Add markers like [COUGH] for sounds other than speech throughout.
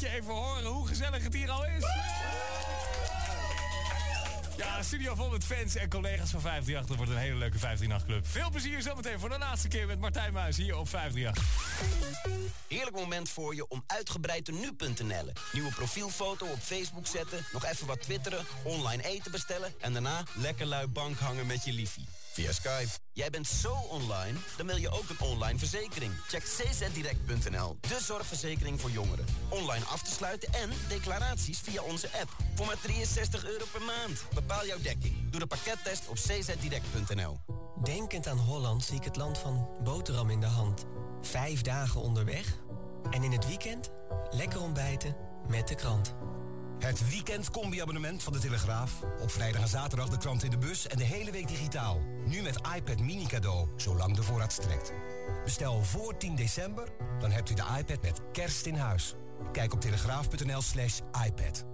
je even horen hoe gezellig het hier al is. Ja, studio vol met fans en collega's van 538. Dat wordt een hele leuke 15 club. Veel plezier zometeen voor de laatste keer met Martijn Muis hier op 538. Heerlijk moment voor je om uitgebreid te nu.nl. Nieuwe profielfoto op Facebook zetten, nog even wat twitteren, online eten bestellen... en daarna lekker lui bank hangen met je liefie. Via Skype. Jij bent zo online, dan wil je ook een online verzekering. Check czdirect.nl, de zorgverzekering voor jongeren. Online af te sluiten en declaraties via onze app. Voor maar 63 euro per maand. Bepaal jouw dekking. Doe de pakkettest op czdirect.nl. Denkend aan Holland zie ik het land van boterham in de hand. Vijf dagen onderweg en in het weekend lekker ontbijten met de krant. Het weekend combi-abonnement van de Telegraaf. Op vrijdag en zaterdag de krant in de bus en de hele week digitaal. Nu met iPad mini cadeau, zolang de voorraad strekt. Bestel voor 10 december, dan hebt u de iPad met kerst in huis. Kijk op telegraaf.nl slash iPad.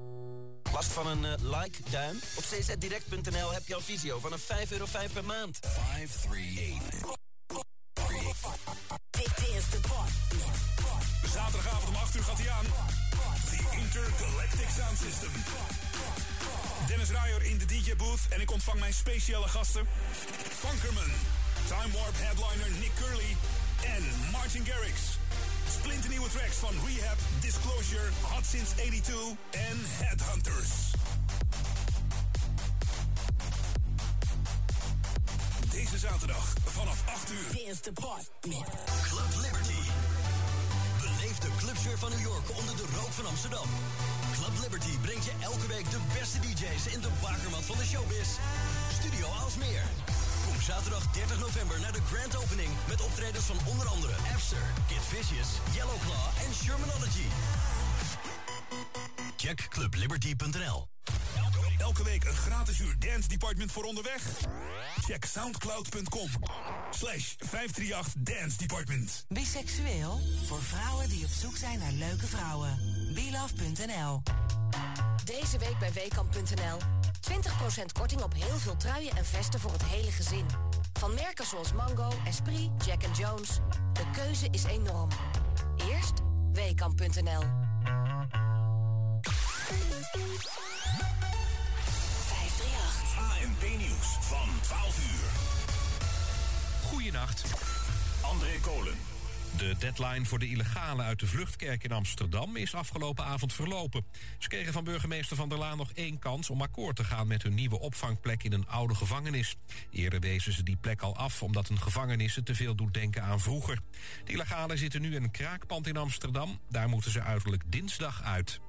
Last van een uh, like-duim? Op czdirect.nl heb je al visio vanaf 5,5 euro per maand. 538. Zaterdagavond om 8 uur gaat hij aan. The Intergalactic Sound System. Dennis Ruijer in de DJ-booth en ik ontvang mijn speciale gasten. Funkerman, Time Warp headliner Nick Curley en Martin Garrix. Splinternieuwe tracks van Rehab, Disclosure, Hot Since 82 en Headhunters. Deze zaterdag vanaf 8 uur. Club Liberty. Beleef de clubshow van New York onder de rook van Amsterdam. Club Liberty brengt je elke week de beste DJ's in de bakermat van de showbiz. Studio Aalsmeer. Kom zaterdag 30 november naar de grand opening met optredens van onder andere After, Kid Vicious, Yellowclaw en Shermanology. Check clubliberty.nl. Elke week een gratis uur Dance Department voor onderweg. Check soundcloud.com slash 538 Dance Department. Biseksueel? Voor vrouwen die op zoek zijn naar leuke vrouwen. BeLove.nl Deze week bij Weekamp.nl. 20% korting op heel veel truien en vesten voor het hele gezin. Van merken zoals Mango, Esprit, Jack Jones. De keuze is enorm. Eerst Weekamp.nl. ANP Nieuws van 12 uur. Goeienacht. André Kolen. De deadline voor de illegale uit de Vluchtkerk in Amsterdam is afgelopen avond verlopen. Ze kregen van burgemeester Van der Laan nog één kans om akkoord te gaan met hun nieuwe opvangplek in een oude gevangenis. Eerder wezen ze die plek al af omdat een gevangenis te veel doet denken aan vroeger. De illegalen zitten nu in een kraakpand in Amsterdam. Daar moeten ze uiterlijk dinsdag uit.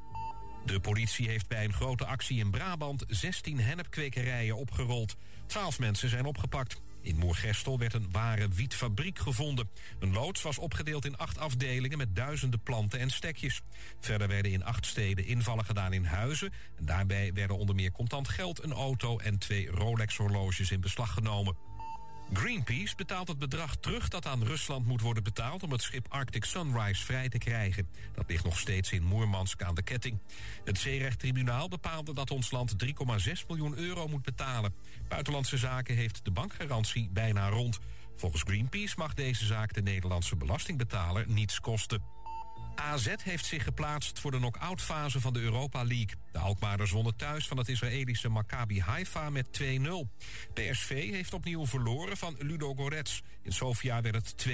De politie heeft bij een grote actie in Brabant 16 hennepkwekerijen opgerold. 12 mensen zijn opgepakt. In Moergestel werd een ware wietfabriek gevonden. Een loods was opgedeeld in acht afdelingen met duizenden planten en stekjes. Verder werden in acht steden invallen gedaan in huizen. En daarbij werden onder meer contant geld, een auto en twee Rolex-horloges in beslag genomen. Greenpeace betaalt het bedrag terug dat aan Rusland moet worden betaald... om het schip Arctic Sunrise vrij te krijgen. Dat ligt nog steeds in Moermansk aan de ketting. Het zeerechttribunaal bepaalde dat ons land 3,6 miljoen euro moet betalen. Buitenlandse Zaken heeft de bankgarantie bijna rond. Volgens Greenpeace mag deze zaak de Nederlandse belastingbetaler niets kosten. AZ heeft zich geplaatst voor de knock-out-fase van de Europa League. De Alkmaarders wonnen thuis van het Israëlische Maccabi Haifa met 2-0. PSV heeft opnieuw verloren van Ludo Gorets. In Sofia werd het 2-0.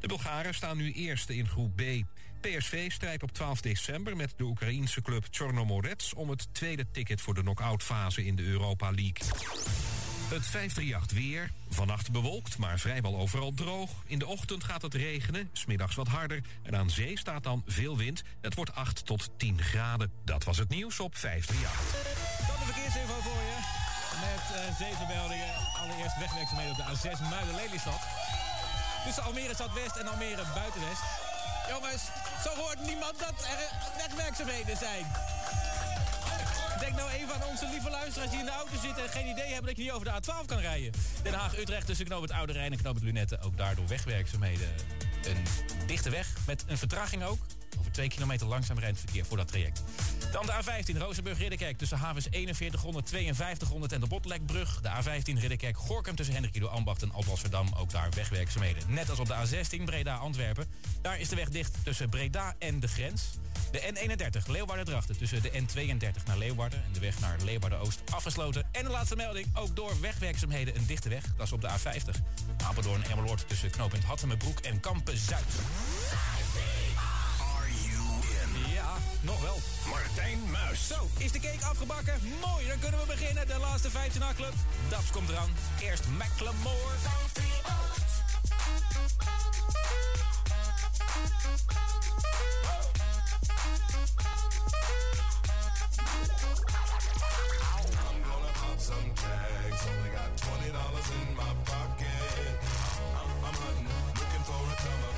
De Bulgaren staan nu eerste in groep B. PSV strijdt op 12 december met de Oekraïense club Chornomorets... om het tweede ticket voor de knock-out-fase in de Europa League. Het 538 weer. Vannacht bewolkt, maar vrijwel overal droog. In de ochtend gaat het regenen, smiddags wat harder. En aan zee staat dan veel wind. Het wordt 8 tot 10 graden. Dat was het nieuws op 538. Dan de verkeersinfo voor je. Met uh, zeven meldingen. Allereerst wegwerkzaamheden op de A6 Muiden-Lelystad. Tussen Almere Stad-West en Almere Buitenwest. Jongens, zo hoort niemand dat er wegwerkzaamheden zijn. Denk nou even aan onze lieve luisteraars die in de auto zitten... en geen idee hebben dat je niet over de A12 kan rijden. Den Haag-Utrecht tussen Knoop het Oude Rijn en Knoop het Lunetten. Ook daardoor wegwerkzaamheden. Een dichte weg met een vertraging ook. Over twee kilometer langzaam rijdt verkeer voor dat traject. Dan de A15 Rozenburg-Ridderkerk tussen havens 4100, 5200 en de Botlekbrug. De A15 Ridderkerk-Gorkum tussen Hendrikido Ambacht en Alblasserdam. Ook daar wegwerkzaamheden. Net als op de A16 Breda-Antwerpen. Daar is de weg dicht tussen Breda en de grens. De N31 Leeuwarden-Drachten tussen de N32 naar Leeuwarden... en de weg naar Leeuwarden-Oost afgesloten. En de laatste melding, ook door wegwerkzaamheden een dichte weg. Dat is op de A50. Apeldoorn en Emmeloord tussen knooppunt Hattemerbroek en Kampen-Zuid. Ja, nog wel. Martijn Muis. Zo, is de cake afgebakken? Mooi, dan kunnen we beginnen. De laatste 15 club. Daps komt eraan. Eerst Macklemore. I'm gonna pop some tags. Only got twenty dollars in my pocket. I'm, I'm hunting, looking for a come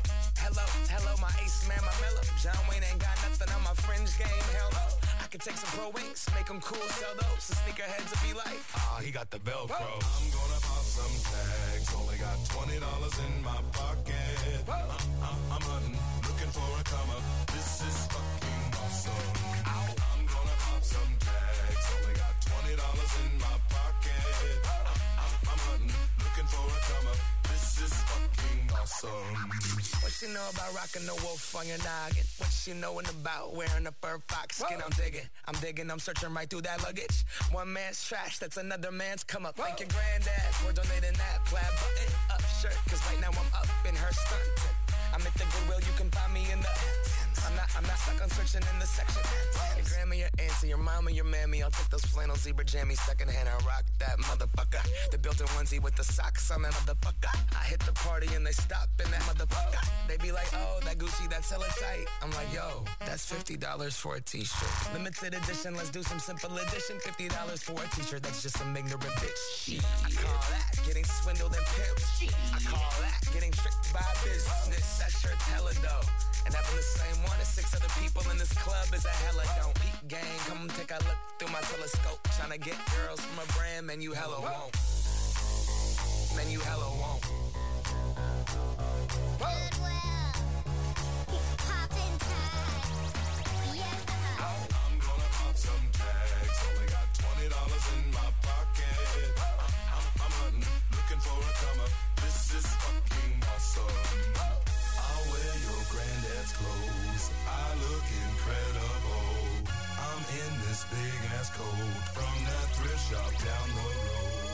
Take some pro wings, make them cool, sell those. The sneakerheads will be like, ah, he got the Velcro. I'm gonna pop some tags. Only got twenty dollars in my pocket. I'm, I'm, uh, uh, I'm hunting, looking for a come up. This is fucking awesome. I'm gonna pop some tags. Only got twenty dollars in my pocket. I'm, uh, I'm, I'm hunting, looking for a come up. This is fucking awesome. What she know about rocking the wolf on your noggin? What she knowin' about wearing a fur fox skin? I'm digging, I'm digging, I'm searching right through that luggage. One man's trash, that's another man's come up. Thank your granddad for donating that plaid button up shirt. Cause right now I'm up in her stunt. I'm at the Goodwill, you can find me in the. I'm not, I'm not stuck on searching in the section. Your grandma, your auntie, your mama, your mammy. I'll take those flannel zebra jammies secondhand and rock that motherfucker. The built-in onesie with the socks on that motherfucker. I hit the party and they stop in that motherfucker. They be like, oh, that Gucci, that's hella tight. I'm like, yo, that's $50 for a t-shirt. Limited edition, let's do some simple edition. $50 for a t-shirt, that's just some ignorant bitch. I call that getting swindled and pimped. I call that getting tricked by business. That shirt's hella dope. And having the same one as six other people in this club is a hella don't. Peak gang, come take a look through my telescope. Tryna get girls from a brand, man, you hella won't. Man, you hella won't. I'm gonna pop some tags. Only got twenty dollars in my pocket. I'm, I'm, I'm hunting, looking for a come up. This is fucking awesome. I'll wear your granddad's clothes. I look incredible. I'm in this big ass coat from that thrift shop down the road.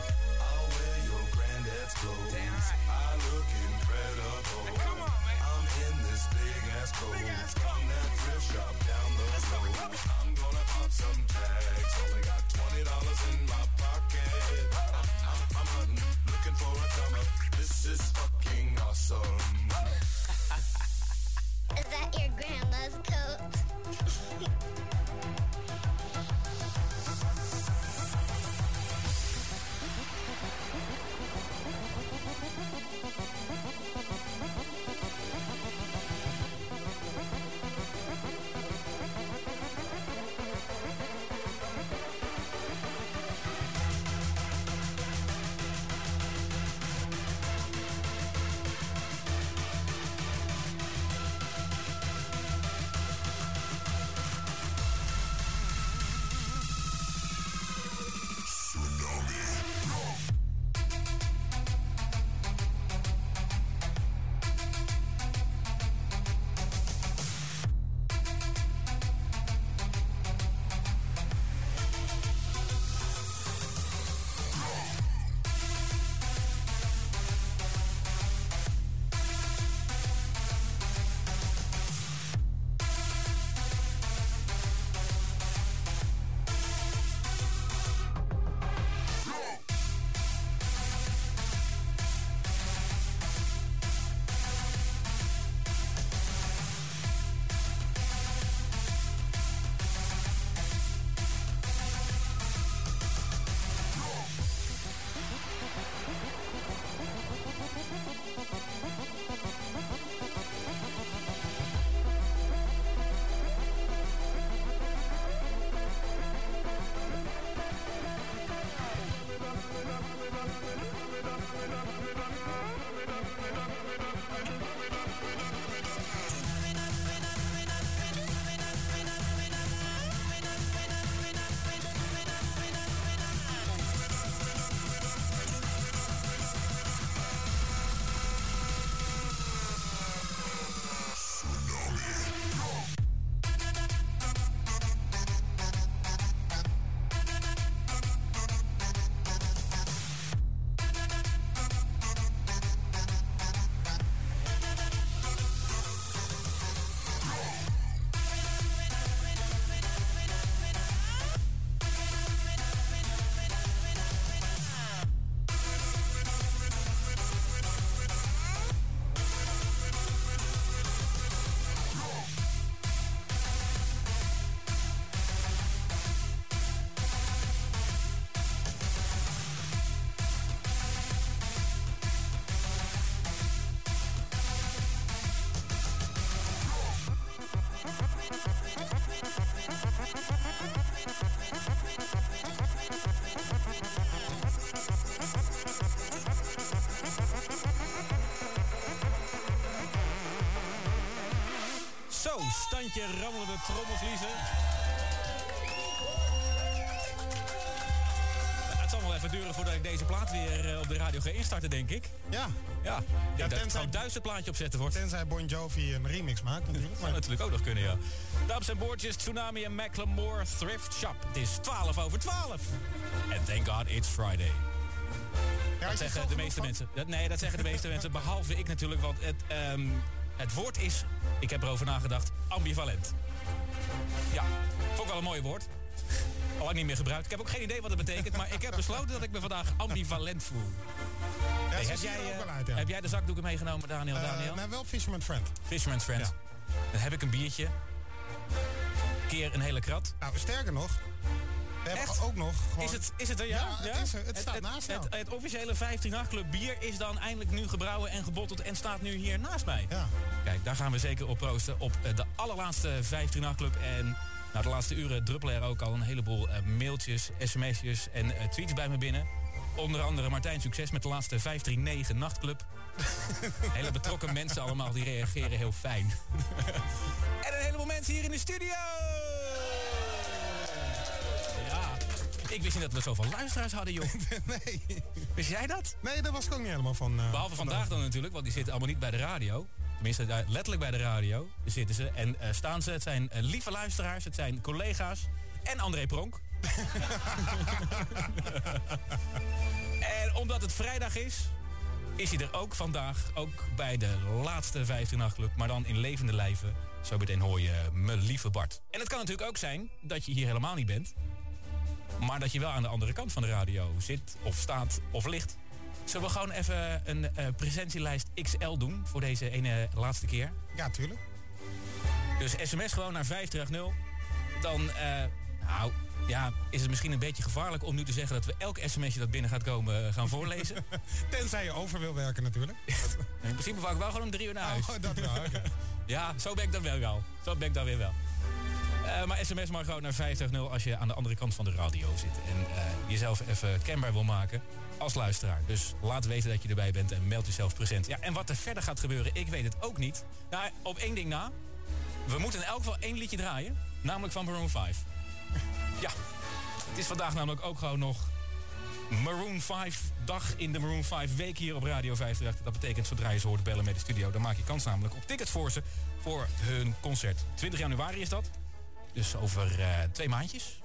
I'll wear your granddad's clothes. I look incredible. I'm in this big ass coat from that thrift shop down the road. I'm gonna pop some tags. Only got twenty dollars in my pocket. I'm, I'm, I'm hunting, looking for a come. This is fucking awesome. Is that your grandma's coat? [LAUGHS] bandje rammelende trommelvliezen. Het zal wel even duren voordat ik deze plaat weer eh, op de radio ga instarten, denk ik. Ja. Ja, ik denk dat ik gewoon duizend plaatje opzetten wordt. Tenzij Bon Jovi een remix maakt natuurlijk. Dat zou natuurlijk ook nog kunnen, ja. Dames en boordjes, Tsunami en Macklemore Thrift Shop. Het is 12 over 12. En thank God it's Friday. Ja, dat zeggen de meeste mensen. Dat, nee, dat zeggen de meeste [LAUGHS] mensen. Behalve ik natuurlijk, want het, ehm, het woord is, ik heb erover nagedacht, ambivalent. Ja, vond ik wel een mooi woord. Al lang niet meer gebruikt. Ik heb ook geen idee wat het betekent, maar ik heb besloten dat ik me vandaag ambivalent voel. Hey, zo heb, jij, eh, wel uit, ja. heb jij de zakdoeken meegenomen, Daniel? Eh, Daniel? nee, wel Fisherman Friend. Fisherman's Friend. Dan heb ik een biertje. Keer een hele krat. Nou, sterker nog. We hebben Echt? ook nog gewoon... Is het, is het er, ja? Ja, het is er. Het staat het, naast. Het, het officiële 15 Club bier is dan eindelijk nu gebrouwen en gebotteld en staat nu hier naast mij. Ja. Kijk, daar gaan we zeker op proosten op eh, de allerlaatste 15 Club. En nou, de laatste uren druppelen er ook al een heleboel eh, mailtjes, sms'jes en eh, tweets bij me binnen. Onder andere Martijn Succes met de laatste 539 Nachtclub. [LAUGHS] Hele betrokken mensen allemaal, die reageren heel fijn. [LAUGHS] en een heleboel mensen hier in de studio! Ik wist niet dat we zoveel luisteraars hadden, joh. [LAUGHS] nee. Wist jij dat? Nee, daar was ik ook niet helemaal van. eh, Behalve van vandaag dan natuurlijk, want die zitten allemaal niet bij de radio. Tenminste, daar letterlijk bij de radio zitten ze en eh, staan ze. Het zijn eh, lieve luisteraars, het zijn collega's en André Pronk. [LAUGHS] en omdat het vrijdag is, is hij er ook vandaag, ook bij de laatste 15 Club, maar dan in levende lijven. Zo meteen hoor je me lieve Bart. En het kan natuurlijk ook zijn dat je hier helemaal niet bent, maar dat je wel aan de andere kant van de radio zit, of staat, of ligt. Zullen we gewoon even een eh, presentielijst XL doen voor deze ene laatste keer? Ja, tuurlijk. Dus sms gewoon naar 530. Dan, eh, nou, ja, is het misschien een beetje gevaarlijk om nu te zeggen dat we elk sms'je dat binnen gaat komen eh, gaan voorlezen. [LAUGHS] Tenzij je over wil werken natuurlijk. [LAUGHS] In principe wou ik wel gewoon om drie uur naar huis. Oh, dat wel. [LAUGHS] Ja, zo ben ik dan wel wel. Zo ben ik dan weer wel. Eh, maar sms maar gewoon naar 530 als je aan de andere kant van de radio zit. En eh, jezelf even kenbaar wil maken als luisteraar. Dus laat weten dat je erbij bent en meld jezelf present. Ja, en wat er verder gaat gebeuren, ik weet het ook niet. Nou, op één ding na. We moeten in elk geval één liedje draaien. Namelijk van Maroon 5. [LAUGHS] Ja, het is vandaag namelijk ook gewoon nog Maroon 5 dag in de Maroon 5 week hier op Radio 538. Dat betekent zodra je ze hoort bellen met de studio, dan maak je kans namelijk op tickets voor ze voor hun concert. 20 januari is dat. Dus over eh, twee maandjes.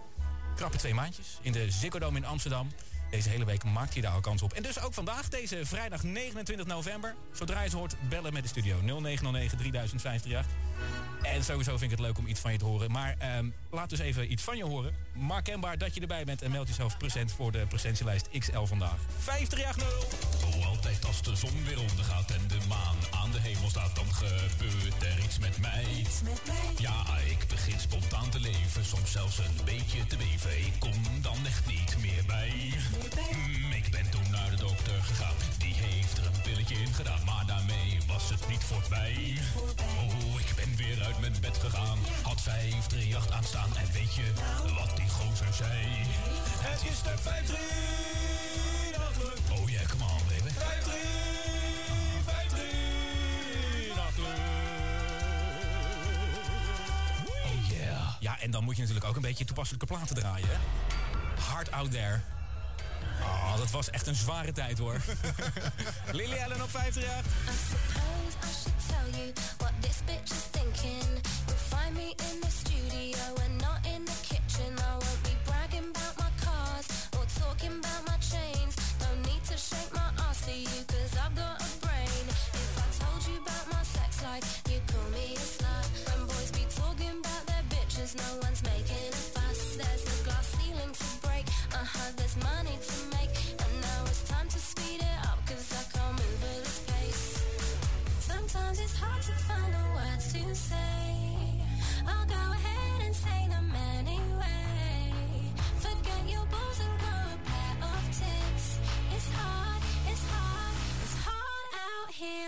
Krappe twee maandjes. In de Ziggo in Amsterdam. Deze hele week maakt hij daar al kans op. En dus ook vandaag, deze vrijdag 29 november. Zodra je ze hoort, bellen met de studio. 0909 3058. En sowieso vind ik het leuk om iets van je te horen. Maar ehm, laat dus even iets van je horen. Maak kenbaar dat je erbij bent en meld jezelf present voor de presentielijst XL vandaag. 538 Oh, altijd als de zon weer ondergaat en de maan aan de hemel staat, dan gebeurt er iets met mij. Ja, ik begin spontaan te leven, soms zelfs een beetje te beven. Ik kom dan echt niet meer bij. Mm, ik ben toen naar de dokter gegaan, die heeft er een pilletje in gedaan, maar daarmee was het niet voorbij. Oh, ik ben weer uit mijn bed gegaan, had 538 aanstaan en weet je wat die gozer zei? Het is de 538 Oh yeah, come on baby. 538 Oh yeah. Ja, en dan moet je natuurlijk ook een beetje toepasselijke platen draaien. Hard out there. Oh, dat was echt een zware tijd hoor. [LAUGHS] Lily Allen op 538. I suppose I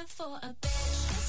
for a bitch.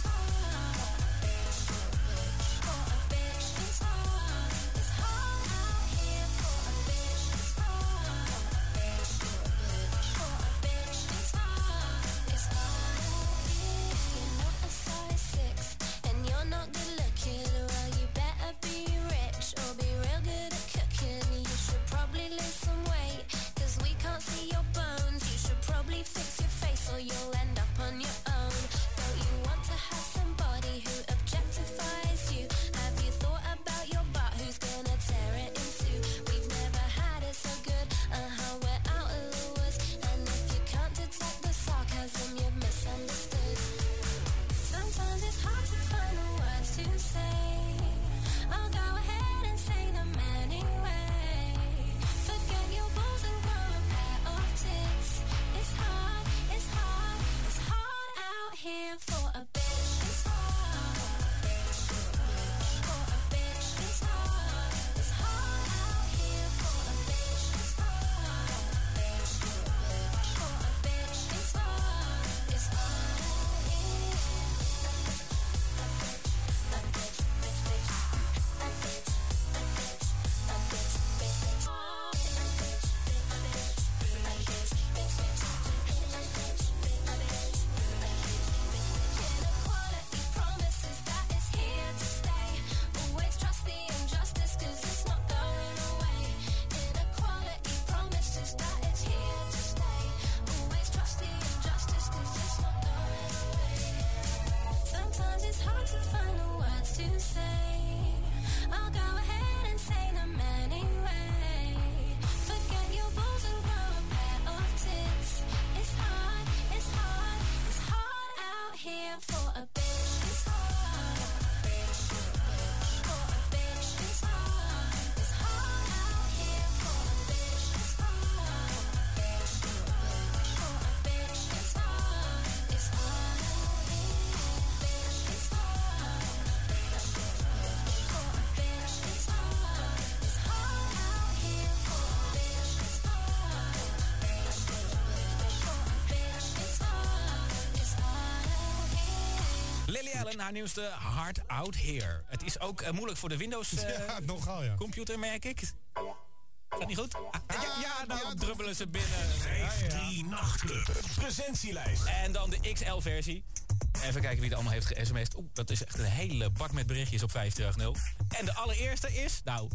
can't Allen, haar nieuwste Hard Out Here. Het is ook eh, moeilijk voor de Windows [LAUGHS] eh, Ja, nogal ja. computer, merk ik. Gaat niet goed? Ah, ja, ja, nou drubbelen ze binnen. 538 Nachtclub. Presentielijst. En dan de XL-versie. Even kijken wie het allemaal heeft ge-sms'd. Oeh, dat is echt een hele bak met berichtjes op 580. En de allereerste is, nou,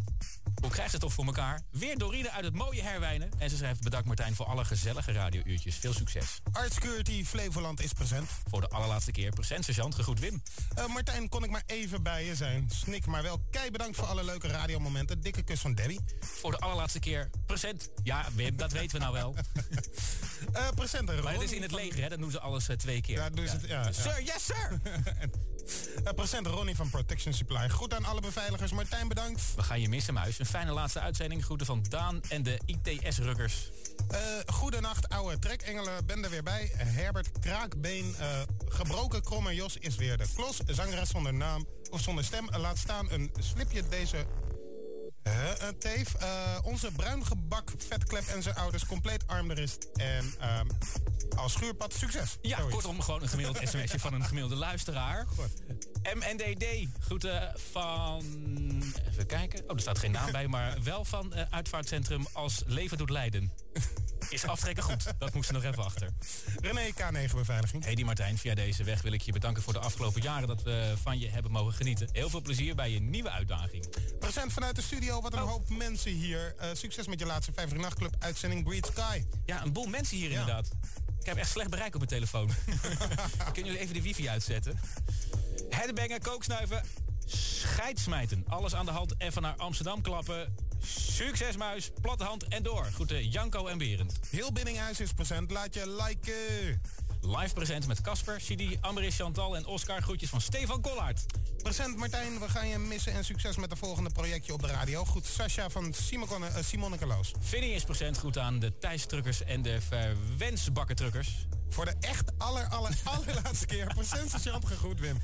hoe krijgt ze het toch voor elkaar? Weer Dorine uit het mooie Herwijnen. En ze schrijft bedankt Martijn voor alle gezellige radiouurtjes. Veel succes. Art Security Flevoland is present. Voor de allerlaatste keer. Present sergeant, gegroet Wim. Eh, Martijn, kon ik maar even bij je zijn. Snik maar wel. Kei bedankt voor alle leuke radiomomenten. Dikke kus van Debbie. Voor de allerlaatste keer. Present. Ja, Wim, dat weten we nou wel. [LAUGHS] Eh presenter Maar het is in het leger, hè? Dan doen ze alles eh, twee keer. Ja, doen ze het- ja, ja. Sir, yes sir! [LAUGHS] [LAUGHS] Eh present Ronnie van Protection Supply. Goed aan alle beveiligers. Martijn, bedankt. We gaan je missen, muis. Een fijne laatste uitzending. Groeten van Daan en de ITS-rukkers. Eh goedenacht, oude trekengelen. Ben er weer bij. Herbert Kraakbeen. eh, gebroken kromme Jos is weer de klos. Zangeres zonder naam of zonder stem. Laat staan een slipje deze... Huh, een teef. Eh, onze bruingebak vetklep en zijn ouders compleet armderist. En ehm, als schuurpad succes. Ja, Zoiets. kortom, gewoon een gemiddeld [LAUGHS] sms'je van een gemiddelde luisteraar. MNDD, groeten van... Even kijken. Oh, er staat geen naam bij, maar wel van eh, uitvaartcentrum als leven doet lijden. Is aftrekken goed? Dat moest er nog even achter. René K9 Beveiliging. Hey die Martijn, via deze weg wil ik je bedanken voor de afgelopen jaren dat we van je hebben mogen genieten. Heel veel plezier bij je nieuwe uitdaging. Present vanuit de studio. Wat een hoop mensen hier. Eh, succes met je laatste 5 Nachtclub uitzending Breed Sky. Ja, een boel mensen hier inderdaad. Ik heb echt slecht bereik op mijn telefoon. [LAUGHS] [LAUGHS] Kunnen jullie even de wifi uitzetten? Headbangen, kooksnuiven, scheidsmijten. Alles aan de hand, even naar Amsterdam klappen. Succes muis, platte hand en door. Groeten Janko en Berend. Heel Binninghuis is present. Laat je liken. Live present met Casper, Sidi, Amberis, Chantal en Oscar. Groetjes van Stefan Kollaert. Present Martijn, we gaan je missen en succes met de volgende projectje op de radio. Goed, Sascha van Simone, uh, Loos. Vinnie is present. Groet aan de Thijs-truckers en de Verwensbakken-truckers. Voor de echt aller, aller, [LAUGHS] allerlaatste keer. Present sergeant gegroet, Wim.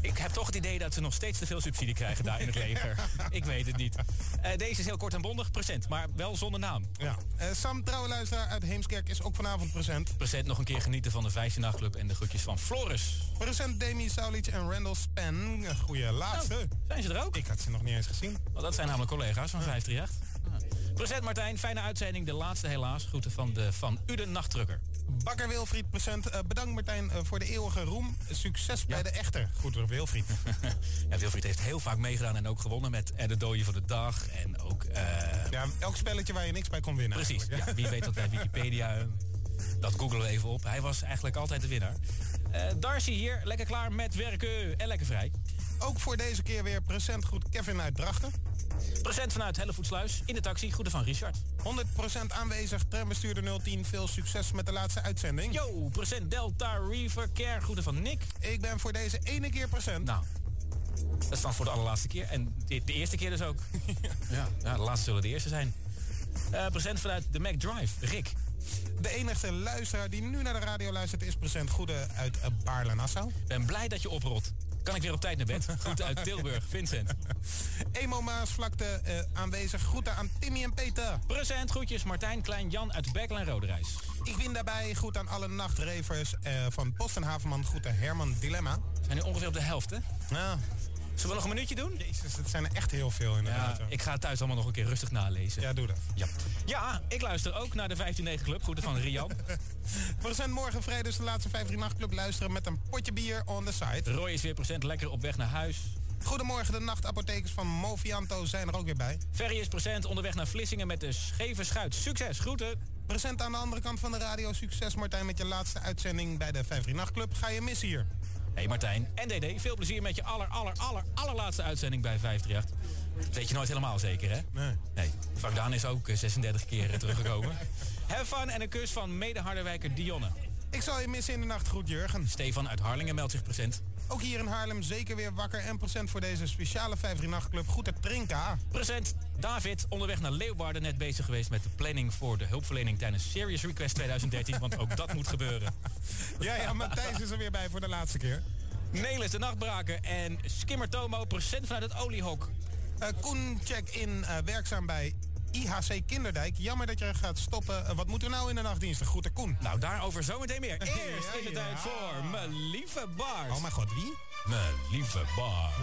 Ik heb toch het idee dat ze nog steeds te veel subsidie krijgen daar in het leger. [LAUGHS] Ik weet het niet. Eh, deze is heel kort en bondig, present, maar wel zonder naam. Ja. Eh, Sam, trouwe luisteraar uit Heemskerk, is ook vanavond present. Present nog een keer genieten van de 15 nachtclub en de groetjes van Floris. Present Demi Saulic en Randall Span. Goeie laatste. Oh, zijn ze er ook? Ik had ze nog niet eens gezien. Want dat zijn namelijk collega's van 538. Present Martijn, fijne uitzending. De laatste helaas. Groeten van de Van Uden Nachtdrukker. Bakker Wilfried present. Eh, bedankt Martijn eh, voor de eeuwige roem. Succes bij de echter. Goed, Wilfried. [LAUGHS] ja, Wilfried heeft heel vaak meegedaan en ook gewonnen met de dooie voor de dag. En ook... eh, Ja, elk spelletje waar je niks bij kon winnen. Precies. Ja, wie weet dat bij Wikipedia... [LAUGHS] Dat googelen we even op. Hij was eigenlijk altijd de winnaar. Darcy hier, lekker klaar met werken en lekker vrij. Ook voor deze keer weer present goed Kevin uit Drachten. Present vanuit Hellevoetsluis in de taxi. Groeten van Richard. 100% aanwezig, trambestuurder 010. Veel succes met de laatste uitzending. Yo, present Delta Reaver Care. Groeten van Nick. Ik ben voor deze ene keer present. Nou, dat staat voor de allerlaatste keer. En de, de eerste keer dus ook. [LAUGHS] ja, ja, de laatste zullen de eerste zijn. Eh, present vanuit de Mac Drive. Rick. De enige luisteraar die nu naar de radio luistert is present Goede uit Baarle-Nassau. Ben blij dat je oprot. Kan ik weer op tijd naar bed. [LAUGHS] Groeten uit Tilburg. Vincent. Emo Maasvlakte eh, aanwezig. Groeten aan Timmy en Peter. Present groetjes Martijn Klein Jan uit Berkel en Roderijs. Ik ben daarbij. Goed aan alle nachtrevers eh, van Post en Havenman. Groeten Herman Dilemma. Zijn nu ongeveer op de helft, hè? Ja. Zullen we nog een minuutje doen? Jezus, het zijn er echt heel veel inderdaad. Ja, ik ga het thuis allemaal nog een keer rustig nalezen. Ja, doe dat. Ja, ja ik luister ook naar de 15-9 Club. Groeten van Rian. [LAUGHS] Present morgen vrij dus de laatste 15 nachtclub luisteren met een potje bier on the side. Roy is weer present lekker op weg naar huis. Goedemorgen, de nachtapothekers van Movianto zijn er ook weer bij. Ferry is present onderweg naar Vlissingen met de scheve schuit. Succes, groeten. Present aan de andere kant van de radio. Succes Martijn met je laatste uitzending bij de 5 Nachtclub. Ga je missen hier. Hey Martijn, NDD, veel plezier met je aller, aller, aller, allerlaatste uitzending bij 538. Dat weet je nooit helemaal zeker, hè? Nee. Nee, Frank Daan is ook eh, 36 keer eh, teruggekomen. [LAUGHS] Have fun en een kus van mede-Harderwijker Dionne. Ik zal je missen in de nacht. Goed, Jurgen. Stefan uit Harlingen meldt zich present. Ook hier in Haarlem zeker weer wakker en present voor deze speciale 5 Nachtclub. Goed te drinken. Present David, onderweg naar Leeuwarden, net bezig geweest met de planning voor de hulpverlening tijdens Serious Request 2013, want ook dat moet gebeuren. [LAUGHS] Ja, ja, Matthijs is er weer bij voor de laatste keer. Nelis de Nachtbraker en Skimmer Tomo, present vanuit het oliehok. Uh, Koen check-in, uh, werkzaam bij IHC Kinderdijk. Jammer dat je gaat stoppen. Eh, wat moeten we nou in de nachtdiensten? Groeten Koen. Nou, daarover zometeen meer. Eerst Ja, is het ja. tijd voor mijn lieve Bart. Oh mijn god, wie? Mijn lieve Bart.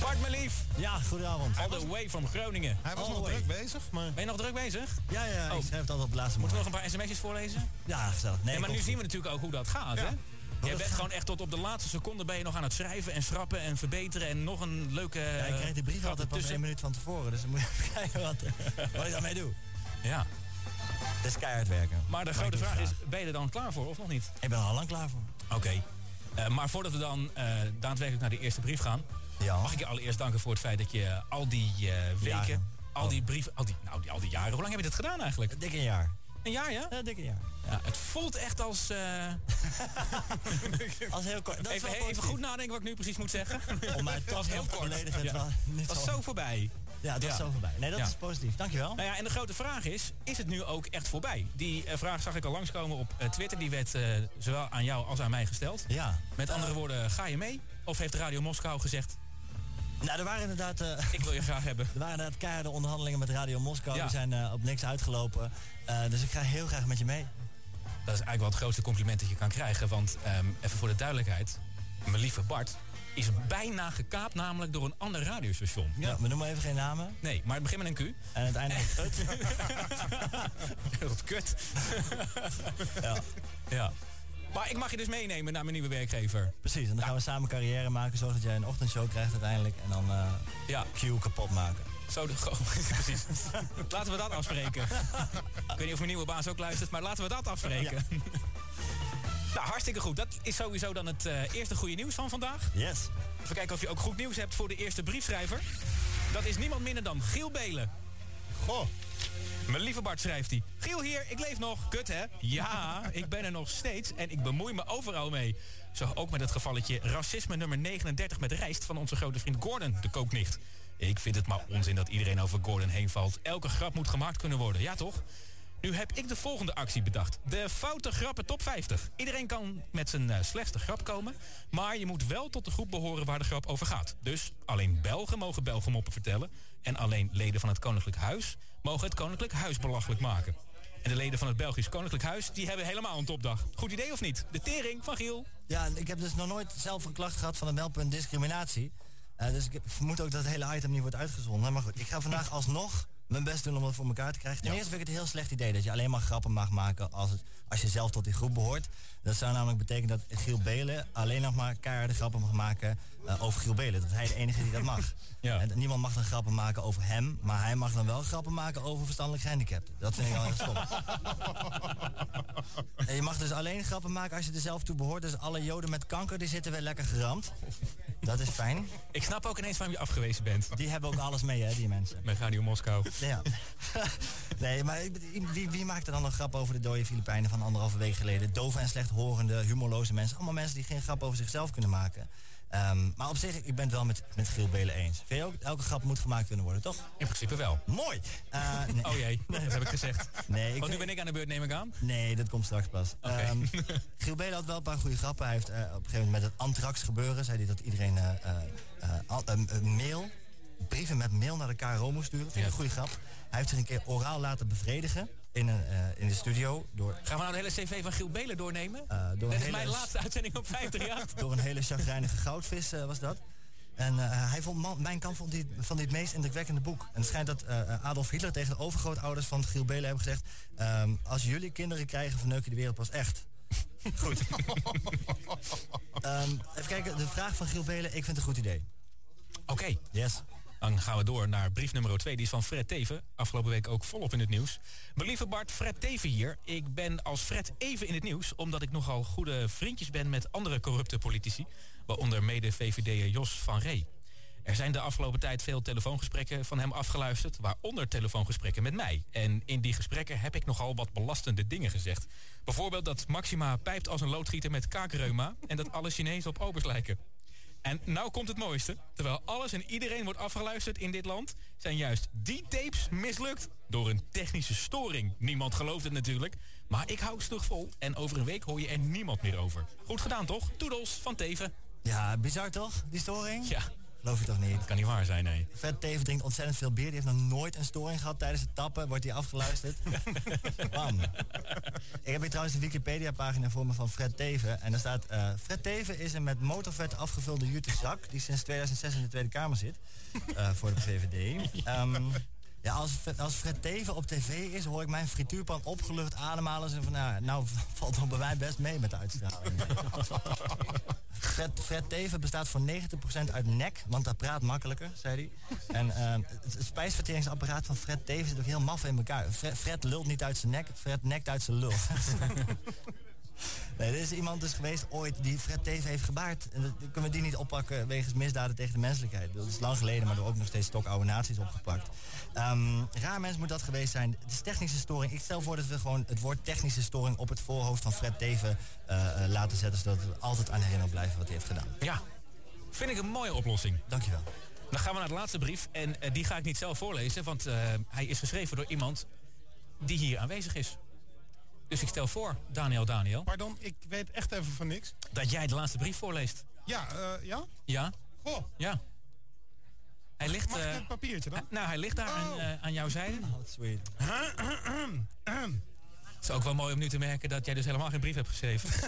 Bart, mijn lief. Ja, goedenavond. All the way from Groningen. Hij was All nog way. druk bezig, maar... Ben je nog druk bezig? Ja, ja, Oh. ik schrijf het altijd op de laatste Moeten we nog een paar sms'jes voorlezen? Ja, gezellig. Nee, Nee, maar nu zien we natuurlijk ook hoe dat gaat, hè? Jij dat bent gewoon echt tot op de laatste seconde ben je nog aan het schrijven en schrappen en verbeteren en nog een leuke... Ja, ik krijg die brief altijd pas één minuut van tevoren, dus dan moet je even [LAUGHS] kijken wat, wat ik daarmee doe. Ja. Het is keihard werken. Maar de grote vraag is, ben je er dan klaar voor of nog niet? Ik ben er al lang klaar voor. Oké. Eh, maar voordat we dan eh, daadwerkelijk naar de eerste brief gaan... Ja. mag ik je allereerst danken voor het feit dat je al die eh, weken, al die brieven... Al die, nou, die, al die jaren, hoe lang heb je dit gedaan eigenlijk? Dik een jaar. Een jaar, ja? Ja, dik een jaar. Ja, het voelt echt als... eh, [LAUGHS] Als heel kort. Dat is even, wel even goed nadenken wat ik nu precies moet zeggen. [LAUGHS] Om mij toch heel kort. beledigen. Het Ja. wel niet Het was zo voorbij. Ja, was Ja. zo voorbij. Nee, dat Ja. is positief. Dankjewel. Nou ja, en de grote vraag is, is het nu ook echt voorbij? Die eh, vraag zag ik al langskomen op eh, Twitter. Die werd zowel aan jou als aan mij gesteld. Ja. Met andere woorden, ga je mee? Of heeft Radio Moskou gezegd, Nou, er waren inderdaad... eh, ik wil je graag hebben? [LAUGHS] Er waren inderdaad keiharde onderhandelingen met Radio Moskou. Ja. Die zijn eh, op niks uitgelopen. Eh, dus ik ga heel graag met je mee. Dat is eigenlijk wel het grootste compliment dat je kan krijgen. Want ehm, even voor de duidelijkheid, mijn lieve Bart is bijna gekaapt namelijk door een ander radiostation. Ja. we noemen even geen namen. Nee, maar het begint met een Q. En het eindigt op het. Wat kut. ja. ja. Maar ik mag je dus meenemen naar mijn nieuwe werkgever. Precies, en dan gaan we samen carrière maken. Zorg dat jij een ochtendshow krijgt uiteindelijk. En dan eh Ja. Q kapot maken. Zo, de, [LAUGHS] precies. laten we dat afspreken. Ik weet niet of mijn nieuwe baas ook luistert, maar laten we dat afspreken. nou, hartstikke goed. Dat is sowieso dan het eh, eerste goede nieuws van vandaag. Yes. Even kijken of je ook goed nieuws hebt voor de eerste briefschrijver. Dat is niemand minder dan Giel Belen. Goh. Mijn lieve Bart schrijft hij. Giel hier, ik leef nog. Kut hè? Ja, [LAUGHS] ik ben er nog steeds en ik bemoei me overal mee. Zo ook met het gevalletje racisme nummer 39 met rijst van onze grote vriend Gordon, de kooknicht. Ik vind het maar onzin dat iedereen over Gordon heen valt. Elke grap moet gemaakt kunnen worden, ja toch? Nu heb ik de volgende actie bedacht. De foute grappen top 50. Iedereen kan met zijn eh, slechtste grap komen. Maar je moet wel tot de groep behoren waar de grap over gaat. Dus alleen Belgen mogen Belgemoppen vertellen. En alleen leden van het Koninklijk Huis mogen het Koninklijk Huis belachelijk maken. En de leden van het Belgisch Koninklijk Huis die hebben helemaal een topdag. Goed idee of niet? De tering van Giel. Ja, ik heb dus nog nooit zelf een klacht gehad van een meldpunt discriminatie. Eh, dus ik vermoed ook dat het hele item niet wordt uitgezonden. Maar goed, ik ga vandaag [LAUGHS] alsnog mijn best doen om het voor elkaar te krijgen. Ten eerste vind ik het een heel slecht idee dat je alleen maar grappen mag maken als, het, als je zelf tot die groep behoort. Dat zou namelijk betekenen dat Giel Belen alleen nog maar keiharde grappen mag maken eh, over Giel Belen. Dat hij de enige die dat mag. [LAUGHS] Ja. En niemand mag dan grappen maken over hem, maar hij mag dan wel grappen maken over verstandelijk gehandicapten. Dat vind ik wel erg stom. [LAUGHS] En je mag dus alleen grappen maken als je er zelf toe behoort. Dus alle joden met kanker die zitten weer lekker geramd. Dat is fijn. Ik snap ook ineens waarom je afgewezen bent. Die hebben ook alles mee, hè, die mensen. Met Radio Moskou. Ja. [LAUGHS] nee, maar wie, wie maakt er dan een grap over de dode Filipijnen van anderhalve week geleden? Dove en slechthorende, humorloze mensen. Allemaal mensen die geen grap over zichzelf kunnen maken. Ehm, maar op zich, ik ben het wel met, met Giel Belen eens. Vind je ook, elke grap moet gemaakt kunnen worden, toch? In principe wel. Mooi! Eh, nee. [LAUGHS] Oh jee, dat heb ik gezegd. Nee, ik Want nu ben ik aan de beurt, neem ik aan. Nee, dat komt straks pas. Oké. Ehm, [LAUGHS] Giel Belen had wel een paar goede grappen. Hij heeft eh, op een gegeven moment met het antrax gebeuren... zei hij dat iedereen eh, een- mail, brieven met mail naar de KRO moest sturen. Vind ik een goede grap. Hij heeft zich een keer oraal laten bevredigen in, een, eh, in de studio... door Gaan we nou de hele cv van Giel Belen doornemen? Eh, door Dit een is hele- mijn laatste uitzending op 50 jaar. [LAUGHS] door een hele chagrijnige goudvis eh, was dat. En hij vond, man- mijn kant vond hij, vond hij het meest indrukwekkende boek. En het schijnt dat Adolf Hitler tegen de overgrootouders van Giel Belen hebben gezegd... ehm, als jullie kinderen krijgen, verneuk je de wereld pas echt. [LAUGHS] Goed. Ehm, even kijken, de vraag van Giel Belen, ik vind het een goed idee. Oké. Yes. Dan gaan we door naar brief nummer 2. Die is van Fred Teven. Afgelopen week ook volop in het nieuws. Mijn lieve Bart, Fred Teven hier. Ik ben als Fred even in het nieuws... omdat ik nogal goede vriendjes ben met andere corrupte politici. Waaronder mede-VVD'er Jos van Ree. Er zijn de afgelopen tijd veel telefoongesprekken van hem afgeluisterd... waaronder telefoongesprekken met mij. En in die gesprekken heb ik nogal wat belastende dingen gezegd. Bijvoorbeeld dat Maxima pijpt als een loodgieter met kaakreuma... en dat alle Chinezen op obers lijken. En nou komt het mooiste. Terwijl alles en iedereen wordt afgeluisterd in dit land... zijn juist die tapes mislukt door een technische storing. Niemand gelooft het natuurlijk. Maar ik hou het stug vol en over een week hoor je er niemand meer over. Goed gedaan toch? Toedels van Teven. Ja, bizar toch, die storing? Ja. Geloof je toch niet? Dat kan niet waar zijn, nee. Fred Teven drinkt ontzettend veel bier. Die heeft nog nooit een storing gehad tijdens het tappen. Wordt hij afgeluisterd. [LAUGHS] Bam. Ik heb hier trouwens de Wikipedia-pagina voor me van Fred Teven. En daar staat... eh, Fred Teven is een met motorvet afgevulde jute zak... die sinds 2006 in de Tweede Kamer zit. eh, voor de VVD. Ehm, ja, als, Fred- als Fred Teven op tv is... hoor ik mijn frituurpan opgelucht ademhalen. En van, nou, nou [LAUGHS] valt het bij mij best mee met de uitstraling. [LAUGHS] Fred, Fred Teven bestaat voor 90% uit nek, want dat praat makkelijker, zei hij. En het, het spijsverteringsapparaat van Fred Teven zit ook heel maf in elkaar. Fred, Fred lult niet uit zijn nek, Fred nekt uit zijn lul. [LAUGHS] nee, er is iemand dus geweest ooit die Fred Teven heeft gebaard. En dat, kunnen we die niet oppakken wegens misdaden tegen de menselijkheid. Dat is lang geleden, maar er ook nog steeds stokoude naties opgepakt. Ehm, raar mens moet dat geweest zijn. Het is technische storing. Ik stel voor dat we gewoon het woord technische storing op het voorhoofd van Fred Teven eh, eh, laten zetten. Zodat we altijd aan herinnerd blijven wat hij heeft gedaan. Ja, vind ik een mooie oplossing. Dankjewel. Dan gaan we naar de laatste brief. En eh, die ga ik niet zelf voorlezen, want hij is geschreven door iemand die hier aanwezig is. Dus ik stel voor, Daniel Daniel. Pardon, ik weet echt even van niks. Dat jij de laatste brief voorleest. Ja, eh, ja? Ja? Goh. Ja. Hij ligt, Mag ik eh, het papiertje dan? nou, hij ligt daar aan, eh, aan jouw zijde. Oh, sweet. Het is ook wel mooi om nu te merken dat jij dus helemaal geen brief hebt geschreven. [LAUGHS]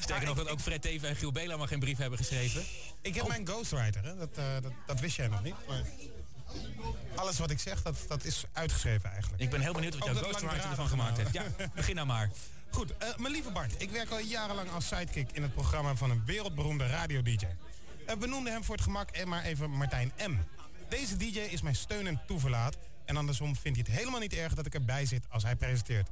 Sterker nog, dat ook Fred Teven en Giel Bela maar geen brief hebben geschreven. Ik heb mijn ghostwriter, hè? Dat, eh, dat, dat wist jij nog niet. Maar alles wat ik zeg, dat, dat is uitgeschreven eigenlijk. Ik ben heel benieuwd wat jouw ghostwriter ervan gemaakt heeft. Ja, begin nou maar. Goed, eh, mijn lieve Bart, ik werk al jarenlang als sidekick in het programma van een wereldberoemde radio-dj. Eh, we noemden hem voor het gemak eh, maar even Martijn M. Deze DJ is mijn steun en toeverlaat. En andersom vindt hij het helemaal niet erg dat ik erbij zit als hij presenteert.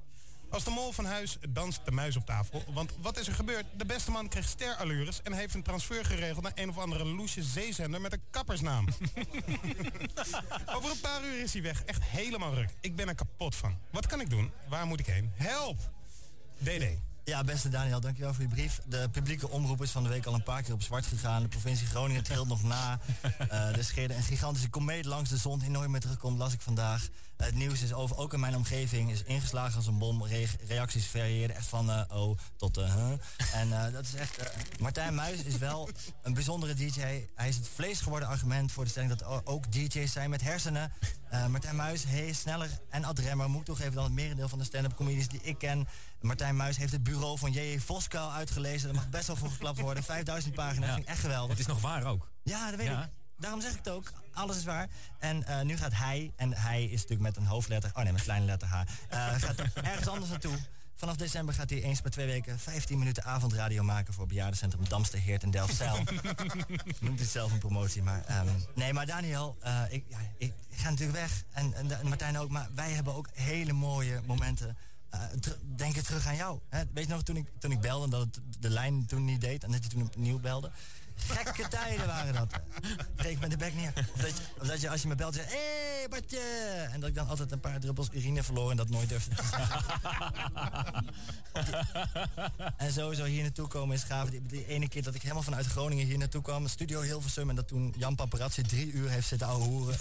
Als de mol van huis danst de muis op tafel. Want wat is er gebeurd? De beste man kreeg sterallures en heeft een transfer geregeld naar een of andere loesje zeezender met een kappersnaam. [LAUGHS] Over een paar uur is hij weg. Echt helemaal ruk. Ik ben er kapot van. Wat kan ik doen? Waar moet ik heen? Help! DD. Ja, beste Daniel, dankjewel voor je brief. De publieke omroep is van de week al een paar keer op zwart gegaan. De provincie Groningen trilt nog na. [LAUGHS] Eh er scheerde een gigantische komeet langs de zon die nooit meer terugkomt, las ik vandaag. Het nieuws is over, ook in mijn omgeving, is ingeslagen als een bom. Re- reacties varieerden echt van eh, oh tot eh huh. En eh, dat is echt... Martijn Muis is wel een bijzondere DJ. Hij is het vlees geworden argument voor de stelling dat ook DJ's zijn met hersenen. Martijn Muis, is sneller en ad remmer. Moet ik toegeven dan het merendeel van de stand-up comedians die ik ken. Martijn Muis heeft het bureau van J.J. Voskuil uitgelezen. Daar mag best wel voor geklapt worden. [LAUGHS] 5000 pagina's, Ja. vind ik echt geweldig. Het is nog waar ook. Ja, dat weet Ja. ik. Daarom zeg ik het ook. Alles is waar. En eh, nu gaat hij, en hij is natuurlijk met een hoofdletter, oh nee, met een kleine letter H, eh, [LAUGHS] gaat ergens anders naartoe. Vanaf december gaat hij eens per twee weken 15 minuten avondradio maken voor bejaardencentrum Damster Heert en Delfzijl. [LAUGHS] Noemt het zelf een promotie, maar... ehm, nee, maar Daniel, eh, ik, ja, ik ga natuurlijk weg. En, en, en Martijn ook, maar wij hebben ook hele mooie momenten. Ter- denk ik terug aan jou. Hè? Weet je nog, toen ik, toen ik belde, dat het de lijn toen niet deed... en dat je toen opnieuw belde... Gekke tijden waren dat. Breek met de bek neer. Of dat, je, of dat je als je me belt zegt, hé hey, Bartje! En dat ik dan altijd een paar druppels urine verloor en dat nooit durfde te. [LAUGHS] En sowieso hier naartoe komen is gaaf. Die, die ene keer dat ik helemaal vanuit Groningen hier naartoe kwam, studio Hilversum, en dat toen Jan Paparazzi drie uur heeft zitten ouwe hoeren. [LAUGHS]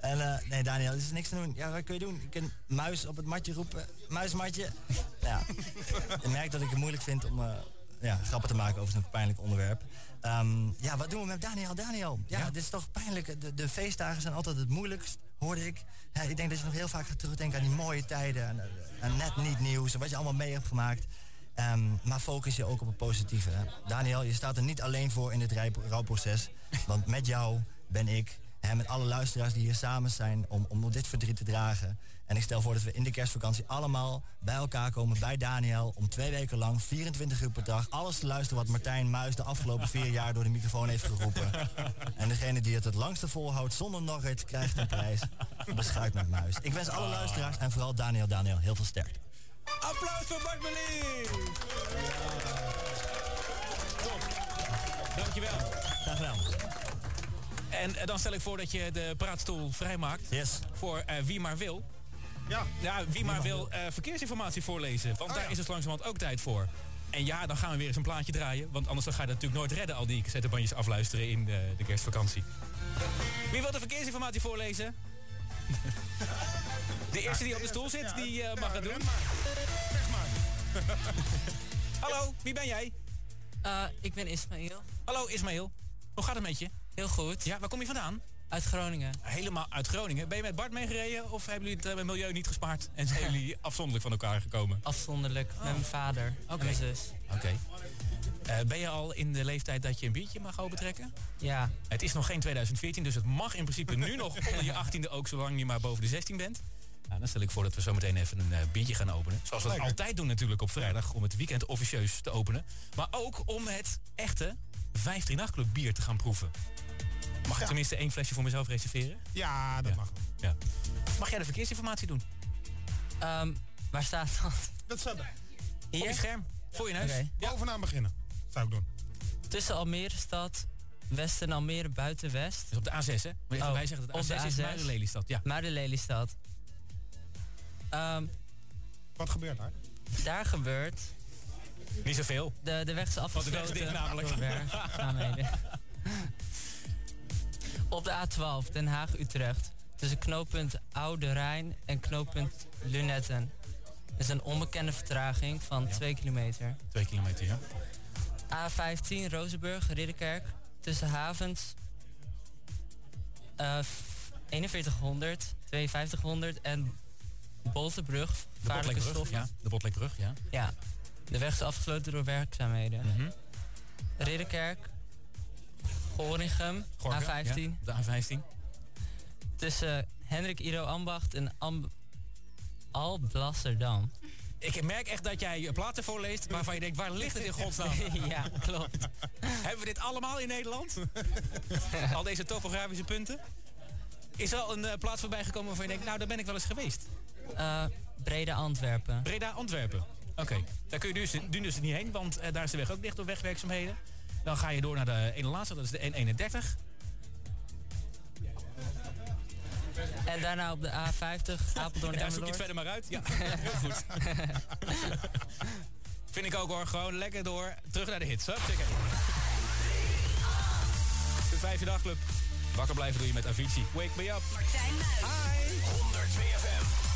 en eh, nee Daniel, er is niks te doen. Ja, wat kun je doen? Je kunt muis op het matje roepen. Muismatje. Ja. Je merkt dat ik het moeilijk vind om eh, ja, grappen te maken over zo'n pijnlijk onderwerp. Ehm, ja, wat doen we met Daniel? Daniel, ja, dit is toch pijnlijk. De, de feestdagen zijn altijd het moeilijkst, hoorde ik. Ja, ik denk dat je nog heel vaak gaat terugdenken aan die mooie tijden. En, en net niet nieuws en wat je allemaal mee hebt gemaakt. Ehm, maar focus je ook op het positieve. Hè? Daniel, je staat er niet alleen voor in dit rouwproces. Want met jou ben ik, hè, met alle luisteraars die hier samen zijn... Om, om dit verdriet te dragen. En ik stel voor dat we in de kerstvakantie allemaal bij elkaar komen bij Daniel... om twee weken lang, 24 uur per dag... alles te luisteren wat Martijn Muis de afgelopen vier jaar door de microfoon heeft geroepen. En degene die het het langste volhoudt zonder nog iets krijgt een prijs. Beschuit met Muis. Ik wens alle luisteraars en vooral Daniel Daniel heel veel sterkte. Applaus voor Bart Melie! Dankjewel. Graag gedaan. En eh, dan stel ik voor dat je de praatstoel vrijmaakt. Yes. Voor eh, wie maar wil. Ja. Ja, wie maar wil eh, verkeersinformatie voorlezen. Want daar is dus langzamerhand ook tijd voor. En ja, dan gaan we weer eens een plaatje draaien. Want anders dan ga je dat natuurlijk nooit redden, al die cassettebandjes afluisteren in de, de kerstvakantie. Wie wil de verkeersinformatie voorlezen? [LAUGHS] De eerste die op de stoel zit, die eh, mag het doen. [LAUGHS] Hallo, wie ben jij? Eh, ik ben Ismaël. Hallo Ismaël. Hoe gaat het met je? Heel goed. Ja, waar kom je vandaan? Uit Groningen. Helemaal uit Groningen. Ben je met Bart meegereden of hebben jullie het eh, milieu niet gespaard en zijn [LAUGHS] jullie afzonderlijk van elkaar gekomen? Afzonderlijk, met mijn vader en mijn zus. Oké. Eh, ben je al in de leeftijd dat je een biertje mag opentrekken? Ja. Het is nog geen 2014, dus het mag in principe nu [LAUGHS] nog onder je 18e ook, zolang je maar boven de 16 bent. Nou, dan stel ik voor dat we zo meteen even een eh, biertje gaan openen. Zoals we altijd doen natuurlijk op vrijdag, om het weekend officieus te openen. Maar ook om het echte 538 Club bier te gaan proeven. Mag ik Ja. tenminste één flesje voor mezelf reserveren? Ja, dat mag wel. Ja. Mag jij de verkeersinformatie doen? Ehm, waar staat dat? Dat staat er. Op je scherm, voor je neus. Bovenaan beginnen. Zou ik doen. Tussen Almere stad, West en Almere buiten West. Dus op de A6, hè? Moet je even Oh, bijzeggen dat de de A6 is A6. Muiden-Lelystad. Ja. Muiden-Lelystad. Ehm, Wat gebeurt daar? daar gebeurt... Niet zoveel. De, de weg is Want de afgesloten. weg is dicht namelijk. Op de A12 Den Haag-Utrecht. Tussen knooppunt Oude Rijn en knooppunt Lunetten. is een onbekende vertraging van 2 kilometer. Twee kilometer, ja. A15 Rozenburg, Ridderkerk. Tussen havens eh, f- 4100, 5200 en Boltenbrug. Vaarlijke Botlekbrug, stoffen. ja. De Botlekbrug, ja. Ja, de weg is afgesloten door werkzaamheden. Mhm. Ridderkerk, Gorinchem, Gorkum, A15. ja, de A15. Tussen Hendrik Ido Ambacht en Amb Alblasserdam. Ik merk echt dat jij je platen voorleest waarvan je denkt, waar ligt het in godsnaam? [LAUGHS] ja, klopt. [LAUGHS] Hebben we dit allemaal in Nederland? [LAUGHS] Al deze topografische punten? Is er al een eh, plaats voorbij gekomen waarvan je denkt, nou daar ben ik wel eens geweest? Eh, Breda Antwerpen. Breda, Antwerpen. Oké, daar kun je dus, nu dus niet heen, want eh, daar is de weg ook dicht door wegwerkzaamheden. Dan ga je door naar de ene laatste, dat is de N31. En daarna op de A50 [LAUGHS] Apeldoorn En daar zoek je het verder maar uit. Ja, [LAUGHS] heel goed. [LAUGHS] Vind ik ook hoor, gewoon lekker door. Terug naar de hits. Hup, check De vijfde dagclub. Wakker blijven doe je met Avicii. Wake me up. Martijn Muis. Hi. 102 FM.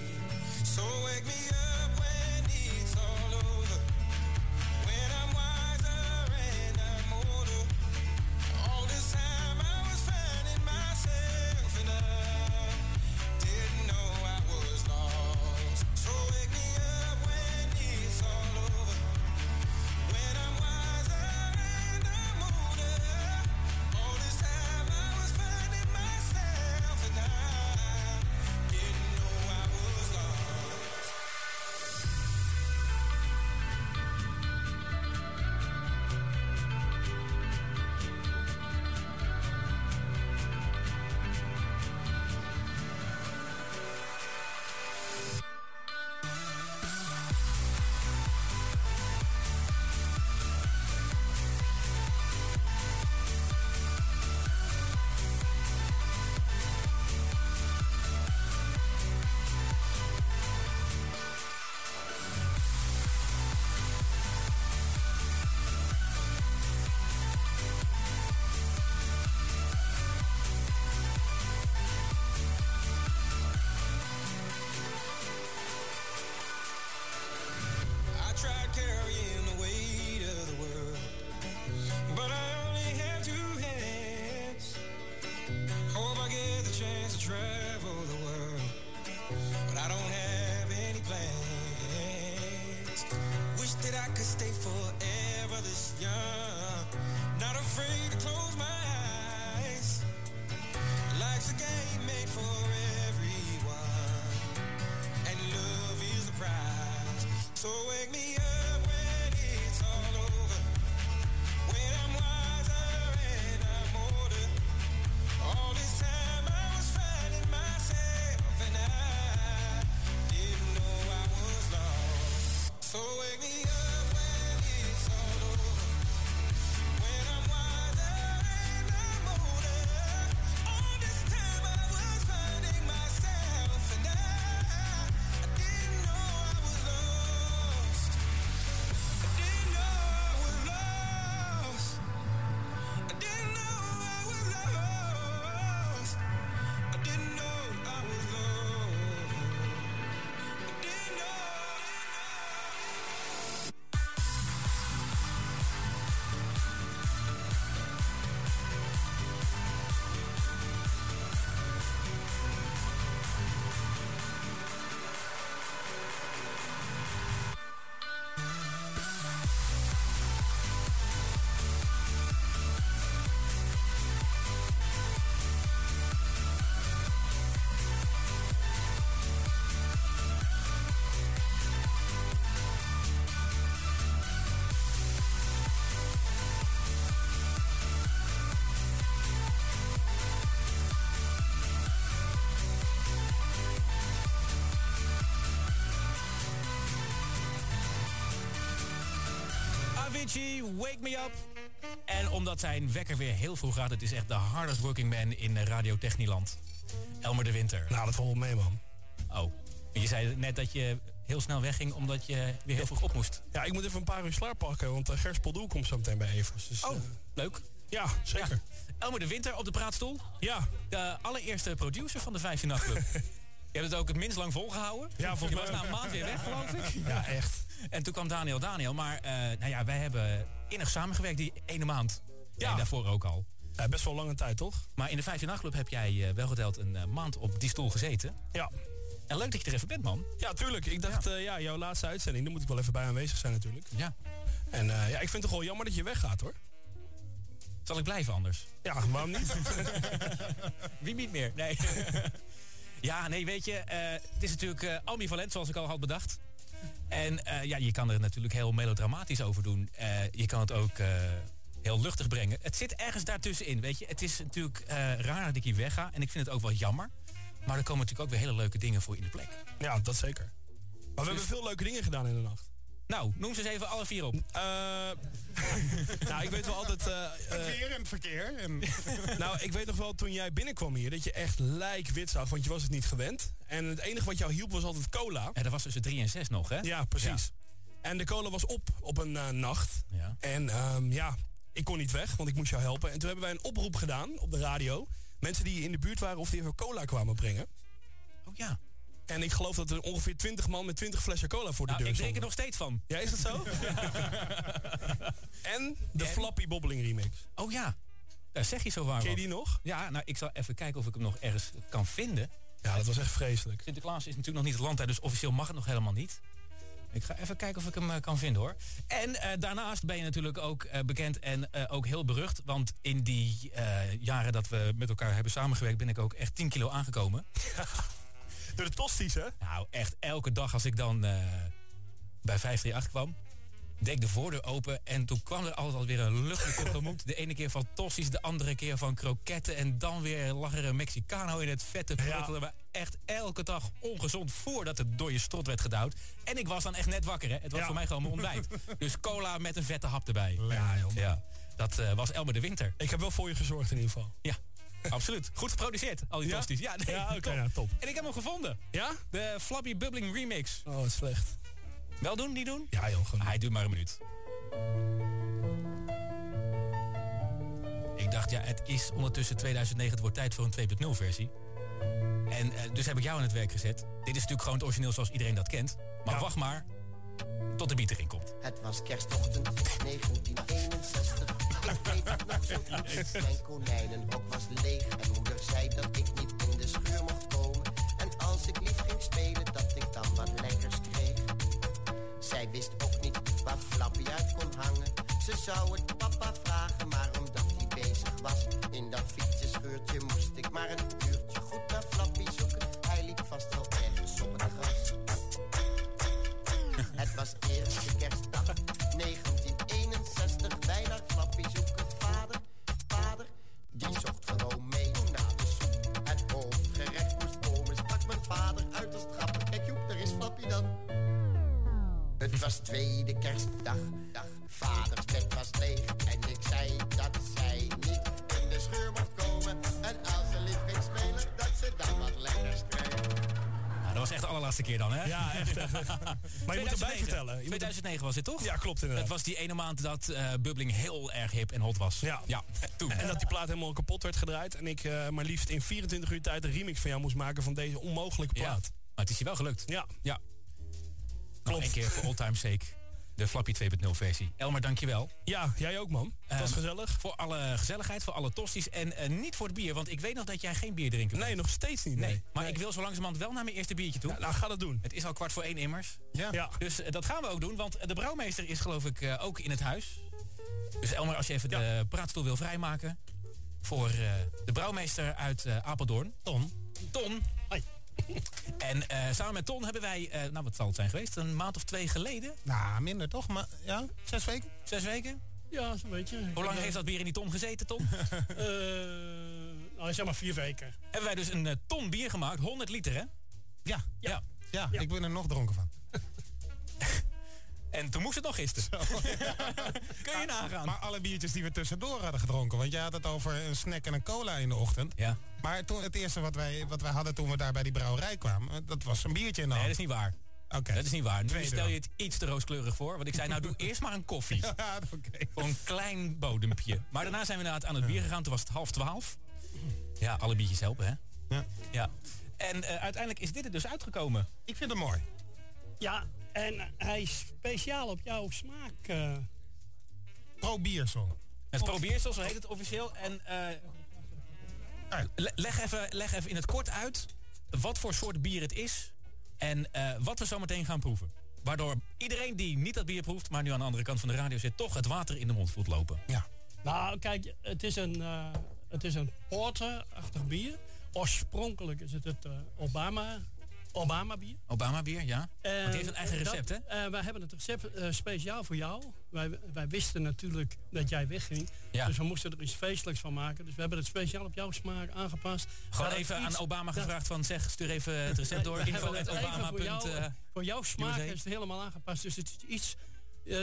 So wake me up Avicii, Wake Me Up. En omdat zijn wekker weer heel vroeg gaat... het is echt de hardest working man in Radio Technieland. Elmer de Winter. Nou, dat valt mee, man. Oh, je zei net dat je heel snel wegging... omdat je weer heel vroeg op moest. Ja, ik moet even een paar uur slaap pakken, want uh, Gers Poldoel komt zo meteen bij Evers. Dus, Oh, eh, leuk. ja, zeker. Elmer de Winter op de praatstoel. Ja. De allereerste producer van de 15 Nachtclub. [LAUGHS] Je hebt het ook het minst lang volgehouden. Ja, volgens Je was mij. na een maand weer weg, geloof ik. Ja, echt. En toen kwam Daniel Daniel. Maar eh, nou ja, wij hebben innig samengewerkt die ene maand. Ja. En daarvoor ook al. Ja, best wel lange tijd, toch? Maar in de 15 Nachtclub heb jij eh, wel geteld een eh, maand op die stoel gezeten. Ja. En leuk dat je er even bent, man. Ja, tuurlijk. Ik dacht, ja. ja, jouw laatste uitzending, daar moet ik wel even bij aanwezig zijn natuurlijk. Ja. En ja, ik vind het toch wel jammer dat je weggaat, hoor. Zal ik blijven anders? Ja, waarom niet? [LAUGHS] Wie niet meer? Nee. [LAUGHS] ja, nee, weet je, het is natuurlijk ambivalent, zoals ik al had bedacht. En eh, ja, je kan er natuurlijk heel melodramatisch over doen. Eh, je kan het ook eh, heel luchtig brengen. Het zit ergens daartussenin, weet je. Het is natuurlijk raar dat ik hier wegga. En ik vind het ook wel jammer. Maar er komen natuurlijk ook weer hele leuke dingen voor in de plek. Ja, dat zeker. Maar we hebben veel leuke dingen gedaan in de nacht. Nou, noem ze eens even alle vier op. [LAUGHS] nou, ik weet wel altijd... eh, Het eh, weer en het verkeer. En... [LAUGHS] nou, ik weet nog wel toen jij binnenkwam hier... dat je echt lijkwit zag, want je was het niet gewend. En het enige wat jou hielp was altijd cola. En dat was tussen drie en zes nog, hè? Ja, precies. En de cola was op op een eh, nacht. Ja. En ehm, ja, ik kon niet weg, want ik moest jou helpen. En toen hebben wij een oproep gedaan op de radio. Mensen die in de buurt waren of die even cola kwamen brengen. Oh ja. En ik geloof dat er ongeveer 20 man met 20 flessen cola voor de Nou, deur ik drink er stonden. nog steeds van. Ja, is dat zo? [LAUGHS] en de Flappy Bobbeling remix. Oh ja. Daar zeg je zo waar. Ken je die nog? Ja, nou, ik zal even kijken of ik hem nog ergens kan vinden. Ja, dat was echt vreselijk. Sinterklaas is natuurlijk nog niet het landtijd, dus officieel mag het nog helemaal niet. Ik ga even kijken of ik hem eh, kan vinden hoor. En eh, daarnaast ben je natuurlijk ook eh, bekend en ook heel berucht. Want in die jaren dat we met elkaar hebben samengewerkt... ben ik ook echt 10 kilo aangekomen. [LAUGHS] Door de tosties, hè? Nou, echt elke dag als ik dan eh, bij 538 kwam... deed ik de voordeur open en toen kwam er altijd alweer een luchtje tegemoet. De ene keer van tossies, de andere keer van kroketten... en dan weer lag er een Mexicano in het vette pruttelde. Maar echt elke dag ongezond voordat het door je strot werd gedouwd. En ik was dan echt net wakker, hè. Het was Ja. voor mij gewoon mijn ontbijt. [LAUGHS] dus cola met een vette hap erbij. Ja, joh. Ja, dat eh, was Elmer de Winter. Ik heb wel voor je gezorgd in ieder geval. Ja, absoluut. Goed geproduceerd, al die Ja? toasties. Ja, nee, Ja, oké, top. ja, top. En ik heb hem gevonden. Ja? De Flappy Bubbling Remix. Oh, wat slecht. Wel doen, niet doen? Ja, joh, gewoon. Hij duurt maar een minuut. Ik dacht, ja, het is ondertussen 2009, het wordt tijd voor een 2.0 versie. En eh, dus heb ik jou aan het werk gezet. Dit is natuurlijk gewoon het origineel zoals iedereen dat kent. Maar wacht maar tot de erin komt. Het was kerstochtend 1961. Ik weet het nog zo goed. Mijn konijnenhok was leeg en moeder zei dat ik niet in de schuur mocht komen. En als ik lief ging spelen, dat ik dan wat lekkers kreeg. Zij wist ook niet waar Flappy uit kon hangen. Ze zou het papa vragen, maar omdat hij bezig was in dat fietsenscheurtje, moest ik maar een uurtje goed naar Flappy was eerste kerstdag 1961. Wij naar Flappy zoeken. Vader, vader, die zocht gewoon mee naar de soep. Het hoofdgerecht moest komen. Sprak mijn vader uit als grappig. Kijk Joep, daar is Flappy dan. Het was tweede kerstdag. Dag. Vaders bed was leeg. En ik zei dat zij niet in de scheur mocht komen. En als ze lief ging spelen, dat ze dan wat lekkers kreeg. Dat was echt de allerlaatste keer dan, hè? Ja, echt. [LAUGHS] Maar je moet erbij 2009. vertellen. Je moet 2009 was dit, toch? Ja, klopt inderdaad. Het was die ene maand dat eh Bubbling heel erg hip en hot was. Ja. ja toen. En dat die plaat helemaal kapot werd gedraaid. En ik eh, maar liefst in 24 uur tijd een remix van jou moest maken van deze onmogelijke Ja, plaat. maar het is je wel gelukt. Ja. Ja. Klopt. Nog een keer voor all time sake. De Flappy 2.0 versie. Elmer, dankjewel. Ja, jij ook man. Het was Ehm, gezellig. Voor alle gezelligheid, voor alle tosti's. En eh, niet voor het bier, want ik weet nog dat jij geen bier drinkt. Nee, nog steeds niet. Nee. Maar Nee. ik wil zo langzamerhand wel naar mijn eerste biertje toe. Nou, ga dat doen. Het is al kwart voor één immers. Ja. Ja. Dus eh, dat gaan we ook doen, want de brouwmeester is geloof ik eh, ook in het huis. Dus Elmer, als je even de praatstoel wil vrijmaken... voor eh, de brouwmeester uit eh, Apeldoorn. Ton. Ton. Hoi. [LAUGHS] En eh, samen met Ton hebben wij, eh, nou wat zal het zijn geweest, een maand of twee geleden? Nou, minder toch? Maar ja, zes weken? Zes weken? Ja, zo'n beetje. Hoe lang heeft dat bier in die ton gezeten, Ton? [LAUGHS] Eh, nou, zeg maar vier weken. hebben wij dus een ton bier gemaakt, 100 liter hè? Ja. Ja. Ja, ik ben er nog dronken van. [LAUGHS] En toen moest het nog gisteren. Kun je nagaan. Maar alle biertjes die we tussendoor hadden gedronken. Want jij had het over een snack en een cola in de ochtend. Ja. Maar toen, het eerste wat wij, wat wij hadden toen we daar bij die brouwerij kwamen... dat was een biertje in de Nee, dat is niet waar. Oké. Dat is niet waar. Nu Tweede stel je het iets te rooskleurig voor. Want ik zei, nou doe [LAUGHS] eerst maar een koffie. Ja, oké. Voor een klein bodempje. Maar daarna zijn we inderdaad aan het bier gegaan. Toen was het half twaalf. Ja, alle biertjes helpen, hè? Ja. ja. En eh, uiteindelijk is dit er dus uitgekomen. Ik vind het mooi. Ja, en hij is speciaal op jouw smaak. eh. Pro Biersel. Het probiersel, zo heet het officieel. En eh, le- leg, even, leg even in het kort uit wat voor soort bier het is. En eh, wat we zo meteen gaan proeven. Waardoor iedereen die niet dat bier proeft, maar nu aan de andere kant van de radio zit, toch het water in de mond voelt lopen. Ja. Nou, kijk, het is een, eh, het is een porterachtig bier. Oorspronkelijk is het het eh, Obama, Obama bier. Obama bier, ja. Want die heeft een eigen dat- recept, hè? eh, wij hebben het recept eh, speciaal voor jou. Wij, wij wisten natuurlijk dat jij wegging. Ja. Dus we moesten er iets feestelijks van maken. Dus we hebben het speciaal op jouw smaak aangepast. Gewoon even aan iets- Obama dat- gevraagd van zeg, stuur even het recept door. Info het Obama. voor, jou, eh, voor jouw smaak USA. is het helemaal aangepast. Dus het is iets, eh,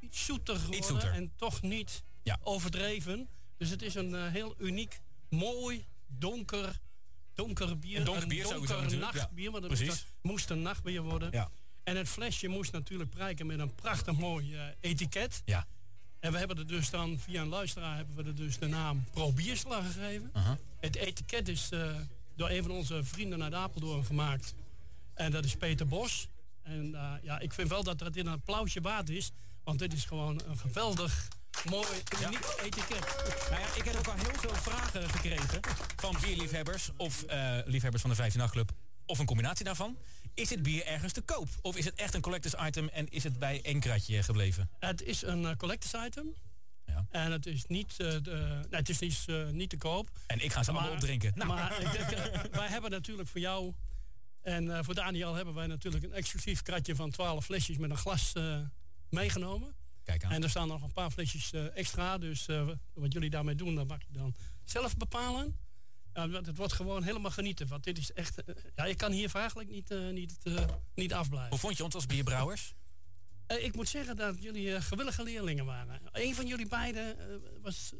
iets zoeter geworden. zoeter. En toch niet Ja. overdreven. Dus het is een eh, heel uniek, mooi, donker, donker bier. Een donker bier donker natuurlijk, ja. nachtbier. Want het Precies. moest, moest een nachtbier worden. Ja. En het flesje moest natuurlijk prijken met een prachtig mooi eh, etiket. Ja. En we hebben er dus dan, via een luisteraar, hebben we er dus de naam Pro Bierslag gegeven. Het etiket is eh, door een van onze vrienden uit Apeldoorn gemaakt. En dat is Peter Bos. En eh, ja, ik vind wel dat het in een applausje waard is. Want dit is gewoon een geweldig, mooi, uniek etiket. Nou ja, ik heb ook al heel veel vragen gekregen van bierliefhebbers of eh, liefhebbers van de 15 Nachtclub. Of een combinatie daarvan. Is dit bier ergens te koop? Of is het echt een collectors item en is het bij één kratje gebleven? Het is een eh, collectors item. En het is niet, eh, de, nee, het is niet, niet te koop. En ik ga ze allemaal opdrinken. Nou. Maar ik denk, [LAUGHS] wij hebben natuurlijk voor jou en voor Daniel hebben wij natuurlijk een exclusief kratje van 12 flesjes met een glas meegenomen. Kijk aan. En er staan nog een paar flesjes eh, extra. Dus eh, wat jullie daarmee doen, dat mag je dan zelf bepalen. Het wordt gewoon helemaal genieten. Want dit is echt. eh, ja, je kan hier eigenlijk niet, niet, niet afblijven. Hoe vond je ons als bierbrouwers? Ik moet zeggen dat jullie gewillige leerlingen waren. Een van jullie beiden was,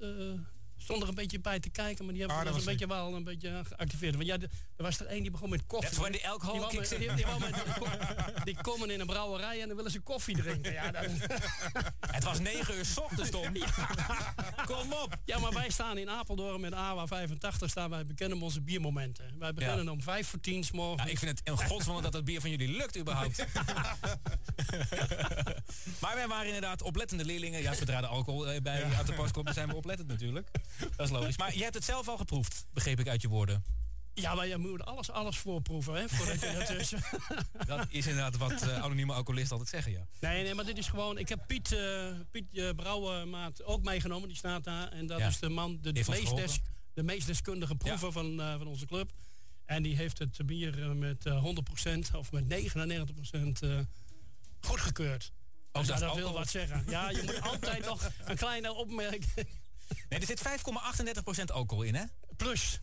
stond er een beetje bij te kijken, maar die hebben Ah, we dat een beetje wel een beetje geactiveerd. Want ja, de- er was er één die begon met koffie. That's when the alcohol die, die, die, komen in een brouwerij en dan willen ze koffie drinken. Ja, dat, [LAUGHS] Het was 9 uur 's ochtends, Tom. Kom op. ja, maar wij staan in Apeldoorn met AWA 85 staan wij bekend om onze biermomenten. Wij beginnen Ja. om vijf voor tien 's morgens. Ja, ik vind het een godswonder dat het bier van jullie lukt überhaupt. [LAUGHS] maar wij waren inderdaad oplettende leerlingen. Ja, zodra de alcohol eh, bij uit de post komt, dan zijn we oplettend natuurlijk. Dat is logisch. Maar je hebt het zelf al geproefd, begreep ik uit je woorden. Ja, maar je moet alles, alles voorproeven, hè, voordat je dat dus... [LAUGHS] Dat is inderdaad wat eh, anonieme alcoholisten altijd zeggen, ja. Nee, nee, maar dit is gewoon... Ik heb Piet, eh Piet eh, Brouwenmaat ook meegenomen, die staat daar. En dat Ja. is de man, de, ons meest, des, de meest deskundige proever van, van onze club. En die heeft het bier met eh, 100% of met 99% eh goedgekeurd. Oh, Dus dat is dat wil wat zeggen. Ja, je moet altijd nog een kleine opmerking... Nee, er zit 5,38% alcohol in, hè? Plus.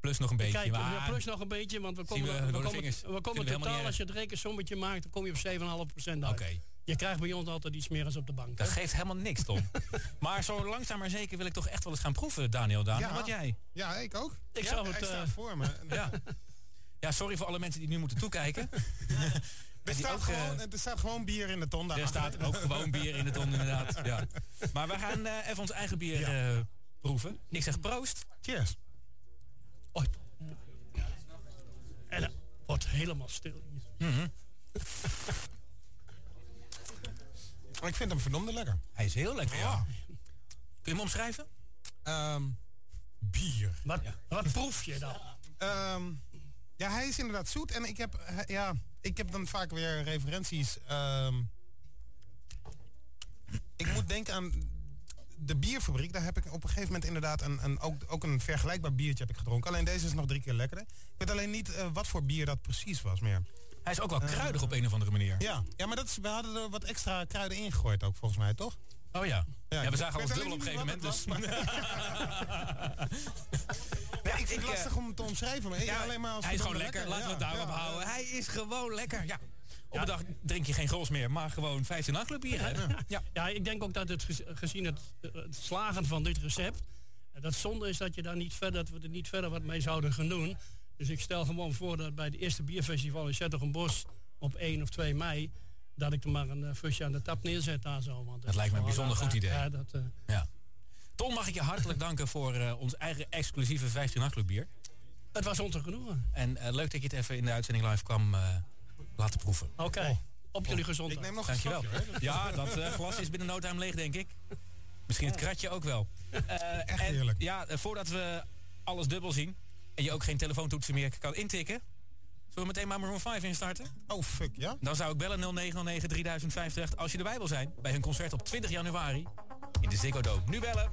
Plus nog een beetje. Kijk, maar plus nog een beetje, want we komen, we we, komen, we komen we totaal, als je het rekensommetje maakt, dan kom je op 7,5% uit. Oké. Je krijgt bij ons altijd iets meer als op de bank. Dat geeft helemaal niks, Tom. [LAUGHS] maar zo langzaam maar zeker wil ik toch echt wel eens gaan proeven, Daniel. Daniel, Ja. wat jij? Ja, ik ook. Ik Ja, zou het, eh, voor me. [LAUGHS] Ja. ja, sorry voor alle mensen die nu moeten toekijken. [LAUGHS] Er staat, ook, gewoon, er staat gewoon bier in de ton daar. Er staat ook gewoon bier in de ton, inderdaad. [LAUGHS] Ja. Maar we gaan eh, even ons eigen bier eh, proeven. Ik zeg proost. Cheers. En het wordt helemaal stil. Mhm. [LAUGHS] Ik vind hem verdomde lekker. Hij is heel lekker, ja. Ja. Kun je hem omschrijven? Ehm, bier. Wat, wat proef je dan? Ehm, ja, hij is inderdaad zoet. En ik heb, eh, ja, ik heb dan vaak weer referenties. ehm. ik moet denken aan de bierfabriek. Daar heb ik op een gegeven moment inderdaad een, een, ook, ook een vergelijkbaar biertje heb ik gedronken. Alleen deze is nog drie keer lekkerder. Ik weet alleen niet eh, wat voor bier dat precies was meer. Hij is ook wel kruidig op een of andere manier. Ja, ja maar dat is, we hadden er wat extra kruiden ingegooid ook volgens mij, toch? Oh ja. Ja, we zagen alleen dubbel op een gegeven moment. Dus. [LAUGHS] Ja, ik vind het ik, eh, lastig om te omschrijven. Maar Ja, alleen maar als hij is gewoon lekker. Laten we het daarop ja. houden. Hij is gewoon lekker. Ja. Op een dag drink je geen gros meer, maar gewoon 15 nachtclub bier. hè? Ja. ja, ik denk ook dat het gez- gezien het, eh, het slagen van dit recept, dat zonde is dat je daar niet verder, dat we er niet verder wat mee zouden gaan doen. Dus ik stel gewoon voor dat bij het eerste bierfestival in Zettergenbos op 1 of 2 mei, dat ik er maar een eh, fusje aan de tap neerzet daar zo. Want Dat lijkt me een bijzonder eh, goed idee. Ja, dat, eh, Ja. Ton, mag ik je hartelijk [LAUGHS] danken voor eh, ons eigen exclusieve 15 nachtclub bier. het was ons genoegen. En eh, leuk dat je het even in de uitzending live kwam eh, laten proeven. Oké, op jullie gezondheid. Ik neem nog Dankjewel. een slokje, hoor. Ja, dat eh, glas is binnen no time leeg, denk ik. Misschien het kratje ook wel. [LAUGHS] Eh, Echt en, heerlijk. Ja, eh, voordat we alles dubbel zien en je ook geen telefoontoetsen meer kan intikken, zullen we meteen maar Maroon 5 instarten? Oh, fuck, ja? Dan zou ik bellen 0909 3050 als je erbij wil zijn bij hun concert op 20 januari in de Ziggo Dome. Nu bellen.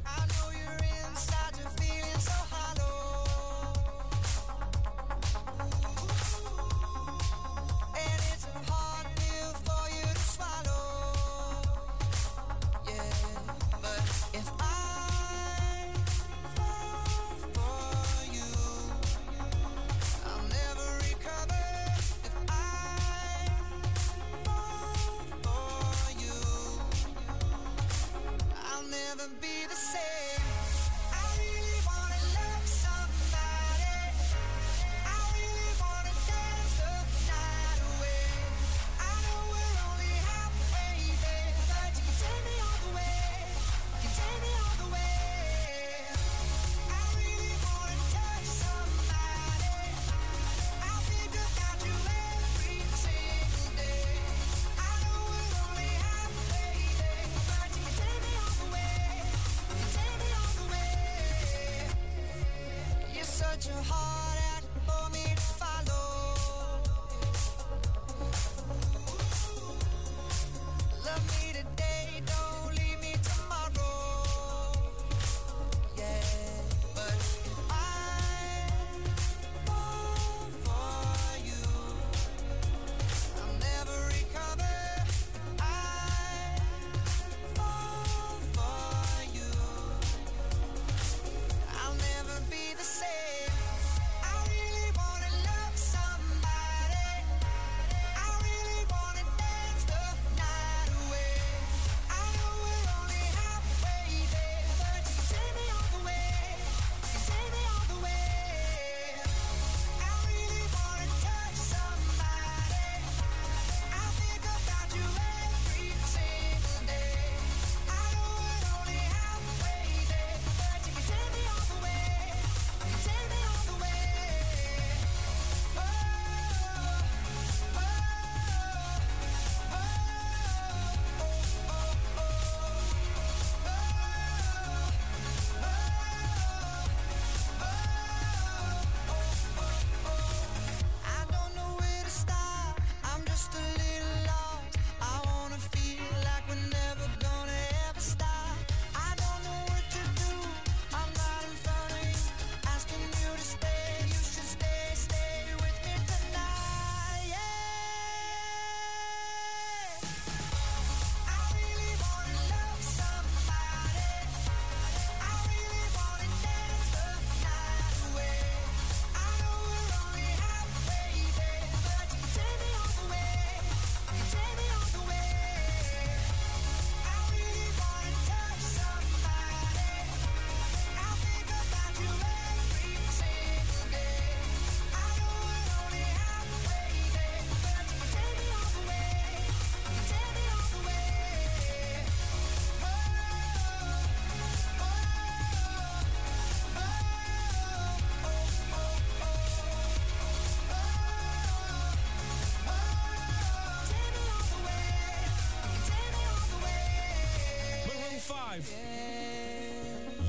5.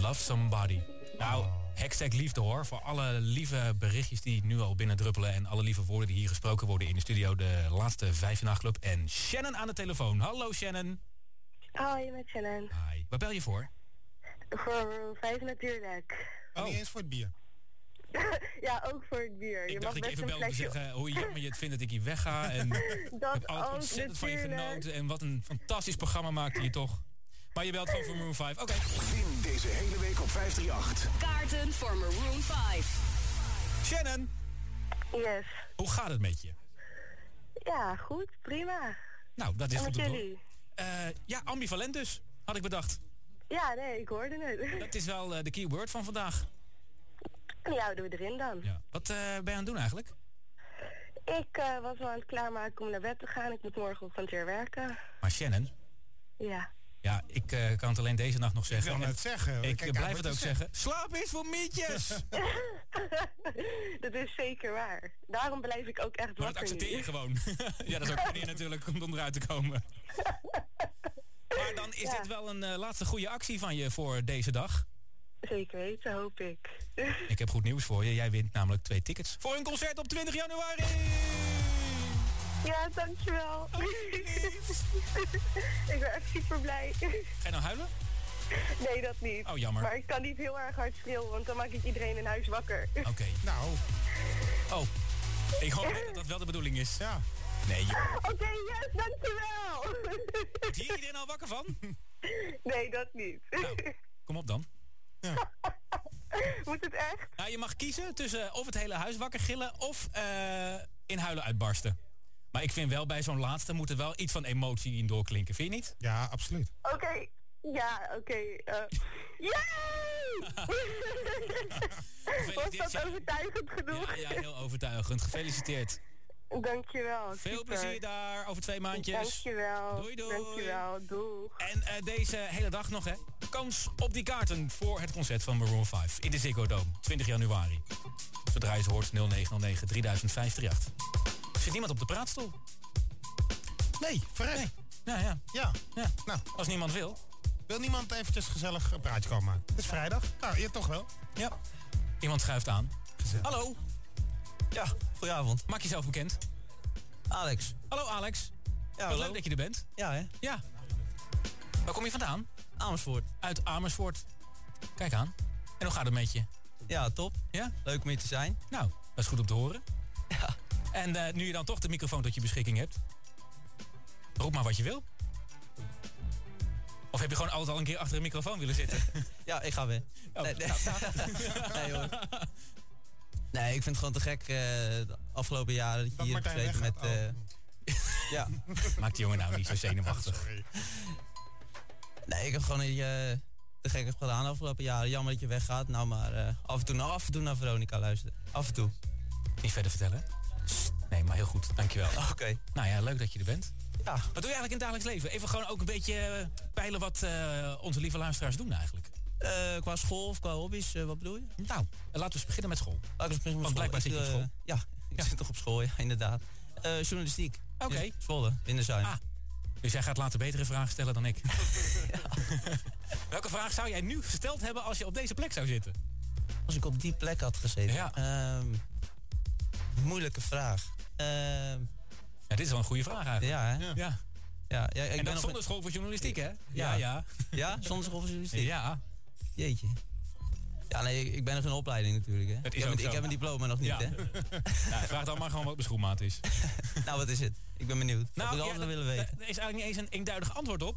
Love somebody. Nou, hashtag liefde hoor. Voor alle lieve berichtjes die nu al binnendruppelen... en alle lieve woorden die hier gesproken worden in de studio. De laatste vijf in nachtclub. En Shannon aan de telefoon. Hallo Shannon. Hoi, met Shannon. Hi. Waar bel je voor? Voor 5 natuurlijk. En niet eens voor het bier. [LAUGHS] ja, ook voor het bier. Ik je dacht mag dat je even een belde om te zeggen hoe jammer je het vindt dat ik hier wegga. En ik [LAUGHS] Dat heb altijd ook, ontzettend van je genoten. En wat een fantastisch programma maakte je toch. Maar je belt gewoon voor Maroon 5. Oké. Win deze hele week op 538. Kaarten voor Maroon 5. Shannon. Yes. Hoe gaat het met je? Ja, goed, prima. Nou, dat is en goed met jullie? Eh, ja, ambivalent dus, had ik bedacht. Ja, nee, ik hoorde het. Dat is wel eh, de keyword van vandaag. En die houden we erin dan. Wat eh, ben je aan het doen eigenlijk? Ik eh, was al aan het klaarmaken om naar bed te gaan. Ik moet morgen op kantoor werken. Maar Shannon, Ja. Ja, ik eh, kan het alleen deze nacht nog zeggen. wil En net zeggen, Ik kijk eh, blijf het ook zeggen. Slaap is voor mietjes! [LAUGHS] dat is zeker waar. Daarom blijf ik ook echt Maar dat wakker accepteer je gewoon. [LAUGHS] ja, dat is ook manier natuurlijk om om eruit te komen. [LAUGHS] Maar dan is dit wel een eh, laatste goede actie van je voor deze dag. Zeker weten, hoop ik. Ik heb goed nieuws voor je. Jij wint namelijk twee tickets voor een concert op 20 januari. Ja, dankjewel. [LAUGHS] ik ben echt super blij. Ga je nou huilen? Nee, dat niet. Oh, jammer. Maar ik kan niet heel erg hard schreeuwen, want dan maak ik iedereen in huis wakker. Oké. Nou. Oh. Ik hoop dat dat wel de bedoeling is. Ja. Nee, joh. Oké, yes, dankjewel. Wordt hier iedereen al wakker van? Nee, dat niet. Kom op dan. [LAUGHS] Moet het echt? Nou, je mag kiezen tussen eh, of het hele huis wakker gillen of eh, in huilen uitbarsten. Maar ik vind wel bij zo'n laatste moet er wel iets van emotie in doorklinken, vind je niet? Ja, absoluut. Oké, ja, oké. eh [LAUGHS] Yay! [LAUGHS] Was dat overtuigend genoeg? Ja, ja, heel overtuigend. Gefeliciteerd. Dankjewel. Veel super. plezier daar over twee maandjes. Dankjewel. Doei, doei. Dankjewel, doeg. En eh, deze hele dag nog, hè? Kans op die kaarten voor het concert van Maroon 5 in de Ziggo Dome, 20 januari. Zodra je ze hoort, 0909 300538. Zit niemand op de praatstoel? Nee, verrek. Nee. Ja, ja. Ja. ja. Nou. Als niemand wil. Wil niemand eventjes gezellig een praatje komen maken? Het is vrijdag. Nou, je toch wel. Ja. Iemand schuift aan. Hallo. Ja, goedenavond. Maak jezelf bekend. Alex. Hallo Alex. Hallo. leuk dat je er bent. Ja, hè? Ja. Waar kom je vandaan? Amersfoort. Uit Amersfoort. Kijk aan. En hoe gaat het met je? Ja, top. Ja? Leuk om hier te zijn. Nou, dat is goed om te horen. En eh, nu je dan toch de microfoon tot je beschikking hebt, roep maar wat je wil. Of heb je gewoon altijd al een keer achter een microfoon willen zitten? [LAUGHS] Ja, ik ga weer. Oh, nee, nee. nou, [LAUGHS] nee, hoor. Nee, ik vind het gewoon te gek eh, de afgelopen jaren dat je hier hebt Martijn gezeten met... eh, ja. [LAUGHS] Maak die jongen nou niet zo zenuwachtig. Nee, ik heb gewoon een eh, te gek heb gedaan de afgelopen jaren. Jammer dat je weggaat. Nou, maar eh, af en toe nog af en toe naar Veronica luisteren. Af en toe. Niet verder vertellen? Nee, maar heel goed. Dankjewel. [LAUGHS] Oké. Nou ja, leuk dat je er bent. Ja. Wat doe je eigenlijk in het dagelijks leven? Even gewoon ook een beetje eh, peilen wat eh, onze lieve luisteraars doen eigenlijk. Eh, qua school of qua hobby's, wat bedoel je? Nou, laten we eens beginnen met school. Laten we beginnen met Want school. blijkbaar zit je op Ik, school. ja, ik zit toch op school, ja, inderdaad. Journalistiek. Oké. In Zwolle, in de Zuin. Ah, dus jij gaat later betere vragen stellen dan ik. [LAUGHS] [LAUGHS] Welke vraag zou jij nu gesteld hebben als je op deze plek zou zitten? Als ik op die plek had gezeten. Ja. Ehm, moeilijke vraag. Ehm, Ja, dit is wel een goede vraag eigenlijk. ja, hè? Ja. ja. Ja, ja, ik en ben dan nog zonder school voor journalistiek, hè? Ja, Ja. ja. Ja, zonder school voor journalistiek? Ja. Jeetje. Ja, nee, ik- ben nog in opleiding natuurlijk, hè. Dat is ik, heb, een- ik heb een diploma nog niet, Ja. hè. [LAUGHS] Nou, vraag dan maar gewoon wat mijn schoenmaat is. [LAUGHS] nou, wat is het? Ik ben benieuwd. Nou, ik altijd willen weten. daar is eigenlijk niet eens een eenduidig antwoord op.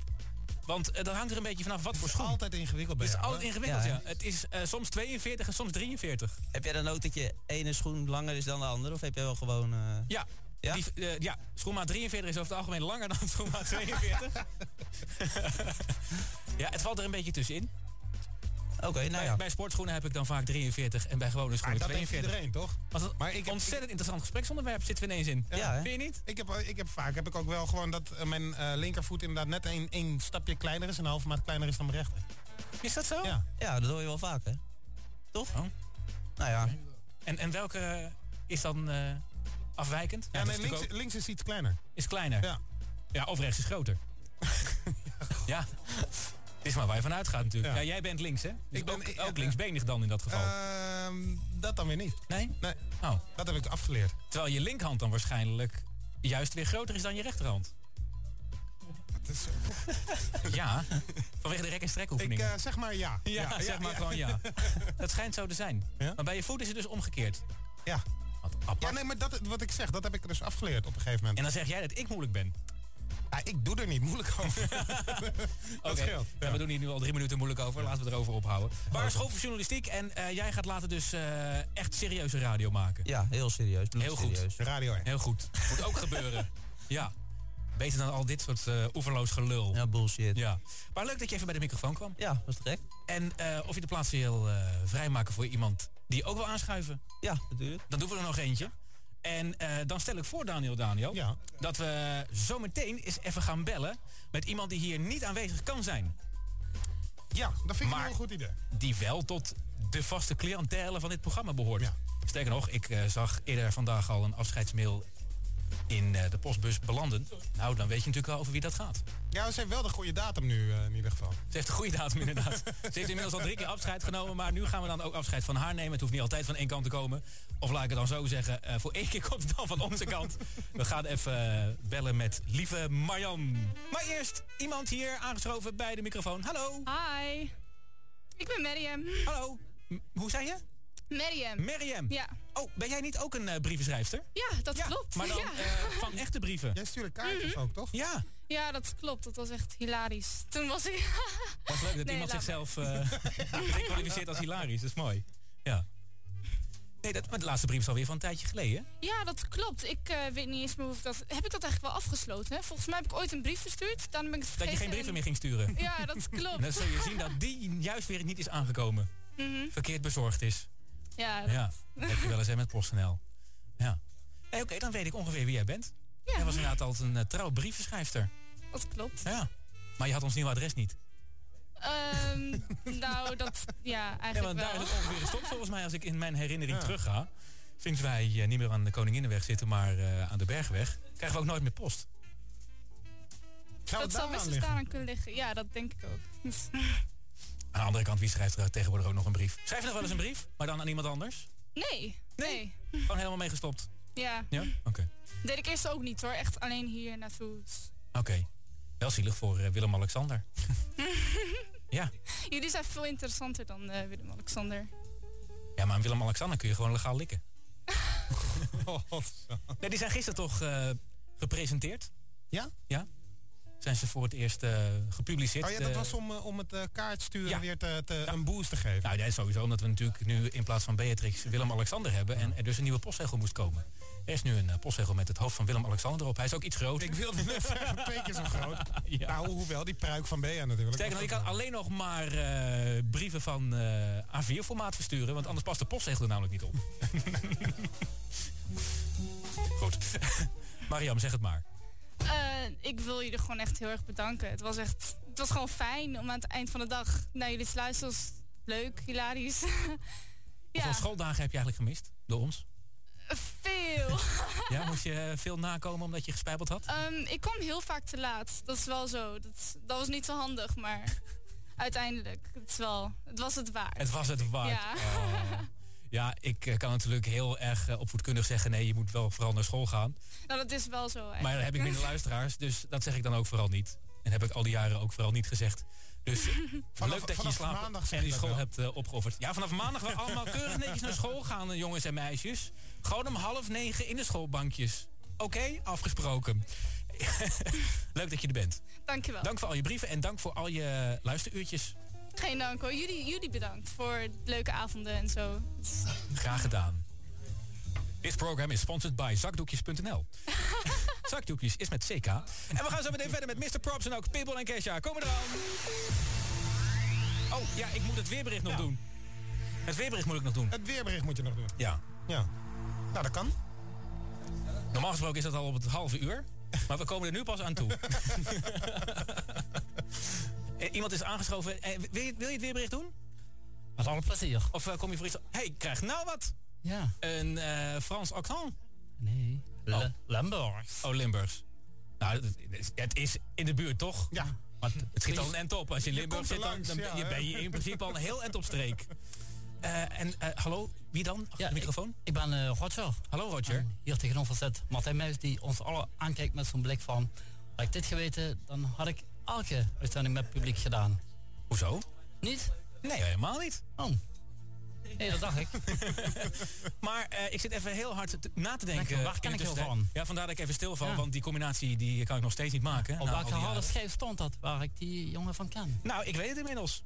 Want eh, dat hangt er een beetje vanaf wat voor schoen. Altijd ingewikkeld bij Het is jou, altijd ingewikkeld, ja. Ja, Het is eh, soms 42 en soms 43. Heb jij dan ook dat je ene schoen langer is dan de andere? Of heb jij wel gewoon... eh, Ja. Ja? Die, ja, schoenmaat 43 is over het algemeen langer dan schoenmaat 42. [LAUGHS] [LAUGHS] ja, het valt er een beetje tussenin. Oké, nou bij, ja. bij sportschoenen heb ik dan vaak 43 en bij gewone schoenen dat heeft 42. iedereen, toch? Was Maar ik heb- ontzettend interessant gespreksonderwerp zitten we ineens in. Ja? Vind je niet? Ik heb, ik heb vaak heb ik ook wel gewoon dat eh, mijn eh, linkervoet inderdaad net een, een stapje kleiner is, een halve maat kleiner is dan mijn rechter. Is dat zo? Ja. Ja, dat hoor je wel vaak, hè? Toch? Oh. Nou ja. En, en welke is dan eh, afwijkend? Ja, dat nee, is links, natuurlijk ook- links is iets kleiner. is kleiner. Ja. Ja, of rechts is groter. [LAUGHS] ja. Het is maar waar je van uitgaat natuurlijk. Ja, Ja. jij bent links, hè? Dus Ik ben- ook, ik- ook linksbenig dan in dat geval. Ehm, dat dan weer niet. nee? Nee, Oh. dat heb ik afgeleerd. Terwijl je linkhand dan waarschijnlijk juist weer groter is dan je rechterhand. Is, [LAUGHS] Ja, vanwege de rek- en ik strekoefeningen. eh, zeg maar ja. ja, zeg maar gewoon ja. [LAUGHS] Dat schijnt zo te zijn. Ja? Maar bij je voet is het dus omgekeerd. Ja. Wat apart. Ja, nee, maar dat, wat ik zeg, dat heb ik dus afgeleerd op een gegeven moment. En dan zeg jij dat ik moeilijk ben. Ja, ik doe er niet moeilijk over. [LAUGHS] Oké, scheelt, ja, we doen hier nu al drie minuten moeilijk over. Laten we erover ophouden. Maar school voor journalistiek en eh, jij gaat later dus eh, echt serieuze radio maken. Ja, heel serieus. Heel goed. serieus. Radio Heel goed. Moet ook gebeuren. [LAUGHS] Ja. Beter dan al dit soort eh oeverloos gelul. Ja, bullshit. Ja. Maar leuk dat je even bij de microfoon kwam. Ja, was te gek. En eh, of je de plaats wil eh, vrijmaken voor iemand die ook wil aanschuiven. Ja, natuurlijk. Dan doen we er nog eentje. En eh, dan stel ik voor, Daniel Daniel, dat we zometeen eens even gaan bellen met iemand die hier niet aanwezig kan zijn. Ja, dat vind ik Maar- een goed idee. Die wel tot de vaste cliëntele van dit programma behoort. Sterker nog, ik eh, zag eerder vandaag al een afscheidsmail in eh, de postbus belanden. Nou, dan weet je natuurlijk wel over wie dat gaat. Ja, ze heeft wel de goede datum nu eh, in ieder geval. Ze heeft een goede datum inderdaad. [LAUGHS] Ze heeft inmiddels al drie keer afscheid genomen, maar nu gaan we dan ook afscheid van haar nemen. Het hoeft niet altijd van één kant te komen. Of laat ik het dan zo zeggen, eh, voor één keer komt het dan van onze kant. We gaan even bellen met lieve Marjan. Maar eerst iemand hier aangeschoven bij de microfoon. Hallo. Hi. Ik ben Miriam. Hallo. hoe zei je? Miriam. Miriam. Ja. Oh, ben jij niet ook een eh, brievenschrijfster? Ja, dat klopt. Maar dan ja. eh, van echte brieven. Jij stuurde kaartjes Mhm. ook, toch? Ja. ja, dat klopt. Dat was echt hilarisch. Toen was ik... [LAUGHS] Dat is leuk dat Nee, iemand zichzelf uh, [LAUGHS] kwalificeert als hilarisch. Dat is mooi. Ja. Nee, dat, maar de laatste brief is alweer van een tijdje geleden. Ja, dat klopt. Ik eh, weet niet eens meer of ik dat... Heb ik dat eigenlijk wel afgesloten? Hè? Volgens mij heb ik ooit een brief verstuurd. Dan ben ik het Dat je geen brieven en- meer ging sturen. Ja, dat [LAUGHS] klopt. En dan zul je zien dat die juist weer niet is aangekomen. Mhm. Verkeerd bezorgd is. Ja, dat- Ja, dat heb je wel eens hè, met PostNL. Ja. Oké, dan weet ik ongeveer wie jij bent. Jij was inderdaad altijd een uh, trouw brievenschrijfster. dat klopt. Ja. Maar je had ons nieuwe adres niet. Ehm, nou, dat... Ja, Ja, eigenlijk want daar is het ongeveer gestopt volgens mij als ik in mijn herinnering Ja. terugga. Sinds wij eh, niet meer aan de Koninginnenweg zitten, maar eh, aan de Bergweg, krijgen we ook nooit meer post. dat zou best eens daaraan kunnen liggen. Ja, dat denk ik ook. Aan de andere kant, wie schrijft er tegenwoordig ook nog een brief? Schrijf je nog wel eens een brief, maar dan aan iemand anders? Nee. Nee. Gewoon helemaal mee gestopt. Ja. Ja? Oké. Deed ik eerst ook niet hoor. Echt alleen hier naartoe. Oké. Wel zielig voor eh, Willem-Alexander. [LAUGHS] ja. Jullie zijn veel interessanter dan eh, Willem-Alexander. ja, maar aan Willem-Alexander kun je gewoon legaal likken. [LAUGHS] [LAUGHS] nee, die zijn gisteren toch eh, gepresenteerd? Ja? Ja. Zijn ze voor het eerst eh, gepubliceerd. Oh ja, dat eh, was om, eh, om het kaartsturen Ja. weer te, te- een boost te geven. Nou, dat is sowieso omdat we natuurlijk nu in plaats van Beatrix Willem-Alexander hebben en er dus een nieuwe postzegel moest komen. Er is nu een postzegel met het hoofd van Willem-Alexander erop. Hij is ook iets groter. Ik wilde net zeggen, twee keer zo groot. [LAUGHS] Nou, hoewel die pruik van Bea natuurlijk. Sterker nog, je kan alleen nog maar brieven van eh, A4-formaat versturen, want anders past de postzegel er namelijk niet op. [LAUGHS] Goed. [LAUGHS] Mariam, zeg het maar. Eh, ik wil jullie gewoon echt heel erg bedanken. Het was echt, het was gewoon fijn om aan het eind van de dag naar jullie te luisteren. Leuk, hilarisch. [LAUGHS] Hoeveel schooldagen heb je eigenlijk gemist door ons? Veel. [LAUGHS] Ja, moest je [LAUGHS] veel nakomen omdat je gespijbeld had? Ehm, ik kwam heel vaak te laat. Dat is wel zo. Dat, dat was niet zo handig, maar uiteindelijk, het, is wel, het was het waard. Het was het waard. Ja. Oh. Ja, ik eh, kan natuurlijk heel erg eh, opvoedkundig zeggen... nee, je moet wel vooral naar school gaan. Nou, dat is wel zo Maar dan heb ik minder [LAUGHS] luisteraars, dus dat zeg ik dan ook vooral niet. En heb ik al die jaren ook vooral niet gezegd. Dus [LAUGHS] Vanaf- leuk dat je slaap en je die school wel. hebt eh, opgeofferd. Ja, vanaf maandag we allemaal keurig netjes naar school gaan, jongens en meisjes. Gewoon om half negen in de schoolbankjes. Oké, afgesproken. [LAUGHS] leuk dat je er bent. Dankjewel. Dank voor al je brieven en dank voor al je luisteruurtjes. Geen dank hoor. Jullie, jullie bedankt voor leuke avonden en zo. Graag gedaan. Dit programma is sponsored by zakdoekjes.nl. [LAUGHS] Zakdoekjes is met CK. En we gaan zo meteen verder met Mr. Props en ook Pitbull en Kesha. Komen eraan. Oh, ja, ik moet het weerbericht nog doen. Het weerbericht moet ik nog doen. Het weerbericht moet je nog doen. Ja. Ja. Nou, dat kan. Normaal gesproken is dat al op het halve uur. Maar we komen er nu pas aan toe. [LAUGHS] Eh, Iemand is aangeschoven. Eh, Wil je, wil je het weerbericht doen? Met alle plezier. Of eh, kom je voor iets... Hey, ik krijg nou wat. Ja. Een Frans accent? Nee. Oh. Limburgs. Oh, Limburgs. Nou, het, het is in de buurt, toch? Ja. Maar het schiet al een end op. Als je in Limburg zit, dan, dan ja, ben je- ben je hè? in principe al een heel end op streek. [LAUGHS] En hallo, wie dan? Achter de microfoon? Ik ben Roger. Hallo Roger. En hier tegenover zit Martijn Muis die ons alle aankijkt met zo'n blik van... Had ik dit geweten, dan had ik elke uitzending met publiek gedaan. Hoezo? Niet? Nee, helemaal niet. Oh. Nee, dat dacht ik. [LAUGHS] maar eh, ik zit even heel hard te- na te denken. Lekker, waar ken de ik heel tussentijd. Ja, vandaar dat ik even stil van, Ja. want die combinatie die kan ik nog steeds niet maken. Op welke harde schijf stond dat, waar ik die jongen van ken? Nou, ik weet het inmiddels.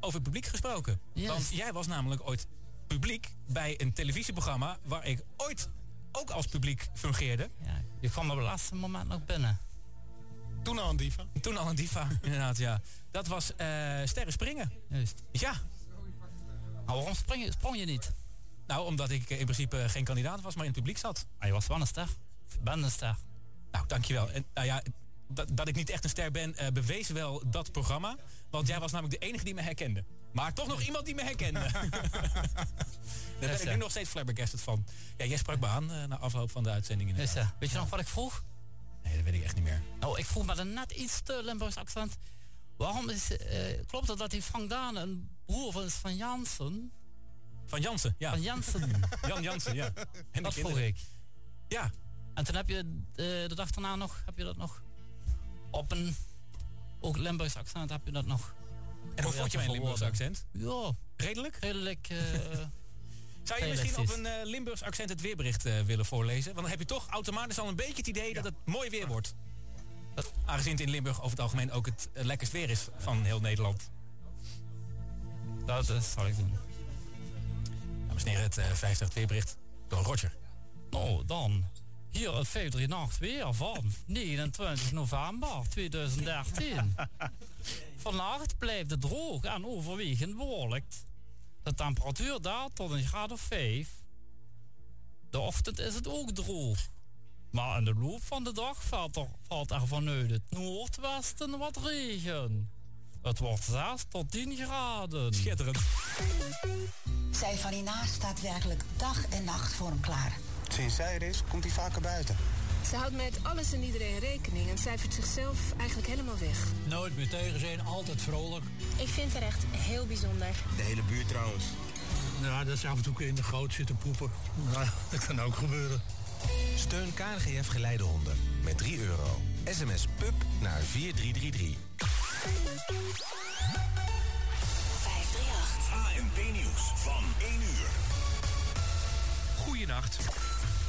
Over publiek gesproken. Yes. Want jij was namelijk ooit publiek bij een televisieprogramma waar ik ooit ook als publiek fungeerde. Ja, je kwam op het laatste moment nog binnen. Toen al een diva? Toen al een diva, [LAUGHS] inderdaad, ja. Dat was eh, Sterren Springen. Juist. Ja. Maar waarom sprong je, sprong je niet? Nou, omdat ik in principe geen kandidaat was, maar in het publiek zat. Maar je was wel een ster. Je bent een ster. Nou, dankjewel. En, nou ja, dat, dat ik niet echt een ster ben, eh, bewees wel dat programma. Want jij was namelijk de enige die me herkende. Maar toch nog iemand die me herkende. [LAUGHS] [LAUGHS] Daar ben ik nu nog steeds flabbergasted van. Ja, jij sprak me aan eh, na afloop van de uitzending. Is, inderdaad. eh, weet je nog wat ik vroeg? Nee, dat weet ik echt niet meer. Nou, ik vroeg met een net iets te Limburgs accent. Waarom is, eh, klopt het dat die Frank Daan een broer van is van Jansen? Van Jansen, ja. Van Jansen. [LAUGHS] Jan Jansen, ja. En dat vroeg ik. Ja. En toen heb je eh, de dag daarna nog, heb je dat nog op een ook Limburgs accent heb je dat nog. En hoe vond je mijn Limburgs accent? Ja. Redelijk? Redelijk. eh, [LAUGHS] Zou je misschien op een eh, Limburgs accent het weerbericht eh, willen voorlezen? Want dan heb je toch automatisch al een beetje het idee dat het mooi weer wordt. Aangezien het in Limburg over het algemeen ook het eh, lekkerst weer is van heel Nederland. Dat eh, zal ik doen. Dames en heren, het eh 50 weerbericht door Roger. Nou, dan. Hier het 538 weer van 29 november 2013. [LAUGHS] Vannacht blijft het droog en overwegend bewolkt. De temperatuur daalt tot een graad of 5. De ochtend is het ook droog. Maar in de loop van de dag valt er, valt er vanuit het noordwesten wat regen. Het wordt 6 tot 10 graden. Schitterend. Zij van hiernaast staat werkelijk dag en nacht voor hem klaar. Sinds zij er is, komt hij vaker buiten. Ze houdt met alles en iedereen rekening en cijfert zichzelf eigenlijk helemaal weg. Nooit meer tegen zijn, altijd vrolijk. Ik vind haar echt heel bijzonder. De hele buurt trouwens. Ja, dat ze af en toe in de goot zitten poepen. Nou, dat kan ook gebeuren. Steun KNGF Geleidehonden met 3 euro. SMS PUB naar 4333. ANP Nieuws van 1 uur. Goeienacht.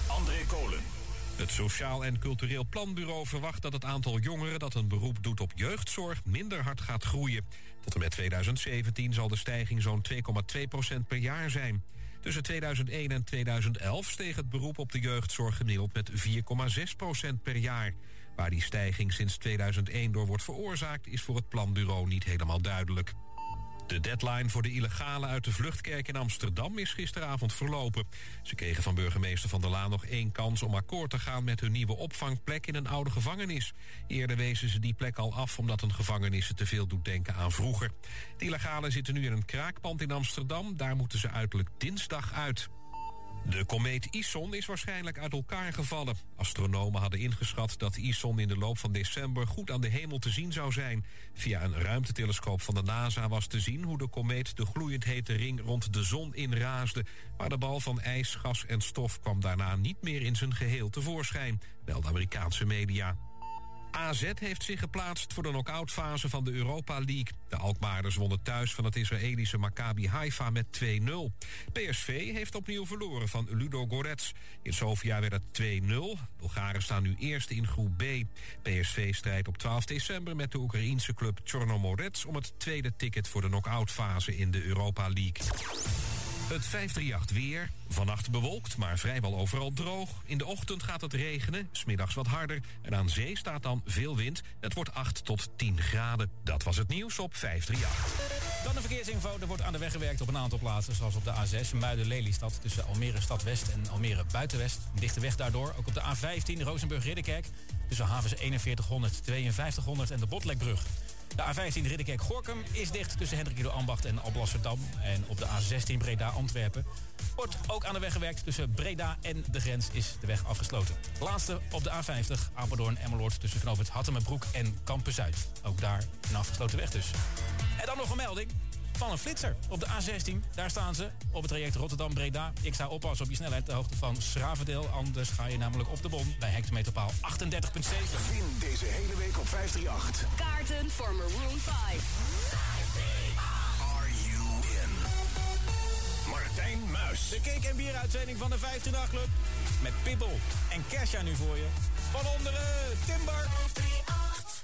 André Kolen. Het Sociaal en Cultureel Planbureau verwacht dat het aantal jongeren dat een beroep doet op jeugdzorg minder hard gaat groeien. Tot en met 2017 zal de stijging zo'n 2,2% per jaar zijn. Tussen 2001 en 2011 steeg het beroep op de jeugdzorg gemiddeld met 4,6% per jaar. Waar die stijging sinds 2001 door wordt veroorzaakt is voor het planbureau niet helemaal duidelijk. De deadline voor de illegalen uit de Vluchtkerk in Amsterdam is gisteravond verlopen. Ze kregen van burgemeester Van der Laan nog één kans om akkoord te gaan met hun nieuwe opvangplek in een oude gevangenis. Eerder wezen ze die plek al af omdat een gevangenis te veel doet denken aan vroeger. De illegalen zitten nu in een kraakpand in Amsterdam. Daar moeten ze uiterlijk dinsdag uit. De komeet Ison is waarschijnlijk uit elkaar gevallen. Astronomen hadden ingeschat dat Ison in de loop van december goed aan de hemel te zien zou zijn. Via een ruimtetelescoop van de NASA was te zien hoe de komeet de gloeiend hete ring rond de zon inraasde. Maar de bal van ijs, gas en stof kwam daarna niet meer in zijn geheel tevoorschijn, melden Amerikaanse media. AZ heeft zich geplaatst voor de knock-outfase van de Europa League. De Alkmaarders wonnen thuis van het Israëlische Maccabi Haifa met 2-0. PSV heeft opnieuw verloren van Ludo Gorets. In Sofia werd het 2-0. Bulgaren staan nu eerst in groep B. PSV strijdt op 12 december met de Oekraïense club Chornomorets... om het tweede ticket voor de knock-outfase in de Europa League. Het 538 weer. Vannacht bewolkt, maar vrijwel overal droog. In de ochtend gaat het regenen, smiddags wat harder. En aan zee staat dan veel wind. Het wordt 8 tot 10 graden. Dat was het nieuws op 538. Dan de verkeersinfo. Er wordt aan de weg gewerkt op een aantal plaatsen. Zoals op de A6 Muiden-Lelystad tussen Almere Stad-West en Almere Buitenwest. Een dichte weg daardoor. Ook op de A15 Rozenburg-Ridderkerk tussen havens 4100, 5200 en de Botlekbrug. De A15 Ridderkerk-Gorkum is dicht tussen Hendrik Ido Ambacht en Alblasserdam. En op de A16 Breda-Antwerpen wordt ook aan de weg gewerkt. Tussen Breda en de grens is de weg afgesloten. Laatste op de A50 Apeldoorn-Emmeloord tussen knooppunt Hattemerbroek en Kampen-Zuid. Ook daar een afgesloten weg dus. En dan nog een melding van een flitser. Op de A16, daar staan ze op het traject Rotterdam-Breda. Ik zou oppassen op je snelheid de hoogte van Schravendeel. Anders ga je namelijk op de bon bij hectometerpaal 38.7. Win deze hele week op 538. Kaarten voor Maroon 5. Are you in? Martijn Muis. De cake- en bieruitzending van de 538 Club. Met Pibbel en Kesha nu voor je. Van onderen, Timber. 538.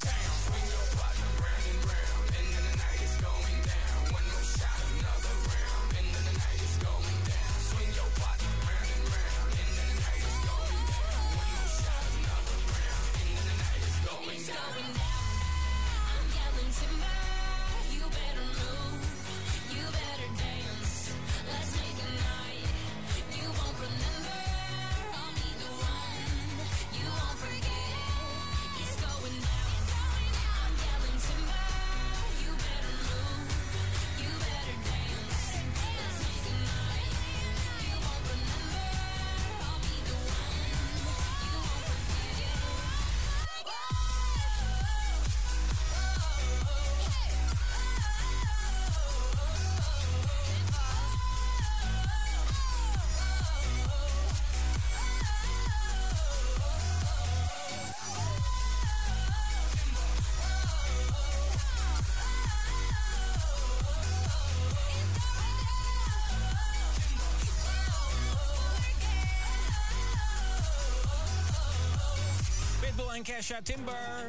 en Kesha Timber.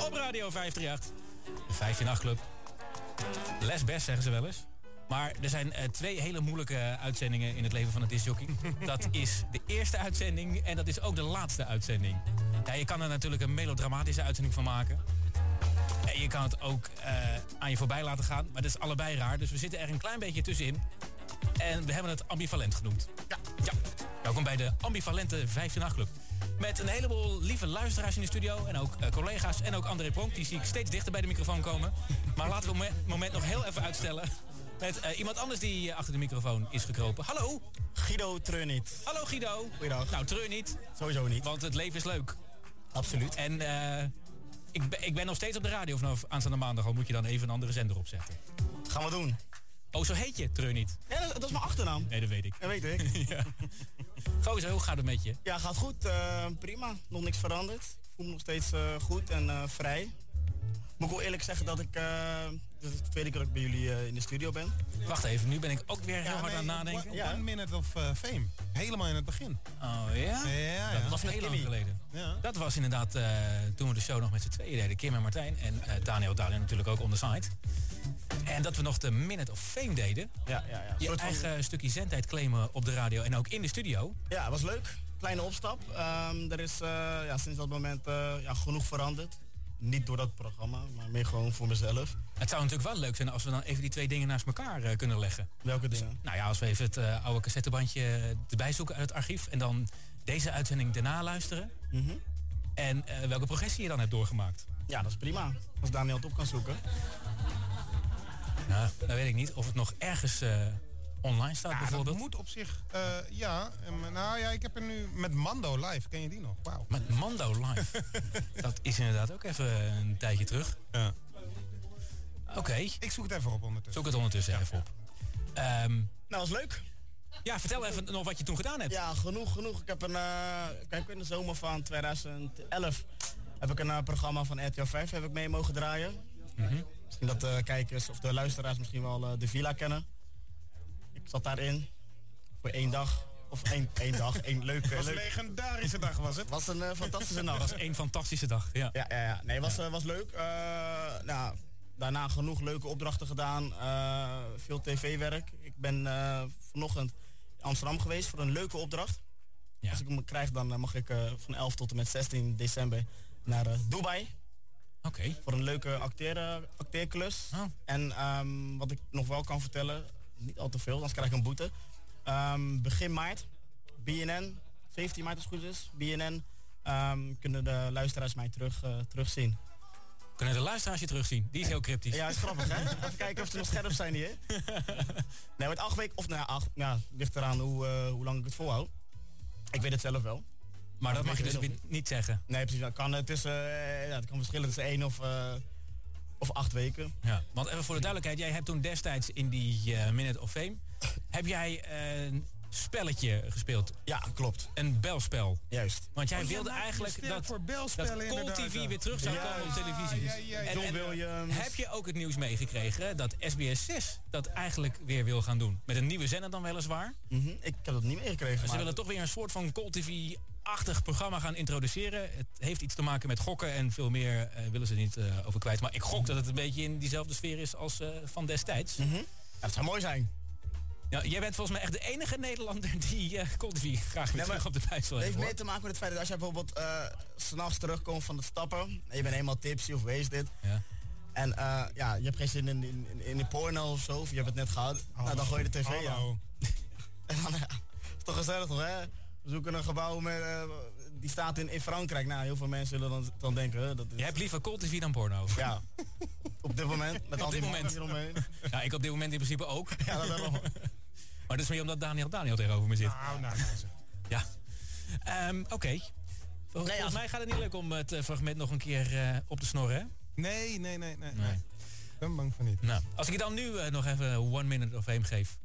Op Radio 538. De 15 Club. Les best, zeggen ze wel eens. Maar er zijn eh, twee hele moeilijke uitzendingen in het leven van een discjockey. [LAUGHS] Dat is de eerste uitzending en dat is ook de laatste uitzending. Ja, je kan er natuurlijk een melodramatische uitzending van maken. En je kan het ook eh, aan je voorbij laten gaan. Maar dat is allebei raar. Dus we zitten er een klein beetje tussenin. En we hebben het ambivalent genoemd. Ja. ja. Welkom bij de ambivalente 15 Club. Met een heleboel lieve luisteraars in de studio. En ook eh, collega's. En ook André Pronk. Die zie ik steeds dichter bij de microfoon komen. [LAUGHS] Maar laten we het moment, nog heel even uitstellen. Met eh, iemand anders die eh, achter de microfoon is gekropen. Hallo. Guido treur niet. Hallo Guido. Goeiedag. Nou, treur niet. Sowieso niet. Want het leven is leuk. Absoluut. En eh, ik, ben, ik ben nog steeds op de radio vanaf aanstaande maandag. Al moet je dan even een andere zender opzetten. Gaan we doen. Oh, zo heet je, treur niet. Ja, dat, dat is mijn achternaam. Nee, dat weet ik. Dat weet ik. [LAUGHS] ja. Gozer, hoe gaat het met je? Ja, gaat goed. eh, prima. Nog niks veranderd. Ik voel me nog steeds eh, goed en eh, vrij. Moet ik wel eerlijk zeggen dat ik... dit is de tweede keer dat ik bij jullie eh, in de studio ben. Wacht even, nu ben ik ook weer heel Ja, hard nee, aan het nadenken. One, one Minute of eh, Fame. Helemaal in het begin. Oh ja? Ja, ja. Dat was heel lang geleden. Ja. Dat was inderdaad eh, toen we de show nog met z'n tweeën deden. Kim en Martijn en eh, Daniel Daniel natuurlijk ook on the side. En dat we nog de Minute of Fame deden. Ja, ja, ja. Je Soort van- eigen stukje zendtijd claimen op de radio en ook in de studio. Ja, was leuk. Kleine opstap. Ehm, er is eh, ja, sinds dat moment eh, ja, genoeg veranderd. Niet door dat programma, maar meer gewoon voor mezelf. Het zou natuurlijk wel leuk zijn als we dan even die twee dingen naast elkaar eh, kunnen leggen. Welke dingen? Nou ja, als we even het eh, oude cassettebandje erbij zoeken uit het archief... en dan deze uitzending daarna luisteren. En eh, welke progressie je dan hebt doorgemaakt. Ja, dat is prima. Als Daniel het op kan zoeken. Nou, dat weet ik niet. Of het nog ergens eh, online staat Ja, bijvoorbeeld. dat moet op zich, eh, ja. Nou ja, ik heb er nu met Mando live. Ken je die nog? Wauw. Met Mando live. [LAUGHS] dat is inderdaad ook even een tijdje terug. Ja. Oké. Ik zoek het even op ondertussen. Zoek het ondertussen even op. Ehm, Nou, was leuk. Ja, vertel even nog wat je toen gedaan hebt. Ja, genoeg, genoeg. Ik heb een, eh, kijk, in de zomer van 2011 heb ik een eh, programma van RTL 5 heb ik mee mogen draaien. Mhm. Misschien dat de kijkers of de luisteraars misschien wel de villa kennen. Ik zat daarin voor één dag. Of één, één dag, één leuke... was een leuk- legendarische dag, was het? was een eh, fantastische nacht. Dat was één fantastische dag, ja. Ja, ja, ja. Nee, was, eh, was leuk. Eh, nou, daarna genoeg leuke opdrachten gedaan. eh, veel tv-werk. Ik ben eh, vanochtend in Amsterdam geweest voor een leuke opdracht. Als ik hem krijg, dan mag ik eh, van 11 tot en met 16 december naar eh, Dubai. Oké. Voor een leuke acteer, acteerklus. En ehm, wat ik nog wel kan vertellen, niet al te veel, anders krijg ik een boete. Ehm, begin maart, BNN, 17 maart als het goed is, BNN, ehm, kunnen de luisteraars mij terug, eh, terugzien. Kunnen de luisteraars je terugzien? Die is heel cryptisch. Ja, is grappig hè? [LAUGHS] Even kijken of ze nog scherp zijn hier. [LAUGHS] Nee, met acht weken, of nou ja, acht, ja, ligt eraan hoe, eh, hoe lang ik het volhoud. Ik weet het zelf wel. Maar dat mag je dus weer niet zeggen. Nee, precies. Dat kan, het tussen, eh, ja, het kan verschillen tussen één of, eh, of acht weken. Ja, want even voor de duidelijkheid, jij hebt toen destijds in die eh, Minute of Fame, heb jij een spelletje gespeeld? Ja, klopt. Een belspel. Juist. Want jij Oh, wilde eigenlijk dat, voor dat belspellen Call TV ja. weer terug zou Ja, komen op televisie. ja, ja, ja. En, John en Williams. heb je ook het nieuws meegekregen dat SBS 6 dat eigenlijk weer wil gaan doen? Met een nieuwe zender dan weliswaar. Mhm, Ik heb dat niet meegekregen. Ze maar- willen toch weer een soort van Call TV-achtig programma gaan introduceren. Het heeft iets te maken met gokken en veel meer eh, willen ze niet eh, over kwijt. Maar ik gok dat het een beetje in diezelfde sfeer is als eh, van destijds. Ja, dat zou mooi zijn. Ja, jij bent volgens mij echt de enige Nederlander die TV graag weer Nee, terug op de pijs wil Het heeft meer te maken met het feit dat als je bijvoorbeeld s'nachts terugkomt van het stappen... en je bent helemaal tipsy of wees dit... Ja. en ja, je hebt geen zin in, in, in, de porno of zo, of je hebt het net gehad... nou, dan gooi je de tv aan. [LAUGHS] En dan, is toch gezellig toch, hè? We zoeken een gebouw met, eh, die staat in, in Frankrijk. Nou, heel veel mensen zullen dan, dan denken... dat is, Je hebt liever TV dan porno. Ja, op dit moment. Met [LAUGHS] Op al die dit mannen moment. hieromheen. Ja, ik op dit moment in principe ook. [LAUGHS] Ja, dat daarom. [LAUGHS] Maar dat is meer omdat Daniel Daniel tegenover me zit. Nou, nou, Ja. Ehm, Oké. Vol- Volgens mij gaat het niet lukken om het eh, fragment nog een keer eh, op te snorren, hè? Nee, nee, nee, nee. Nee. Ik ben bang van niet. Nou, als ik je dan nu nog even one minute of fame geef.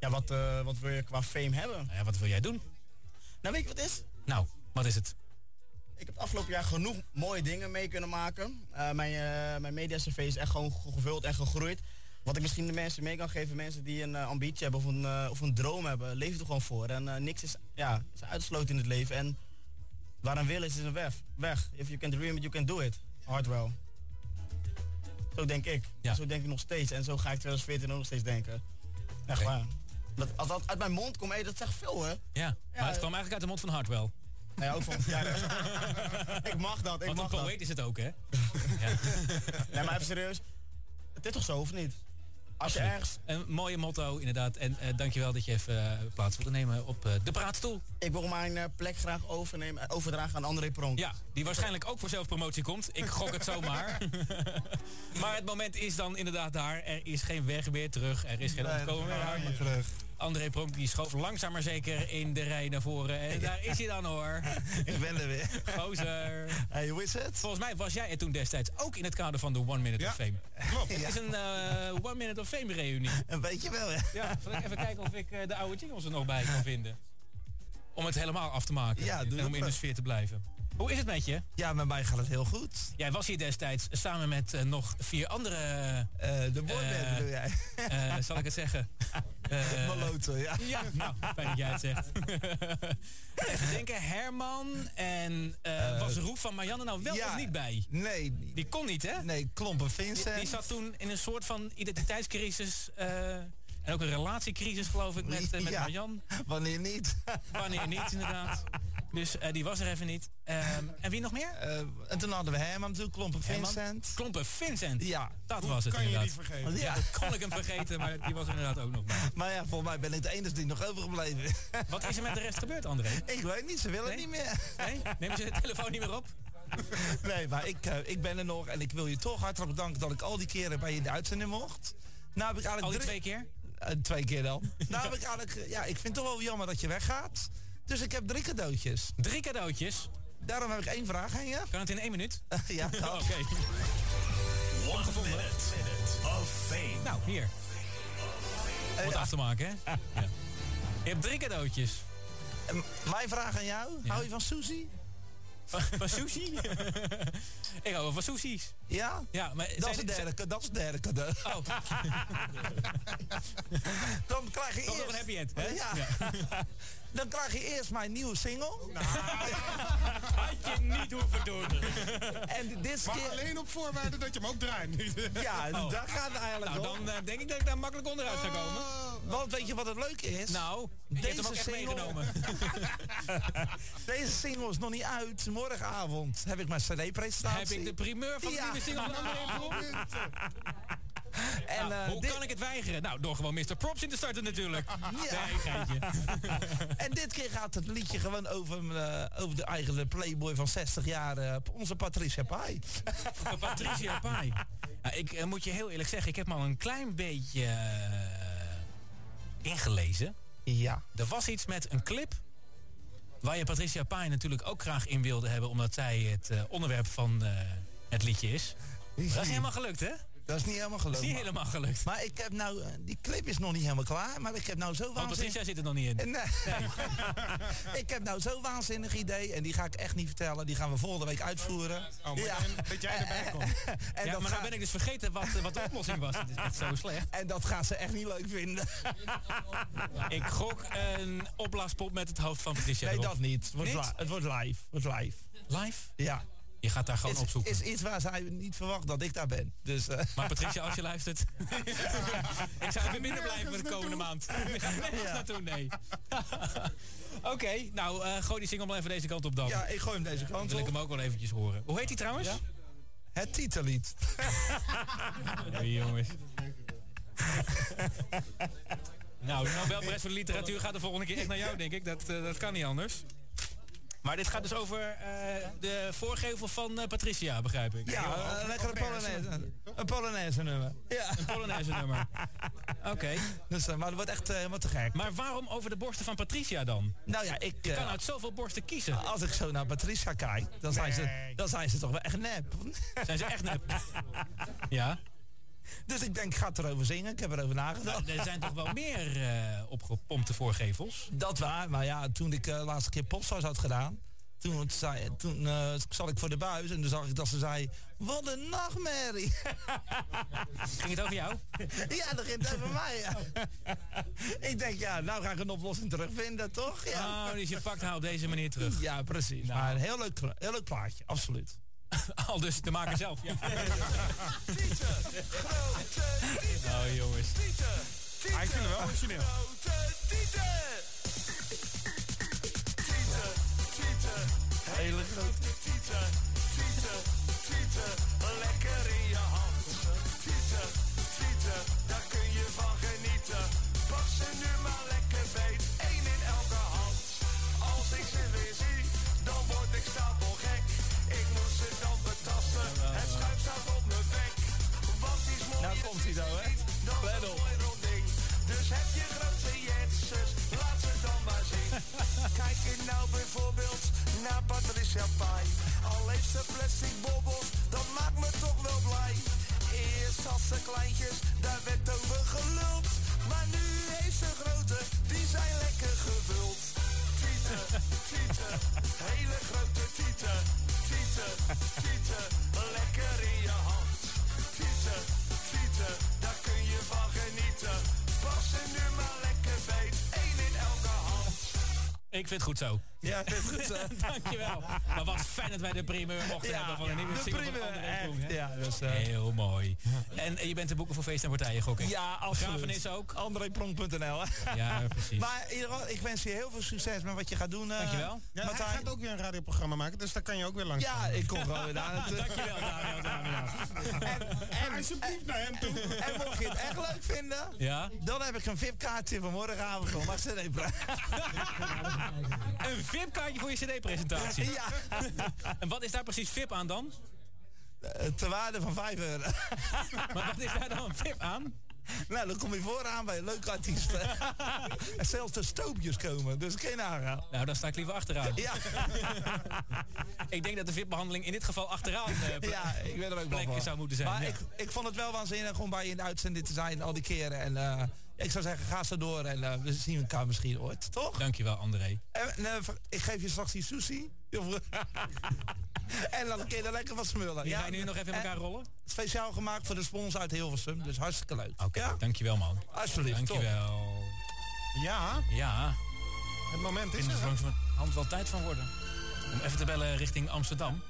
Ja, wat, eh, wat wil je qua fame hebben? Nou ja, wat wil jij doen? Nou, weet je wat het is? Nou, wat is het? Ik heb het afgelopen jaar genoeg mooie dingen mee kunnen maken. Eh, mijn, eh mijn media-cv is echt gewoon ge- gevuld en gegroeid. Wat ik misschien de mensen mee kan geven, mensen die een eh, ambitie hebben of een, of een droom hebben, leef er gewoon voor. En niks is, ja, is uitgesloten in het leven. En waar een wil is, is een weg. weg. If you can dream it, you can do it. Hardwell. Zo denk ik. Zo denk ik nog steeds. En zo ga ik 2014 ook nog steeds denken. Echt waar. Dat, als dat uit mijn mond komt, hé, dat zegt veel, hè? Ja, maar het kwam eigenlijk uit de mond van Hartwell. Nee, ook van... Ja, [LAUGHS] ik mag dat, ik Want mag een dat. poëet is het ook, hè? [LAUGHS] Nee, maar even serieus. Het is toch zo, of niet? Als je ergens... Een mooie motto, inderdaad. En eh, dankjewel dat je even eh, plaats wilde nemen op eh, de praatstoel. Ik wil mijn eh, plek graag overnemen, overdragen aan André Pronk. Ja, die waarschijnlijk ook voor zelfpromotie komt. Ik gok het zomaar. [LAUGHS] maar het moment is dan inderdaad daar. Er is geen weg meer terug. Er is geen Nee, ontkomen meer. terug. André Pronk die schoof langzaam maar zeker in de rij naar voren. En daar is hij dan hoor. [LAUGHS] Ik ben er weer. Gozer. Hey, hoe is het? Volgens mij was jij er toen destijds ook in het kader van de One Minute of Fame. Klopt. Het is een eh, One Minute of Fame reunie. [LAUGHS] Een beetje wel, hè? Ja, zal ik even kijken of ik eh, de oude jingles er nog bij kan vinden. Om het helemaal af te maken. Ja, doe en om in de sfeer te blijven. Hoe is het met je? Ja, met mij gaat het heel goed. Jij was hier destijds samen met eh, nog vier andere... Eh, de boyband eh, bedoel jij? eh, zal ik het zeggen? [LAUGHS] Eh, Maloto, ja. Ja, nou, fijn dat jij het zegt. [LAUGHS] Even denken, Herman en eh, was Roef van Marianne nou wel ja, of niet bij? Nee. Die kon niet, hè? Nee, Klompen Vincent. Die, die zat toen in een soort van identiteitscrisis... en ook een relatiecrisis, geloof ik, met, eh, met Ja. Marjan. Wanneer niet? [LAUGHS] Wanneer niet, inderdaad. Dus eh, die was er even niet. Ehm, en wie nog meer? Eh, en toen hadden we Herman natuurlijk, Klompen Herman? Vincent. Klompen Vincent. Ja. Dat Hoe was het kan je die inderdaad. vergeten? Ja, Ja. dat kon ik hem vergeten, maar die was er inderdaad ook nog bij. [LAUGHS] Maar ja, volgens mij ben ik de enige die nog overgebleven. [LAUGHS] Wat is er met de rest gebeurd, André? Ik weet niet, ze willen Nee? niet meer. Nee? Nemen ze de telefoon niet meer op? Nee, maar ik, ik ben er nog en ik wil je toch hartelijk bedanken dat ik al die keren bij je in de uitzending mocht. Nou heb ik eigenlijk Al die drie- twee keer? Eh, twee keer dan. [LAUGHS] nou heb ik eigenlijk, eh, ja, ik vind het toch wel jammer dat je weggaat. Dus ik heb drie cadeautjes. Drie cadeautjes? Daarom heb ik één vraag aan je. Kan het in één minuut? [LAUGHS] ja. [LAUGHS] Oké. One minute of fame. Nou, hier. Wat af te maken, hè? Ja. Je hebt drie cadeautjes. Mijn vraag aan jou. Hou je van sushi? Van, van sushi? [LAUGHS] ik hou wel van sushis. Ja? Ja, maar Dat is, dit- derde, dat is het derde cadeau. Oh. [LAUGHS] Dan krijg je eerst... nog een happy end, hè? Ja. [LAUGHS] Dan krijg je eerst mijn nieuwe single. [LAUGHS] Had je niet hoeven doen. [LAUGHS] En dit Maar keer... alleen op voorwaarde dat je hem ook draait. [LAUGHS] Ja, Oh. daar gaat eigenlijk Nou, dan eh, denk ik dat ik daar makkelijk onderuit ga komen. Want weet je wat het leuke is? Nou, je hebt hem ook echt meegenomen. Deze single is nog niet uit. Morgenavond heb ik mijn cd-presentatie. Heb ik de primeur van de Ja. nieuwe single van André? [LAUGHS] En, Nou, eh, hoe dit- kan ik het weigeren? Nou, door gewoon Mr. Props in te starten natuurlijk. [LAUGHS] Ja. Nee, geintje. [LAUGHS] En dit keer gaat het liedje gewoon over, eh, over de eigen playboy van 60 jaar, eh, onze Patricia Pai. Patricia Pai. Ja, ik moet je heel eerlijk zeggen, ik heb me al een klein beetje ingelezen. Ja. Er was iets met een clip waar je Patricia Pai natuurlijk ook graag in wilde hebben, omdat zij het onderwerp van het liedje is. Dat is helemaal gelukt, hè? Dat is niet helemaal gelukt. Dat is niet maar- helemaal gelukt. Maar ik heb nou, eh, die clip is nog niet helemaal klaar, maar ik heb nou zo Want waanzinnig... Patricia zit er nog niet in. Nee. [LAUGHS] ik heb nou zo'n waanzinnig idee en die ga ik echt niet vertellen. Die gaan we volgende week uitvoeren. Oh, maar dan- dat jij erbij [LAUGHS] komt. En ja, maar ga- dan ben ik dus vergeten wat, wat de oplossing was. Het is echt zo [LAUGHS] slecht. En dat gaan ze echt niet leuk vinden. Ik gok een opblaaspop met het hoofd van Patricia Nee, erop. dat niet. Het wordt, Niet? li- het wordt live. Het wordt live. Live? Ja. Je gaat daar gewoon is, opzoeken. is iets waar zij niet verwacht dat ik daar ben. Dus, eh, Maar Patricia, als je luistert. [LAUGHS] ik zou even binnen blijven de komende maand. Ik ga nergens Ja. naartoe, nee. [LAUGHS] Oké, nou eh, gooi die single maar even deze kant op dan. ja, ik gooi hem deze Dan kant wil ik op. hem ook wel eventjes horen. Hoe heet die trouwens? Het titellied. [LAUGHS] Nee, jongens. nou, de Nobelprijs voor de literatuur gaat de volgende keer echt naar jou, denk ik. Dat, eh, dat kan niet anders. Maar dit gaat dus over eh, de voorgevel van eh, Patricia, begrijp ik. Ja, een lekkere Polonaise. Een Polonaise nummer. Ja. Een Polonaise nummer. [LAUGHS] Oké. Dus, eh, maar dat wordt echt eh, helemaal te gek. Maar waarom over de borsten van Patricia dan? Nou ja, ik... Je eh, kan uit zoveel borsten kiezen. als ik zo naar Patricia kijk, dan zijn, ze, dan zijn ze toch wel echt nep. Zijn ze echt nep? [LAUGHS] Ja. Dus ik denk, ik ga het erover zingen. Ik heb erover nagedacht. Er zijn toch wel meer eh, opgepompte voorgevels? Dat waar, maar ja, toen ik eh, de laatste keer Popstars had gedaan... Toen, het zei, toen eh, zat ik voor de buis en toen zag ik dat ze zei... Wat een nachtmerrie. [LAUGHS] Ging het over jou? ja, dat ging het over mij. Ja. [LAUGHS] ik denk, ja, nou ga ik een oplossing terugvinden, toch? Ja, Oh, dus je pakt haar op deze manier terug. ja precies. Maar een heel leuk, heel leuk plaatje, absoluut. [LAUGHS] Al dus de maker zelf. Ja. Oh jongens. Ah, ik vind het wel origineel. Hele grote. Lekker in je hand. Tieten, tieten, daar kun je van genieten. Pak ze nu maar lekker Nou komt hij zo, hè? dan Let op. Dus heb je grote jetsers, laat ze dan maar zien. [LAUGHS] Kijk je nou bijvoorbeeld naar Patricia Pai. Al heeft ze plastic bobbels, dat maakt me toch wel blij. Eerst had ze kleintjes, daar werd over geluld. Maar nu heeft ze grote, die zijn lekker gevuld. Tieten, tieten, hele grote tieten. Tieten, tieten, lekker in je hand. Tieten, tieten, daar kun je van genieten. Pas ze nu maar lekker beet, één in elke hand. Ik vind het goed zo. Ja, het goed. [LAUGHS] Dankjewel. Maar wat fijn dat wij de primeur mochten Ja, hebben van een nieuwe de single van primeur, André echt. Koen, hè? Ja, dus, eh, Heel mooi. [LAUGHS] En je bent te boeken voor feesten en partijen, gok ik? Ja, absoluut. Grafenis ook? AndréPronk.nl. Ja, precies. [LAUGHS] Maar in ieder geval, ik wens je heel veel succes met wat je gaat doen. eh, Dankjewel. Ja, Martijn. hij gaat ook weer een radioprogramma maken, dus daar kan je ook weer langs. Ja, ik kom gewoon weer daar naartoe. Dankjewel, Daniel. Daniel. En alsjeblieft naar hem toe. En mocht je het echt leuk vinden, Ja? dan heb ik een VIP-kaartje voor morgenavond voor Pro. Een VIP-kaartje voor je CD-presentatie. Ja. [LAUGHS] En wat is daar precies VIP aan dan? Eh, Ter waarde van 5 euro. [LAUGHS] Maar wat is daar dan VIP aan? Nou, dan kom je vooraan bij een leuke artiest. [LAUGHS] en zelfs de stoopjes komen, dus geen nagaan. Nou, dan sta ik liever achteraan. Ja. ik denk dat de VIP-behandeling in dit geval achteraan eh, Ja, ik ben er ook van. zou moeten zijn. Maar ja. ik, ik vond het wel waanzinnig om bij je in de uitzending te zijn al die keren. En eh, ik zou zeggen, ga zo door en eh, we zien elkaar misschien ooit, toch? Dankjewel, André. En, eh, ik geef je straks die sushi. [LAUGHS] en dan kun je er lekker van smullen. Die ga je nu nog even in elkaar en rollen? Speciaal gemaakt voor de spons uit Hilversum, dus hartstikke leuk. Oké, dankjewel man. Alsjeblieft, Dankjewel. Ja, Ja, het moment ik is vind er zo hand wel tijd van worden. Om even te bellen richting Amsterdam.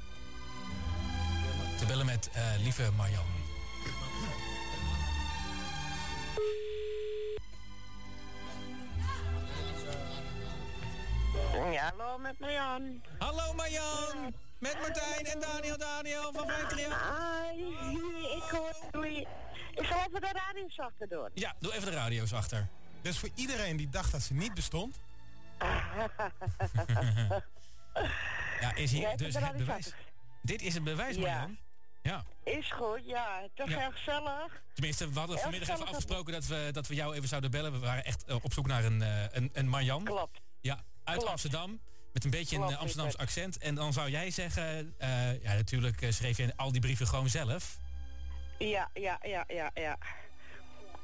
Te bellen met eh, lieve Marjan. Ja, hallo met Marjan. Hallo Marjan! Met Martijn en Daniel Daniel van 538. Hi, ik hoor jullie. Ik zal even de radio zachter doen. Ja, doe even de radio's achter. Dus voor iedereen die dacht dat ze niet bestond, [LAUGHS] Ja, is hier dus het radio bewijs. zachter. Dit is het bewijs, Ja. Marjan. Ja. Is goed, ja. Toch Ja. heel gezellig. Tenminste, we hadden Heel vanmiddag even afgesproken dat we, dat we jou even zouden bellen. We waren echt eh, op zoek naar een, eh, een, een Marjan. Klopt. Ja, uit Klopt. Amsterdam. Met een beetje een Klopt, eh, Amsterdams accent. En dan zou jij zeggen, eh, ja natuurlijk eh, schreef je al die brieven gewoon zelf. Ja, ja, ja, ja, ja.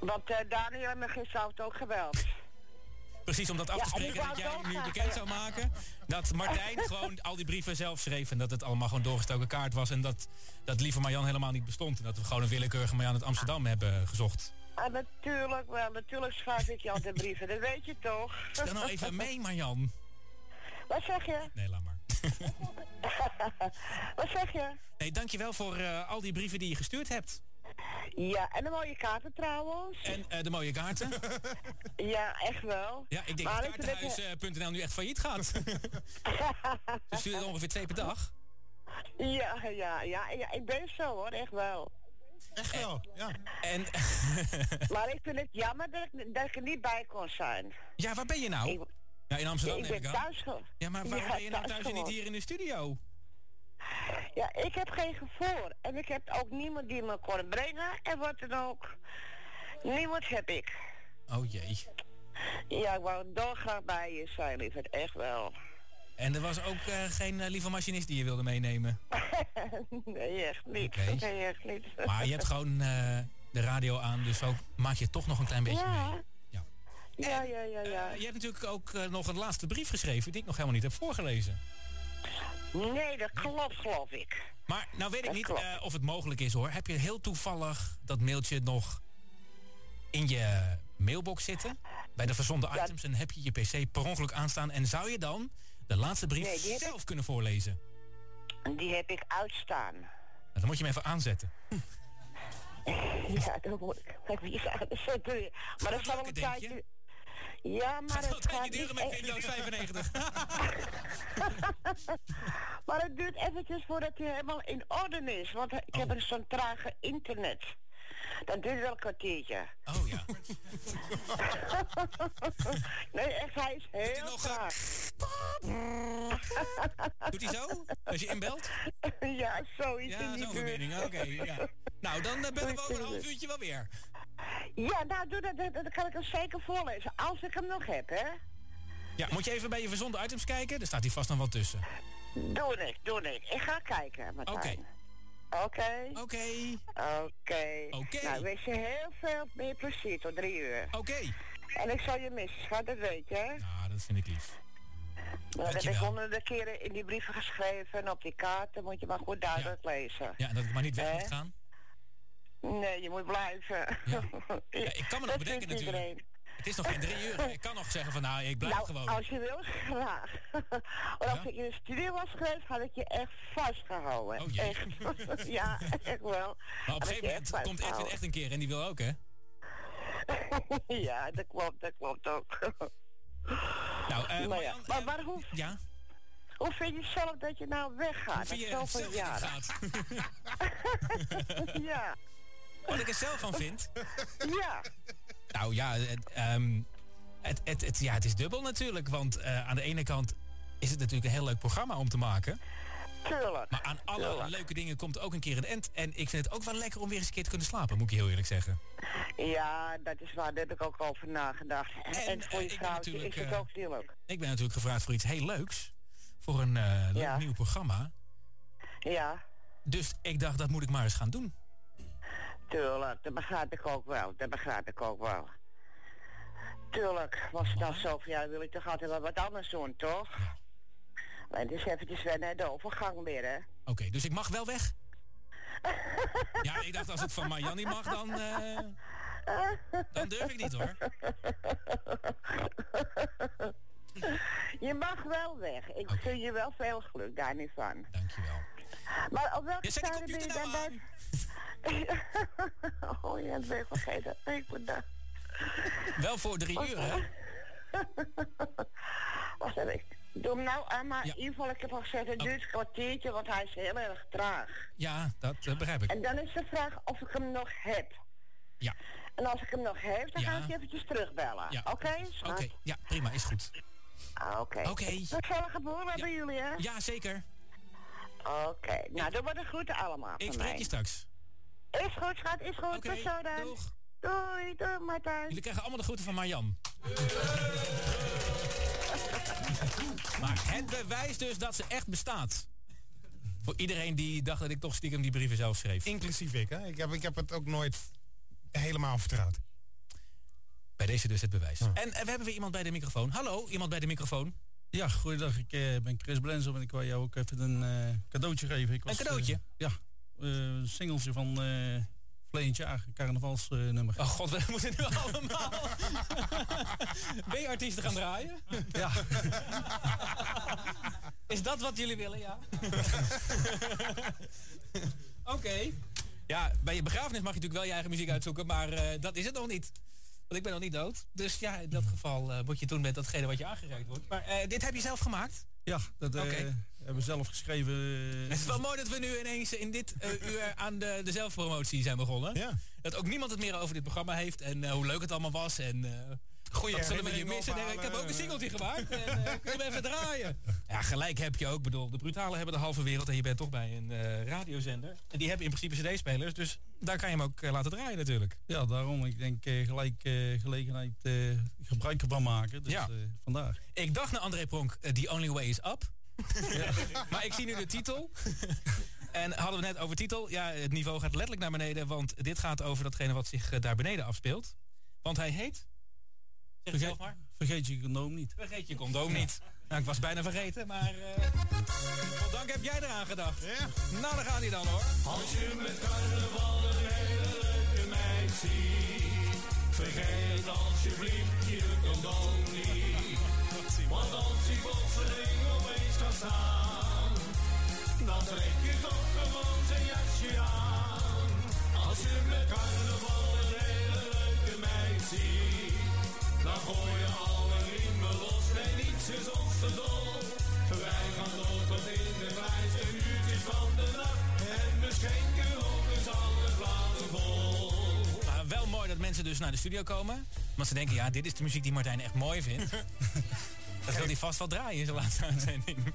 Want eh Daniel heeft me gisteravond ook gebeld. Precies om dat af te spreken dat jij het nu bekend zou maken. Dat Martijn [LAUGHS] gewoon al die brieven zelf schreef. En dat het allemaal gewoon doorgestoken kaart was. En dat, dat lieve Marjan helemaal niet bestond. En dat we gewoon een willekeurige Marjan uit Amsterdam hebben gezocht. Ah, natuurlijk wel, natuurlijk schrijf ik je altijd brieven, dat weet je toch? Stel nou even mee, Marjan. Wat zeg je? Nee, laat maar. [LAUGHS] Wat zeg je? Nee, dankjewel voor eh, al die brieven die je gestuurd hebt. Ja, en de mooie kaarten trouwens. En eh, de mooie kaarten. [LAUGHS] Ja, echt wel. Ja, ik denk Maar dat kaartenhuis.nl nu echt failliet gaat. [LAUGHS] Ze sturen er ongeveer twee per dag. Ja, ja, ja, ja, ik ben zo hoor, echt wel. Echt wel, ja. En [LAUGHS] Maar ik vind het jammer dat ik, dat ik er niet bij kon zijn. ja, waar ben je nou? Ik, Ja, in Amsterdam ik ik ben aan. thuis Ja, maar waarom Ja, ben je nou thuis en niet hier in de studio? Ja, ik heb geen gevoel. En ik heb ook niemand die me kon brengen. En wat dan ook. Niemand heb ik. Oh jee. Ja, ik wou dolgraag bij je zijn, lieverd. Echt wel. En er was ook eh, geen eh, lieve machinist die je wilde meenemen. [LAUGHS] nee, echt niet. Nee, echt niet. Maar je hebt gewoon eh, de radio aan, dus ook maak je toch nog een klein beetje mee. ja. Ja, ja, ja, ja. Je hebt natuurlijk ook nog een laatste brief geschreven die ik nog helemaal niet heb voorgelezen. Nee, dat klopt, geloof ik. Maar nou weet ik Dat niet of het mogelijk is hoor. Heb je heel toevallig dat mailtje nog in je mailbox zitten? Bij de verzonden Ja. items en heb je je pc per ongeluk aanstaan. En zou je dan de laatste brief Nee, zelf kunnen voorlezen? Die heb ik uitstaan. Nou, dan moet je hem even aanzetten. [LAUGHS] Ja, dat moet ik even iets aan de. Maar dat zal wel een tijdje... Ja, maar het een gaat duren met Windows 95. [LAUGHS] Maar het duurt eventjes voordat hij helemaal in orde is. Want ik Oh. heb een zo'n trage internet. Dat duurt wel een kwartiertje. Oh ja. [LAUGHS] nee, echt, hij is heel nog, traag. [LAUGHS] Doet hij zo? Als je inbelt? [LAUGHS] ja, zoiets in die verbinding. Oké, ja. Nou, dan eh, bellen we over een half uurtje wel weer. Ja, nou, doe dat, dat, dat kan ik hem zeker voorlezen. Als ik hem nog heb, hè. Ja, moet je even bij je verzonden items kijken? Er staat hier vast nog wat tussen. Doe ik, doe ik. Ik ga kijken, Martijn. Oké. Oké. Oké. Oké. Nou, ik wens je heel veel meer plezier tot drie uur. Oké. En ik zal je missen, schat, dat weet je? Nou, dat vind ik lief. Maar dat heb ik honderden keren in die brieven geschreven en op die kaarten moet je maar goed duidelijk lezen. Ja, en dat ik maar niet weg moet gaan. Nee, je moet blijven. Ja. [LAUGHS] Ja, ik kan me nog Dat bedenken natuurlijk. iedereen. Het is nog geen drie uur. Ik kan nog zeggen van nou, ik blijf nou, gewoon. als je wil, graag. [LAUGHS] Want als ik in de studio was geweest, had ik je echt vastgehouden. Oh, jee. echt. [LAUGHS] ja, echt wel. Maar op een gegeven moment komt Edwin echt een keer en die wil ook, hè? [LAUGHS] ja, dat klopt, dat klopt ook. Nou, eh, maar, ja. maar, maar hoe, ja? hoe vind je zelf dat je nou weggaat? Hoe je zelf jaren? ja. Wat ik er zelf van vind? Ja. Nou ja, het, ehm, het, het, het, ja, het is dubbel natuurlijk. Want eh, aan de ene kant is het natuurlijk een heel leuk programma om te maken. Tuurlijk. Maar aan alle leuke dingen komt ook een keer een end. En ik vind het ook wel lekker om weer eens een keer te kunnen slapen, moet ik je heel eerlijk zeggen. Ja, dat is waar. Daar heb ik ook over nagedacht. En, en voor je vrouw is het eh, ook heel leuk. Ik ben natuurlijk gevraagd voor iets heel leuks. Voor een eh, leuk Ja. nieuw programma. Ja, Dus ik dacht, dat moet ik maar eens gaan doen. Tuurlijk. Dat begrijp ik ook wel. Dat begrijp ik ook wel. Tuurlijk. Was het nou zoveel jaar, wil ik toch altijd wel wat anders doen, toch? Maar het is eventjes wennen de overgang weer, hè? Oké, dus ik mag wel weg? ja, ik dacht als het van Marjan mag, dan, eh, dan durf ik niet hoor. Je mag wel weg. Ik gun je wel veel geluk, daar niet van. Dankjewel. Maar op welke Ja, zet die tijden ben je computer dan nou bij... [LAUGHS] oh ja, dat ben ik vergeten. Ik ben daar. Wel voor drie uur, hè? [LAUGHS] Wacht even. ik Doe hem nou aan, maar in ieder geval, ik heb al gezegd, het duurt een kwartiertje, want hij is heel erg traag. Ja, dat eh, begrijp ik. En dan is de vraag of ik hem nog heb. Ja. En als ik hem nog heb, dan Ja. ga ik je eventjes terugbellen. Ja. Oké, Oké, ja, prima, is goed. Ah, Oké. Oké. Gezellige boel bij jullie, hè? Ja, zeker. Oké, nou, dan worden groeten allemaal Ik spreek mij. je straks. Is goed, schat, is goed. Tot zo dan. doeg. Doei, doei, Martijn. Jullie krijgen allemaal de groeten van Marjan. [LAUGHS] Maar het bewijst dus dat ze echt bestaat. Voor iedereen die dacht dat ik toch stiekem die brieven zelf schreef. Inclusief ik, hè? Ik heb, ik heb het ook nooit helemaal vertrouwd. Bij deze dus het bewijs. En we hebben weer iemand bij de microfoon. Hallo, iemand bij de microfoon. Ja, goeiedag. Ik eh, ben Chris Blenzo en ik wil jou ook even een eh, cadeautje geven. Ik Een cadeautje? eh, ja, eh, een singeltje van verleden jaar, carnavalsnummer. Oh god, we [LAUGHS] moeten nu allemaal [LAUGHS] B-artiesten gaan draaien. [LAUGHS] Ja. Is dat wat jullie willen, ja? Oké. Ja, bij je begrafenis mag je natuurlijk wel je eigen muziek uitzoeken, maar dat is het nog niet. Want ik ben nog niet dood. Dus ja, in dat geval eh, moet je doen met datgene wat je aangereikt wordt. Maar eh, dit heb je zelf gemaakt? Ja, dat eh, Oké. hebben we zelf geschreven. Het is wel mooi dat we nu ineens in dit uur aan de, de zelfpromotie zijn begonnen. Ja. Dat ook niemand het meer over dit programma heeft en hoe leuk het allemaal was. En, Goeie dat zullen we herinneringen missen. Nee, ik heb ook een singeltje gemaakt en eh, [LAUGHS] kunnen we even draaien. Ja, gelijk heb je ook. Bedoel, de brutalen hebben de halve wereld en je bent toch bij een eh, radiozender. En die hebben in principe cd-spelers, dus daar kan je hem ook eh, laten draaien natuurlijk. Ja, daarom. Ik denk eh, gelijk eh, gelegenheid eh, gebruik ervan maken. Dus Ja. eh, vandaar. Ik dacht naar André Pronk, The Only Way is Up. [LAUGHS] maar ik zie nu de titel. en hadden we net over titel. Ja, het niveau gaat letterlijk naar beneden. Want dit gaat over datgene wat zich daar beneden afspeelt. Want hij heet... Zeg zelf maar. Vergeet je condoom niet. Vergeet je condoom niet. Nou, ik was bijna vergeten, maar... eh dank heb jij eraan gedacht. Ja. Nou, daar gaat hij dan hoor. Als je met carnaval een hele leuke meid ziet, vergeet alsjeblieft je condoom niet. Want als die plotseling opeens gaat staan, dan trek je toch gewoon zijn jasje aan. Als je met carnaval een hele leuke meid ziet, dan gooi je alle riemen los. Nee, niets is ons te dol. Wij gaan door tot in de uurtjes van de nacht. En we schenken ook eens alle glazen vol. Maar wel mooi dat mensen dus naar de studio komen. Want ze denken, ja, dit is de muziek die Martijn echt mooi vindt. [LAUGHS] dat wil hij vast wel draaien in zijn laatste uitzending. [LAUGHS]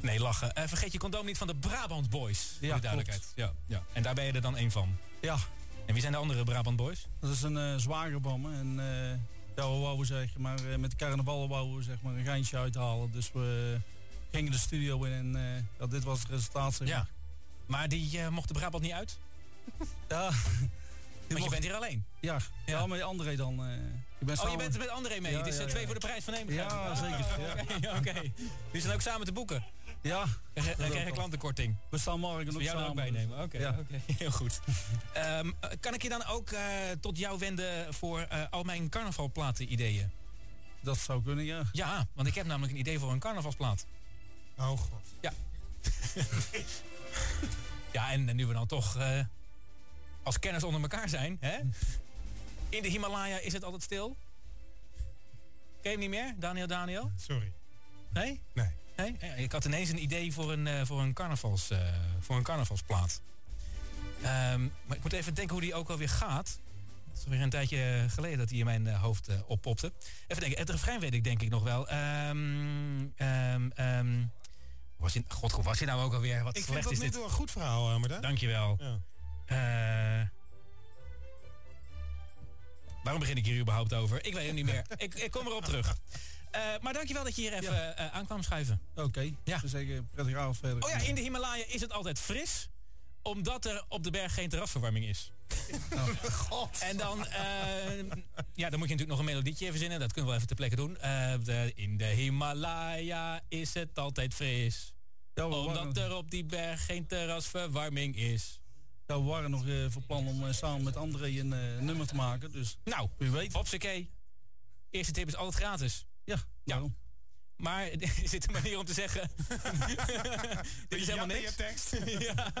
nee, lachen. Eh, vergeet je condoom niet van de Brabant Boys. Voor Ja, de duidelijkheid. Ja, ja. En daar ben je er dan één van. Ja. En wie zijn de andere Brabant Boys? Dat is een uh, zware me. En eh, ja, we wouden zeg maar, eh, met de carnaval wouden we zeg maar, een geintje uithalen. Dus we gingen de studio in en eh, ja, dit was het resultaat. Zeg Ja. maar. Maar die eh, mocht de Brabant niet uit? [LAUGHS] Ja. Want je bent hier alleen? Ja, ja. met André dan. eh, ik ben Oh, je bent er met André mee. Ja, het is eh, ja, twee ja. voor de prijs van één. Ja, zeker. Ah, [LAUGHS] Oké, oké. Die zijn ook samen te boeken. Ja. Dan krijg je klantenkorting. We staan morgen Dus nog we jou er ook samen. bij nemen. Oké, Ja. heel goed. Ehm, eh, kan ik je dan ook eh, tot jou wenden voor eh, al mijn carnavalplaten ideeën? Dat zou kunnen, ja. Ja, want ik heb namelijk een idee voor een carnavalsplaat. Oh god. Ja. ja, en nu we dan toch eh, als kenners onder elkaar zijn, hè? In de Himalaya is het altijd stil. Ken je hem niet meer, Daniel Daniel? Sorry. Nee? Nee. Nee? Ik had ineens een idee voor een, eh, voor een, carnavals, eh, voor een carnavalsplaat. Ehm, maar ik moet even denken hoe die ook alweer gaat. Het is alweer een tijdje geleden dat hij in mijn eh, hoofd oppopte. Even denken, het refrein weet ik denk ik nog wel. Ehm was je, God, hoe was je nou ook alweer? Wat Ik vind slecht dat is dit? een goed verhaal, uh, Martijn. Dankjewel. Ja. Eh, waarom begin ik hier überhaupt over? Ik weet het niet meer. ik, ik kom erop terug. Eh, maar dankjewel dat je hier even eh, aan kwam schuiven. Oké. Ja. Dus zeggen, prettige avond verder. Oh ja, in de Himalaya is het altijd fris. Omdat er op de berg geen terrasverwarming is. [LAUGHS] God. En dan, eh, ja, dan moet je natuurlijk nog een melodietje verzinnen. Dat kunnen we wel even ter plekke doen. Eh, de- in de Himalaya is het altijd fris. Ja, omdat er op die berg geen terrasverwarming is. Ja, we waren nog eh van plan om eh, samen met André een eh, nummer te maken. Dus Nou, wie weet. hopsakee. Eerste tip is altijd gratis. Ja, Ja. Maar [LAUGHS] is dit een manier om te zeggen... [LAUGHS] [LAUGHS] dit is helemaal niks. tekst. Ja.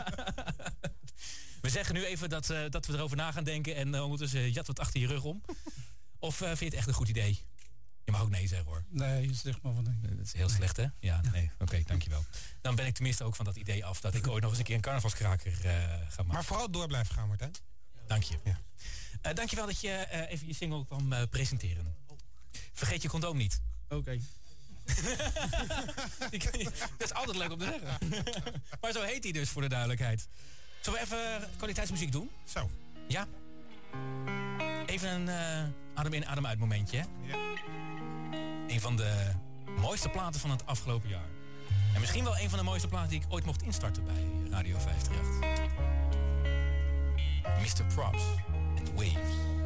We zeggen nu even dat, eh, dat we erover na gaan denken... en eh, ondertussen jat wat achter je rug om. Of eh, vind je het echt een goed idee? Je mag ook nee zeggen hoor. Nee, zeg maar van nee. Dat is heel slecht hè? Ja, nee. Oké, dankjewel. Dan ben ik tenminste ook van dat idee af... dat ik ooit nog eens een keer een carnavalskraker ga maken. Maar vooral door blijven gaan, Martijn. Dank je. Eh, dankjewel dat je even je single kwam presenteren. Vergeet je condoom niet. Oké. [LAUGHS] Dat is altijd leuk om te zeggen. maar zo heet hij dus, voor de duidelijkheid. Zullen we even kwaliteitsmuziek doen? Zo. Ja? Even een eh, adem in, adem uit momentje. hè? Een van de mooiste platen van het afgelopen jaar. En misschien wel een van de mooiste platen die ik ooit mocht instarten bij Radio 538. Mr. Props and Waves.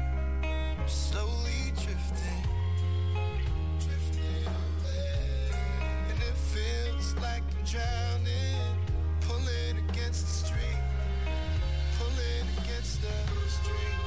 Slowly drifting, drifting. And it feels like I'm drowning, pulling against the stream, pulling against the stream.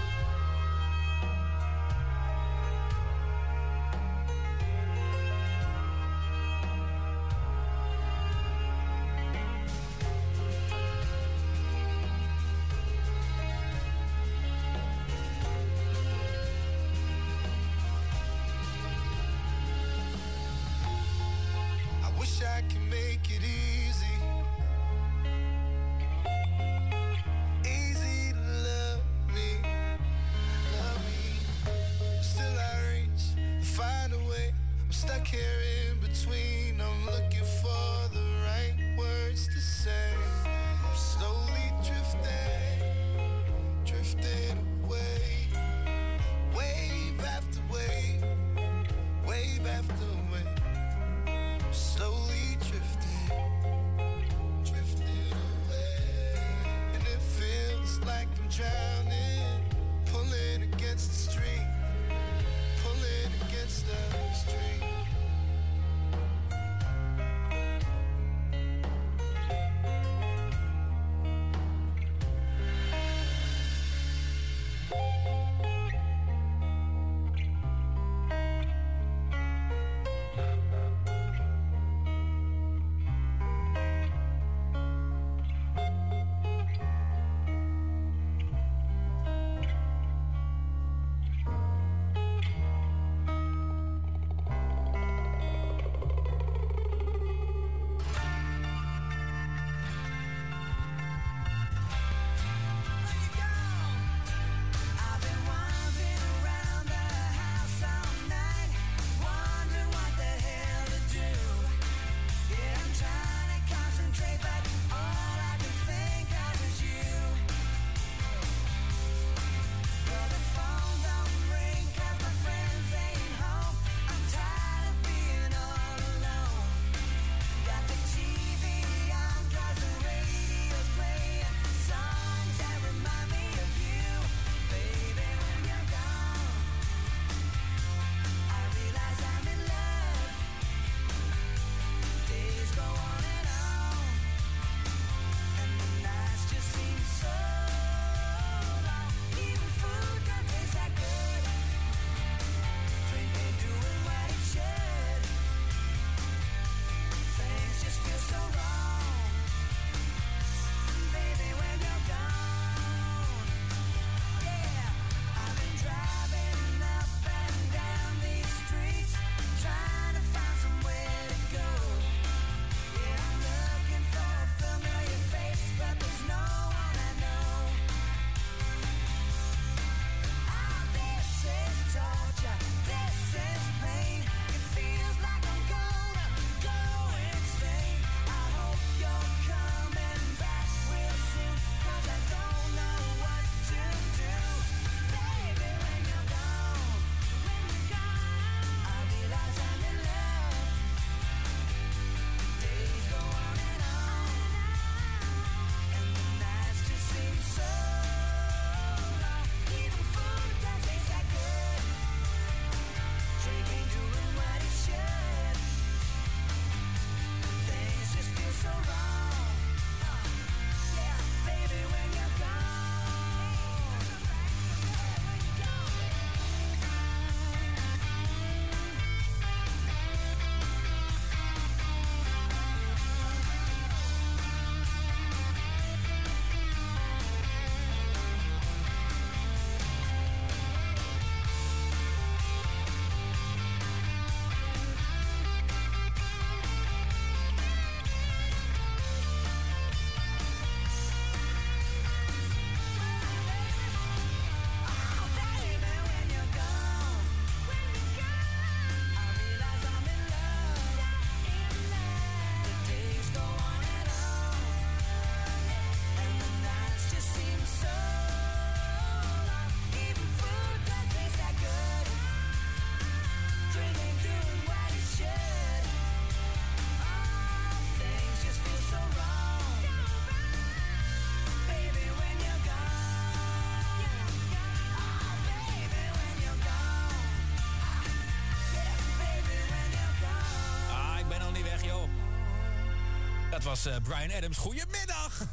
Was eh, Brian Adams. Goedemiddag! [LAUGHS]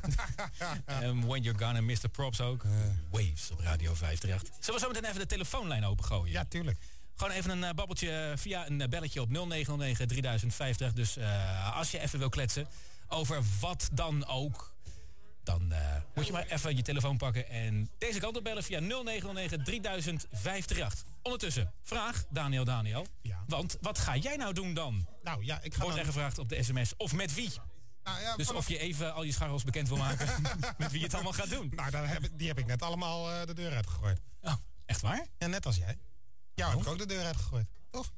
um, When You're Gone en Mr. Props ook. Waves op Radio 538. Zullen we zo meteen even de telefoonlijn opengooien? Ja, tuurlijk. Gewoon even een eh, babbeltje via een eh, belletje op 0909 3050. Dus eh, als je even wil kletsen over wat dan ook... dan eh, moet je maar even je telefoon pakken en deze kant op bellen via 0909 3058. Ondertussen, vraag Daniel Daniel. Want wat ga jij nou doen dan? Nou ja, ik ga Wordt dan- er gevraagd op de sms. Of met wie? Nou ja, dus vanaf- of je even al je scharrels bekend wil maken [LAUGHS] met wie je het allemaal gaat doen. Nou, daar heb, die heb ik net allemaal eh, de deur uitgegooid. Oh, echt waar? Ja, net als jij. Jou heb ik ook de deur uitgegooid, toch?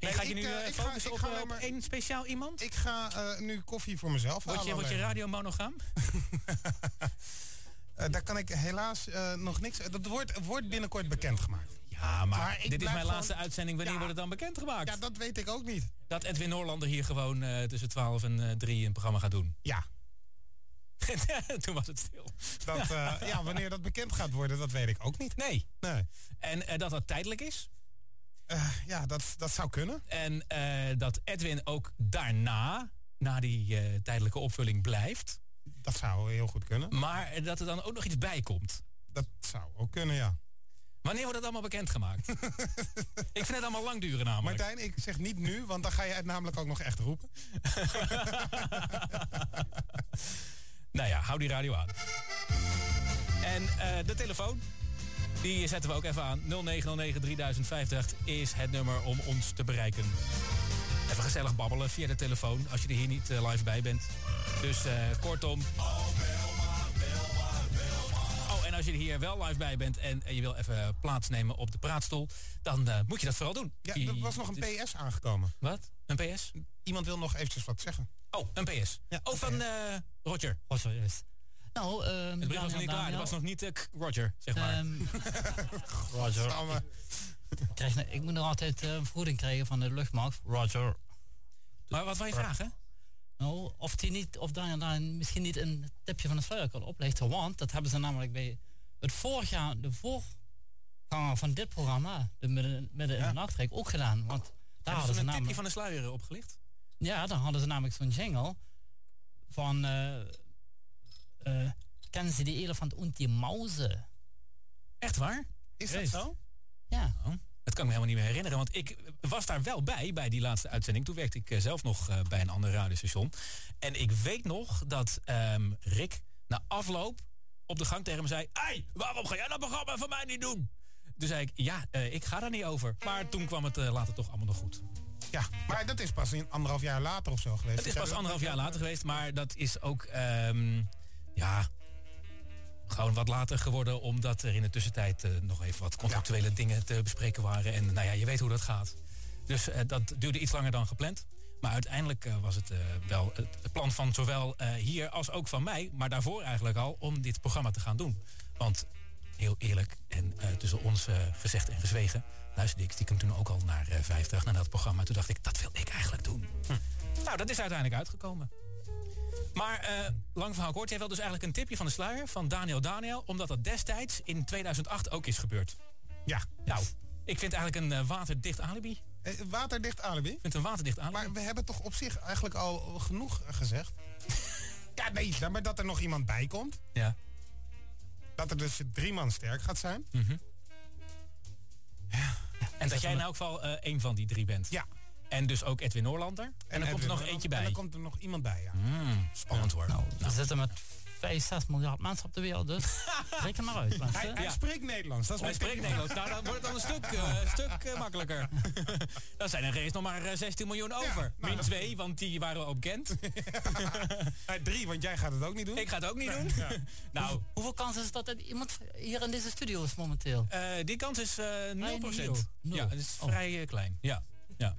Ga je nu eh, ik ga- focussen ik op, ga alleen op maar- één speciaal iemand? Ik ga nu koffie voor mezelf Word je, word je alleen. radio monogaam? [LAUGHS] Eh, daar kan ik helaas nog niks... Dat wordt, wordt binnenkort bekendgemaakt. Ja, maar, dit is mijn gewoon- laatste uitzending. Wanneer wordt het dan bekendgemaakt? Ja, dat weet ik ook niet. Dat Edwin Noorlander hier gewoon eh, tussen 12 en eh 3 een programma gaat doen. Ja. [LAUGHS] Toen was het stil. Dat, eh, [LAUGHS] ja, wanneer dat bekend gaat worden, dat weet ik ook niet. Nee. Nee. En dat dat tijdelijk is? Ja, dat, dat zou kunnen. En dat Edwin ook daarna, na die tijdelijke opvulling, blijft. Dat zou heel goed kunnen. Maar dat er dan ook nog iets bij komt. Dat zou ook kunnen, ja. Wanneer wordt dat allemaal bekendgemaakt? [LAUGHS] ik vind het allemaal lang duren namelijk. Martijn, ik zeg niet nu, want dan ga je het namelijk ook nog echt roepen. [LAUGHS] Nou ja, hou die radio aan. En eh, de telefoon, die zetten we ook even aan. 0909 3050 is het nummer om ons te bereiken. Even gezellig babbelen via de telefoon als je er hier niet eh, live bij bent. Dus eh, kortom. Als je er hier wel live bij bent en, eh, je wil even plaatsnemen op de praatstoel, dan eh, moet je dat vooral doen. Ja, er was nog een PS aangekomen. Wat? Een PS? Iemand wil nog eventjes wat zeggen. Oh, een PS. oh, van eh, Roger. Roger, yes. Nou, ehm Het was nog niet klaar. Er was nog niet eh, Roger, zeg maar. Ehm, [LAUGHS] Roger. Ik, krijg, ne- ik moet nog altijd eh, een vergoeding krijgen van de luchtmacht. Roger. Maar wat wil je vragen? Nou, of, die niet, of daar, daar misschien niet een tipje van de sluier kan oplichten. Want dat hebben ze namelijk bij het vorig jaar, de voorganger van dit programma, de Midden, midden in de ook gedaan. Want daar Hebben hadden ze ze een tipje van de sluier opgelicht? Ja, dan hadden ze namelijk zo'n jingle van... eh eh, kennen ze die elefant en die mauzen? Echt waar? Is dat zo? Ja. Oh, dat kan ik me helemaal niet meer herinneren. Want ik was daar wel bij, bij die laatste uitzending. Toen werkte ik eh, zelf nog eh, bij een ander radiostation. En ik weet nog dat ehm, Rick na afloop op de gang tegen me zei... Hey, waarom ga jij dat programma van mij niet doen? Toen zei ik, ja, eh, ik ga daar niet over. Maar toen kwam het eh, later toch allemaal nog goed. Ja, maar dat is pas in anderhalf jaar later of zo geweest. Het is pas anderhalf jaar later geweest, maar dat is ook, ehm, ja, gewoon wat later geworden, omdat er in de tussentijd eh, nog even wat contractuele dingen te bespreken waren. En nou ja, je weet hoe dat gaat. Dus dat duurde iets langer dan gepland. Maar uiteindelijk eh, was het eh, wel het plan van zowel eh, hier als ook van mij, maar daarvoor eigenlijk al, om dit programma te gaan doen. Want heel eerlijk, en tussen ons gezegd en gezwegen, luisterde ik stiekem toen ook al naar 50, naar dat programma. Toen dacht ik, dat wil ik eigenlijk doen. Nou, dat is uiteindelijk uitgekomen. Maar lang verhaal kort, jij wil dus eigenlijk een tipje van de sluier van Daniel Daniel, omdat dat destijds in 2008 ook is gebeurd. Ja. Nou, ik vind eigenlijk een waterdicht alibi. Eh, waterdicht alibi? Ik vind een waterdicht alibi. Maar we hebben toch op zich eigenlijk al genoeg gezegd? [LAUGHS] ja, nee, nou, maar dat er nog iemand bij komt. Ja. Dat er dus drie man sterk gaat zijn. Mhm. En dat jij in elk geval eh een van die drie bent. Ja. En dus ook Edwin Noorlander. En, dan komt er nog eentje En bij. dan komt er nog iemand bij, ja. Mm, spannend hoor. Nou, we zitten met 5, 6 miljard mensen op de wereld, dus [LAUGHS] reken maar uit. mensen. Hij, hij spreekt Nederlands. Dat is Hij mijn spreekt. Nederlands. Nou, dan wordt het dan een stuk, eh, [LAUGHS] stuk eh, makkelijker. [LAUGHS] dan zijn er eens nog maar eh, 16 miljoen over. nou, Min dat- 2, want die waren bekend. Eh, drie, want jij gaat het ook niet doen. Ik ga het ook niet doen. Ja. nou, Hoeveel kans is dat er iemand hier in deze studio is momenteel? eh, die kans is eh 0%. nihil. Nul. Ja, het is Oh. vrij eh, klein. Ja. ja.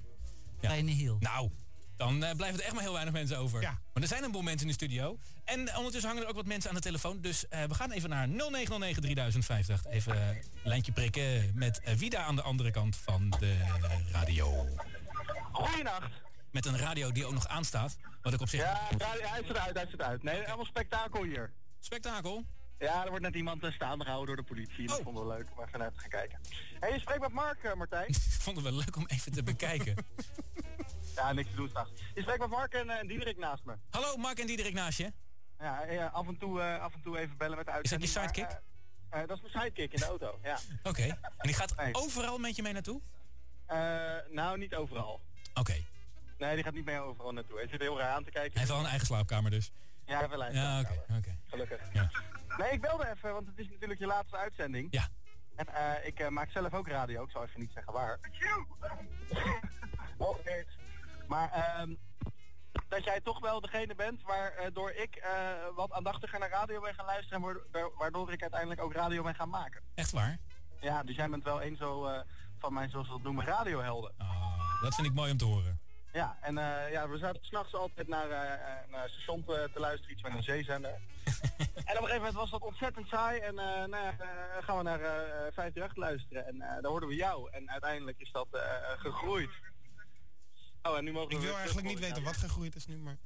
Vrij nihil. Nou, dan eh, blijven er echt maar heel weinig mensen over. Ja. Maar er zijn een boel mensen in de studio. En ondertussen hangen er ook wat mensen aan de telefoon. Dus eh, we gaan even naar 0909 3050. Even eh, een lijntje prikken met eh, wie daar aan de andere kant van de radio. Goeienacht. Met een radio die ook nog aanstaat. Wat ik op zich... Ja, ja, hij zit uit, hij zit uit. Nee, allemaal spektakel hier. Spektakel? Ja, er wordt net iemand eh, staande gehouden door de politie. Dat vonden we leuk om even naar te gaan kijken. Hé, hey, je spreekt met Mark, eh, Martijn. [LAUGHS] Vonden we leuk om even te bekijken. [LAUGHS] Ja, niks te doen straks. Je spreekt met Mark en, eh, en Diederik naast me. Hallo, Mark en Diederik naast je. Ja, ja af, en toe, eh, af en toe even bellen met de Is dat je uitzending. maar, sidekick? eh, eh, dat is mijn sidekick in de auto, ja. [LAUGHS] Oké. En die gaat overal met je mee naartoe? Eh, nou, niet overal. Oké. Nee, die gaat niet mee overal naartoe. Hij zit heel raar aan te kijken. Hij heeft wel een eigen slaapkamer dus. Ja, hij heeft wel een eigen Ja, oké. slaapkamer. oké. Gelukkig. Ja. Nee, ik belde even, want het is natuurlijk je laatste uitzending. Ja. En eh, ik eh, maak zelf ook radio, ik zal even niet zeggen waar. [LAUGHS] nee. Maar ehm, dat jij toch wel degene bent waardoor ik eh, wat aandachtiger naar radio ben gaan luisteren en waardoor, ik uiteindelijk ook radio ben gaan maken. Echt waar? Ja, dus jij bent wel een zo eh, van mijn, zoals we dat noemen, radiohelden. Dat vind ik mooi om te horen. Ja, en eh, ja, we zaten s'nachts altijd naar, eh, eh, naar een station te, te luisteren, iets met een zeezender. [LAUGHS] en op een gegeven moment was dat ontzettend saai en eh, nou ja, eh, gaan we naar eh 538 luisteren en eh, daar hoorden we jou. En uiteindelijk is dat eh, gegroeid. Oh, en nu mogen Ik we wil weer eigenlijk niet weten wat gegroeid is nu, maar...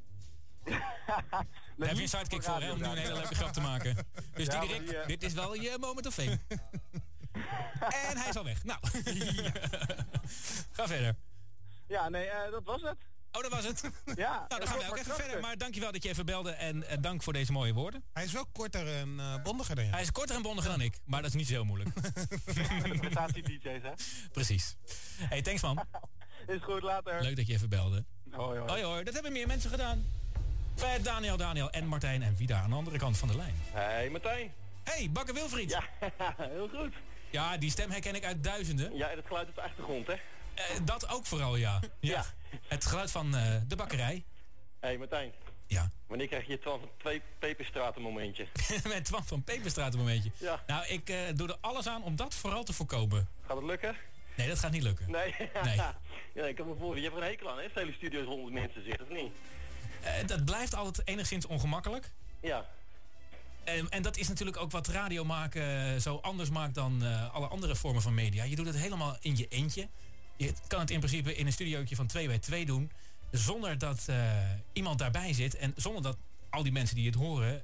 [LAUGHS] Daar heb je een sidekick voor, hè, om nu een hele leuke grap te maken. [LAUGHS] Dus Ja, Diederik, maar die, eh, dit is wel je moment of fame. [LAUGHS] en hij is al weg. Nou, ga verder. Ja, nee, eh, dat was het. Oh, dat was het? Ja. Nou, dan gaan we ook even verder. Maar dankjewel dat je even belde en eh, dank voor deze mooie woorden. Hij is wel korter en eh, bondiger dan jij. Hij is korter en bondiger dan ik, maar dat is niet zo heel moeilijk. Prestatie-dj's, hè? Precies. Hey, thanks man. Is goed, later. Leuk dat je even belde. Hoi, hoi. Hoi hoi, dat hebben meer mensen gedaan. Bij Daniel, Daniel en Martijn en wie daar aan de andere kant van de lijn. Hey Martijn. Hey, Bakker Wilfried. Ja, [LAUGHS] heel goed. Ja, die stem herken ik uit duizenden. Ja, en het geluid op de achtergrond, hè? Eh, dat ook vooral, [LAUGHS] ja. ja. Het geluid van eh, de bakkerij. Hey Martijn. Ja. Wanneer krijg je Twan van twee peperstraten momentje? [LAUGHS] Met Twan van Peperstraat een momentje. Ja. Nou, ik eh, doe er alles aan om dat vooral te voorkomen. Gaat het lukken? Nee, dat gaat niet lukken. Nee. Nee. [LAUGHS] ja, ik kan me voorstellen. Je hebt er een hekel aan, hè? De hele studio's honderd mensen zitten, of niet? Eh, dat blijft altijd enigszins ongemakkelijk. Ja. En, en dat is natuurlijk ook wat radio maken zo anders maakt dan eh, alle andere vormen van media. Je doet het helemaal in je eentje. Je kan het in principe in een studiootje van 2 bij 2 doen. Zonder dat eh, iemand daarbij zit. En zonder dat al die mensen die het horen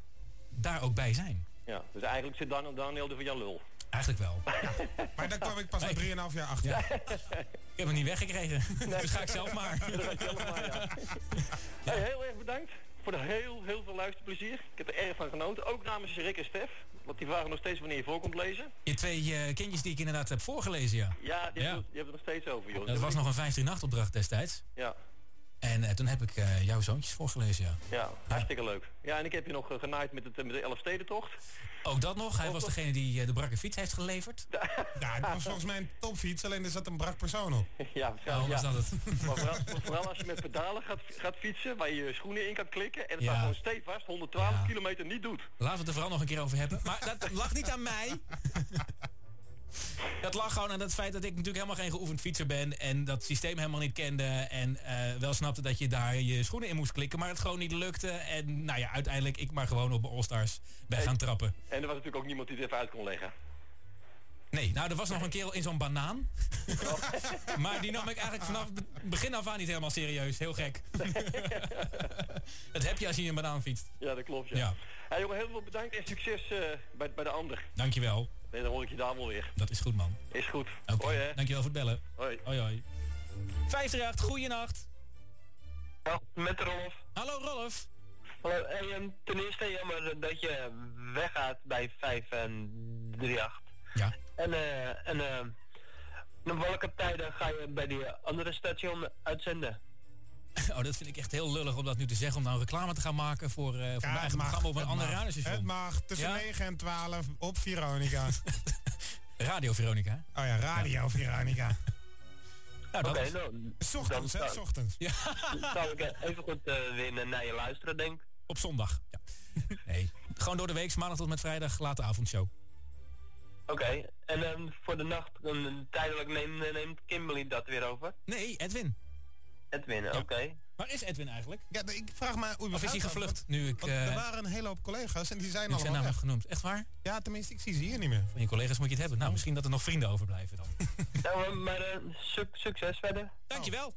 daar ook bij zijn. Ja, dus eigenlijk zit Daniel, Daniel er voor Jan Lul. Eigenlijk wel. [LAUGHS] Maar daar kwam ik pas na 3,5 jaar achter. Ik heb hem niet weggekregen. [LAUGHS] dus ga ik zelf maar. [LAUGHS] Dat ga ik zelf maar, ja. Hey, heel erg bedankt voor de heel, heel veel luisterplezier. Ik heb er erg van genoten. Ook namens Rick en Stef. Want die vragen nog steeds wanneer je voor komt lezen. Je twee eh, kindjes die ik inderdaad heb voorgelezen, ja. Ja, die, Ja. Hebt, er nog steeds over, joh. Dat was nog een 15 nachtopdracht destijds. Ja, En eh, toen heb ik eh, jouw zoontjes voorgelezen, ja. ja, hartstikke leuk. Ja, en ik heb je nog eh, genaaid met, het, met de Elfstedentocht. Ook dat nog. Hij was degene die de brakke fiets heeft geleverd. [LAUGHS] Ja, dat was volgens mij een topfiets, alleen er zat een brak persoon op. [LAUGHS] Ja, Oh, was ja. dat het? [LAUGHS] Maar vooral, vooral als je met pedalen gaat, gaat fietsen, waar je je schoenen in kan klikken en het Ja. staat gewoon stevast, 112 Ja. kilometer niet doet. Laten we het er vooral nog een keer over hebben. Maar dat lag niet aan mij. Dat lag gewoon aan het feit dat ik natuurlijk helemaal geen geoefend fietser ben. En dat systeem helemaal niet kende. En eh, wel snapte dat je daar je schoenen in moest klikken. Maar het gewoon niet lukte. En nou ja, uiteindelijk ik maar gewoon op All-Stars ben gaan trappen. En er was natuurlijk ook niemand die het even uit kon leggen. Nee, nou er was nog een kerel in zo'n banaan. [LAUGHS] maar die nam ik eigenlijk vanaf het begin af aan niet helemaal serieus. Heel gek. [LAUGHS] dat heb je als je in een banaan fietst. Ja, dat klopt, ja. Ja. Hey, jongen, heel veel bedankt en succes eh, bij, bij de ander. Dankjewel. Nee, dan hoor ik je daar wel weer. Dat is goed man. Is goed. Oké, Hoi, hè. dankjewel voor het bellen. Hoi. Hoi hoi. 538, goeienacht. met Rolf. Hallo Rolf. Hallo, hey, ehm, ten eerste jammer dat je weggaat bij 5 en 38. Ja. En, eh, en eh, naar welke tijden ga je bij die andere station uitzenden? [LAUGHS] Oh, dat vind ik echt heel lullig om dat nu te zeggen. Om nou reclame te gaan maken voor, eh voor mijn het eigen mag, programma op een het ander mag. radiostation. Het mag, tussen Ja? 9 en 12 op Veronica. [LAUGHS] Radio Veronica. Oh ja, Radio Veronica. [LAUGHS] Nou, dat Oké, is- nou, Ochtends, hè, ochtends. Ja. zou ik eh, even goed eh, weer naar je luisteren, denk ik. Op zondag. Ja. Nee, gewoon door de week, maandag tot met vrijdag, late avondshow. Oké, en ehm, voor de nacht, dan tijdelijk neemt, neemt Kimberly dat weer over? Nee, Edwin. Edwin, oké. Waar is Edwin eigenlijk? Ja, ik vraag me... Of is hij gevlucht nu ik... Want eh, er waren een hele hoop collega's en die zijn ik zijn allemaal naam genoemd. Echt waar? Ja, tenminste, ik zie ze hier niet meer. Van je collega's moet je het hebben. Nou, misschien dat er nog vrienden overblijven dan. [LAUGHS] Nou, maar eh, suc- succes verder. Dankjewel.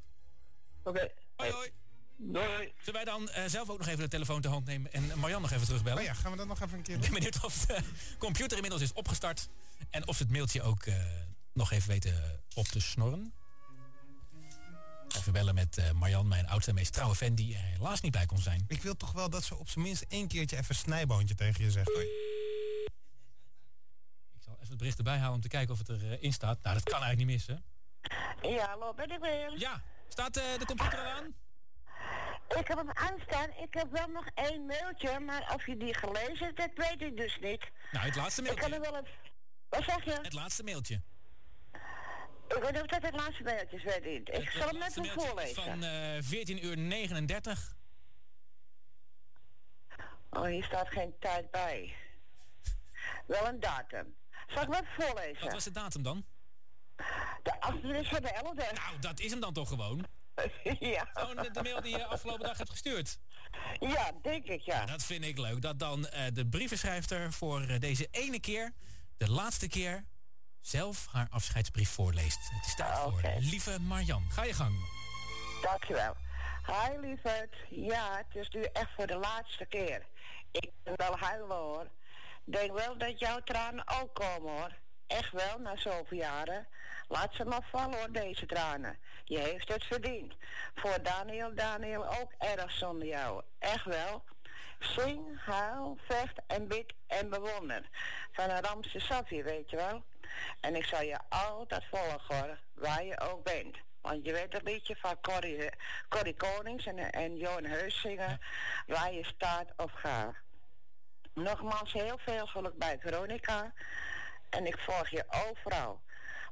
Oké. Hoi hoi. Doei. Zullen wij dan eh, zelf ook nog even de telefoon te hand nemen en Marjan nog even terugbellen? Oh ja, gaan we dat nog even een keer Ik ben benieuwd of de computer inmiddels is opgestart. En of ze het mailtje ook eh, nog even weten op te snorren. Even bellen met eh, Marjan, mijn oudste en meest trouwe fan, die er helaas niet bij kon zijn. Ik wil toch wel dat ze op zijn minst één keertje even een snijboontje tegen je zegt. Hoi. Ik zal even het bericht erbij halen om te kijken of het erin staat. Nou, dat kan eigenlijk niet missen. Ja, hallo, ben ik weer. Ja, staat eh, de computer al aan? Ik heb hem aanstaan. Ik heb wel nog één mailtje, maar of je die gelezen hebt, dat weet ik dus niet. Nou, het laatste Ik kan mailtje. er wel een... Wat zeg je? Het laatste mailtje. Ik weet niet of dat het laatste mailtje is, weet ik zal hem net mailtje voorlezen. Van eh 14 uur 39. Oh, hier staat geen tijd bij. Wel een datum. Zal ik hem even voorlezen? Wat was de datum dan? De 28 van de 11e. Nou, dat is hem dan toch gewoon? [LAUGHS] ja. Gewoon de, de mail die je afgelopen dag hebt gestuurd. Ja, denk ik, ja. Dat vind ik leuk. Dat dan eh, de brievenschrijfster voor eh, deze ene keer, de laatste keer, zelf haar afscheidsbrief voorleest. Het is tijd voor lieve Marjan. Ga je gang. Dankjewel. Hi lieverd. Ja, het is nu echt voor de laatste keer. Ik ben wel huilen hoor. Denk wel dat jouw tranen ook komen hoor. Echt wel, na zoveel jaren. Laat ze maar vallen hoor, deze tranen. Je heeft het verdiend. Voor Daniel, Daniel ook erg zonder jou. Echt wel. Zing, huil, vecht en bid en bewonder. Van een Ramse Safi, weet je wel. En ik zal je altijd volgen hoor, waar je ook bent. Want je weet het liedje van Corrie, Corrie Konings en, en Johan Heus zingen, waar je staat of gaat. Nogmaals heel veel geluk bij Veronica. En ik volg je overal.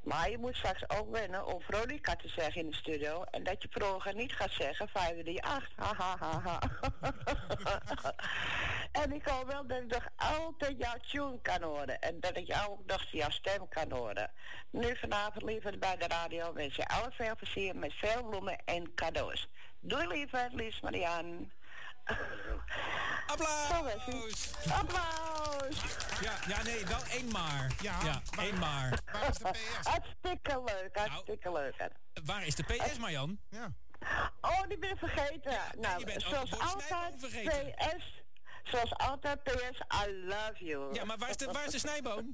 Maar je moet straks ook wennen om Veronica te zeggen in de studio. En dat je progen niet gaat zeggen 538. Ha ha ha ha. [LAUGHS] en ik hoop wel dat ik nog altijd jouw tune kan horen. En dat ik ook nog jouw stem kan horen. Nu vanavond liever bij de radio wens je alle veel plezier met veel bloemen en cadeaus. Doei liever, Lies Marianne. Applaus! Applaus! Ja, ja, nee, wel één maar. Ja, één maar. Hartstikke leuk, hartstikke leuk. Waar is de PS, Marjan? Ja. Oh, die ben ik vergeten. nou, je bent zoals altijd, vergeten. PS. Zoals altijd, PS, I love you. Ja, maar waar is de, waar is de snijboom?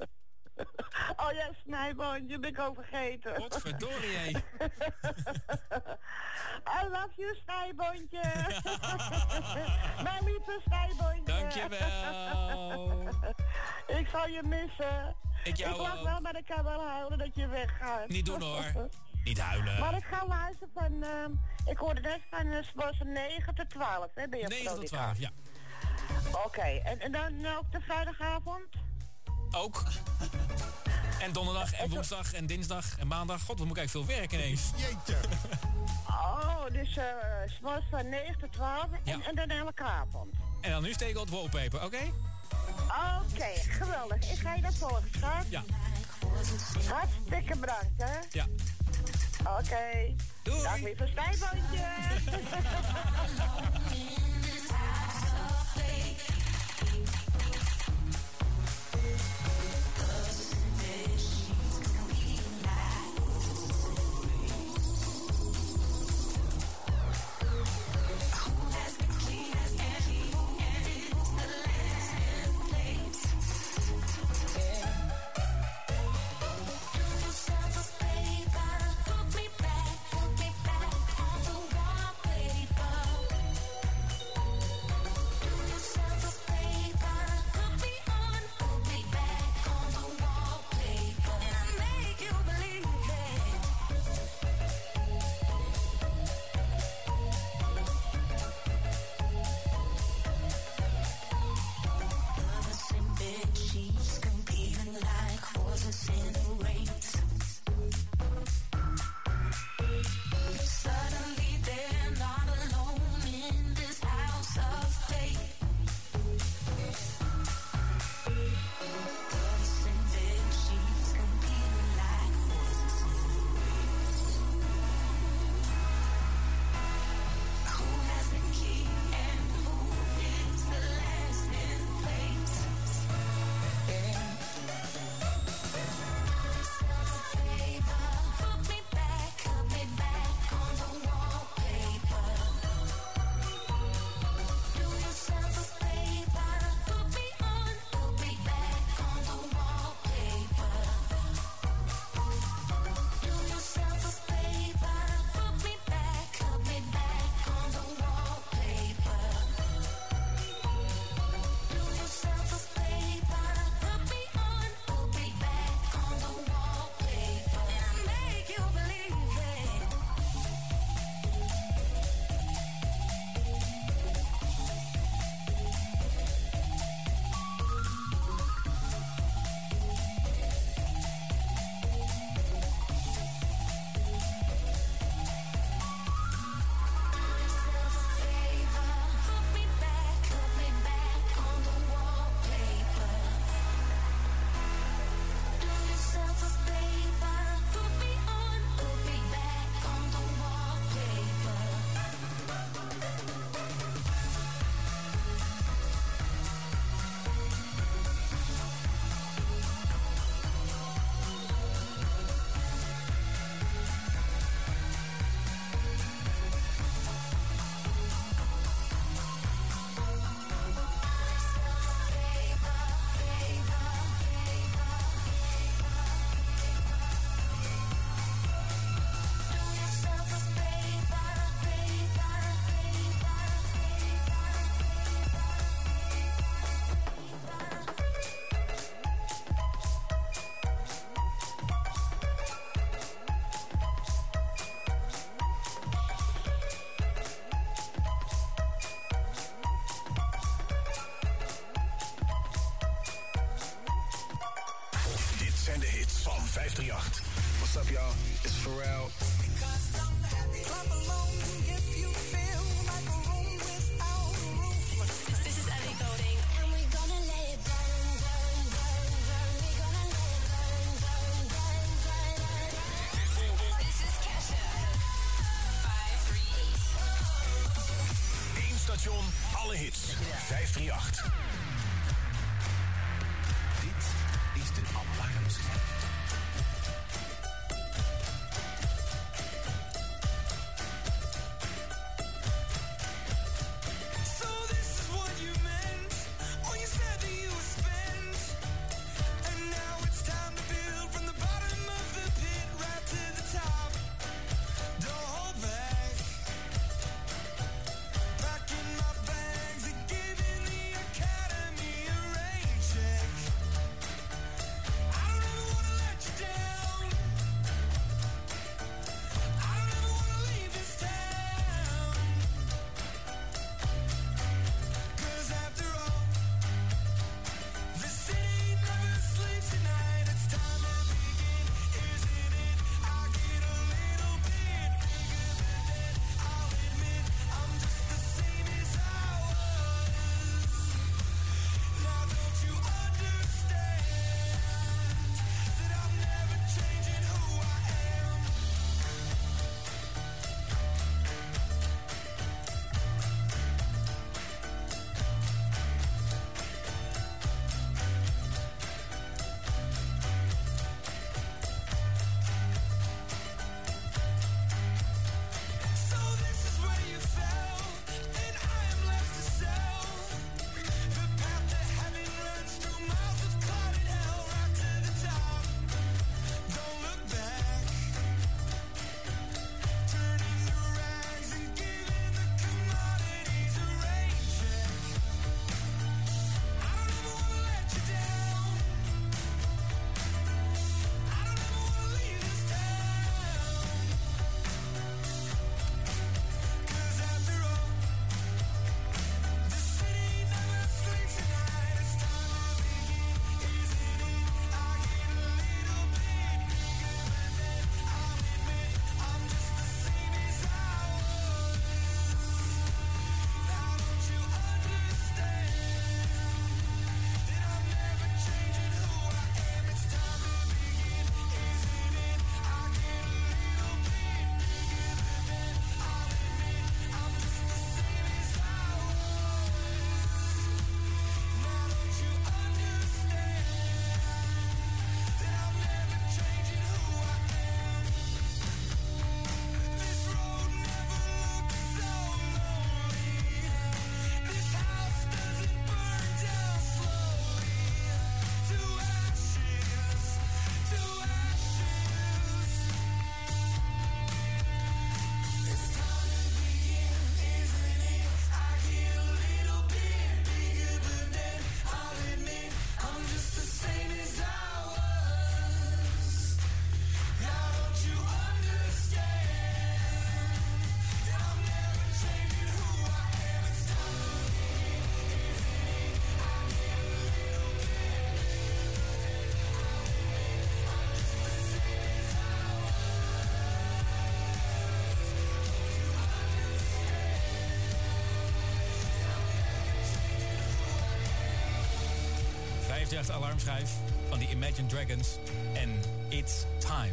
[LAUGHS] Oh ja, snijboontje, ben ik ook vergeten. Godverdorie, hé. [LAUGHS] I love you, snijboontje. [LAUGHS] Mijn lieve snijboontje. Dankjewel. ik zal je missen. Ik jou ook. wel, maar ik kan wel huilen dat je weggaat. Niet doen hoor. Niet huilen. Maar ik ga luisteren van, ehm, ik hoorde net van, uh, was 9 tot 12, hè, ben je 9 tot Veronica? 12, ja. Oké, en, en dan eh, op de vrijdagavond? Ook. En donderdag en woensdag en dinsdag en maandag. God, wat moet ik eigenlijk veel werken ineens. Jeetje. Oh, dus eh uh, van 9 tot 12 en, Ja. en dan elke avond. En dan nu steek op wallpaper, oké? Oké, geweldig. Ik ga je dat volgen, schat. Ja. Hartstikke bedankt, hè. Ja. Oké. Doei. Dag lieve stijboontje. [LAUGHS] hits. 538. 50 alarmschijf van die Imagine Dragons. En It's Time.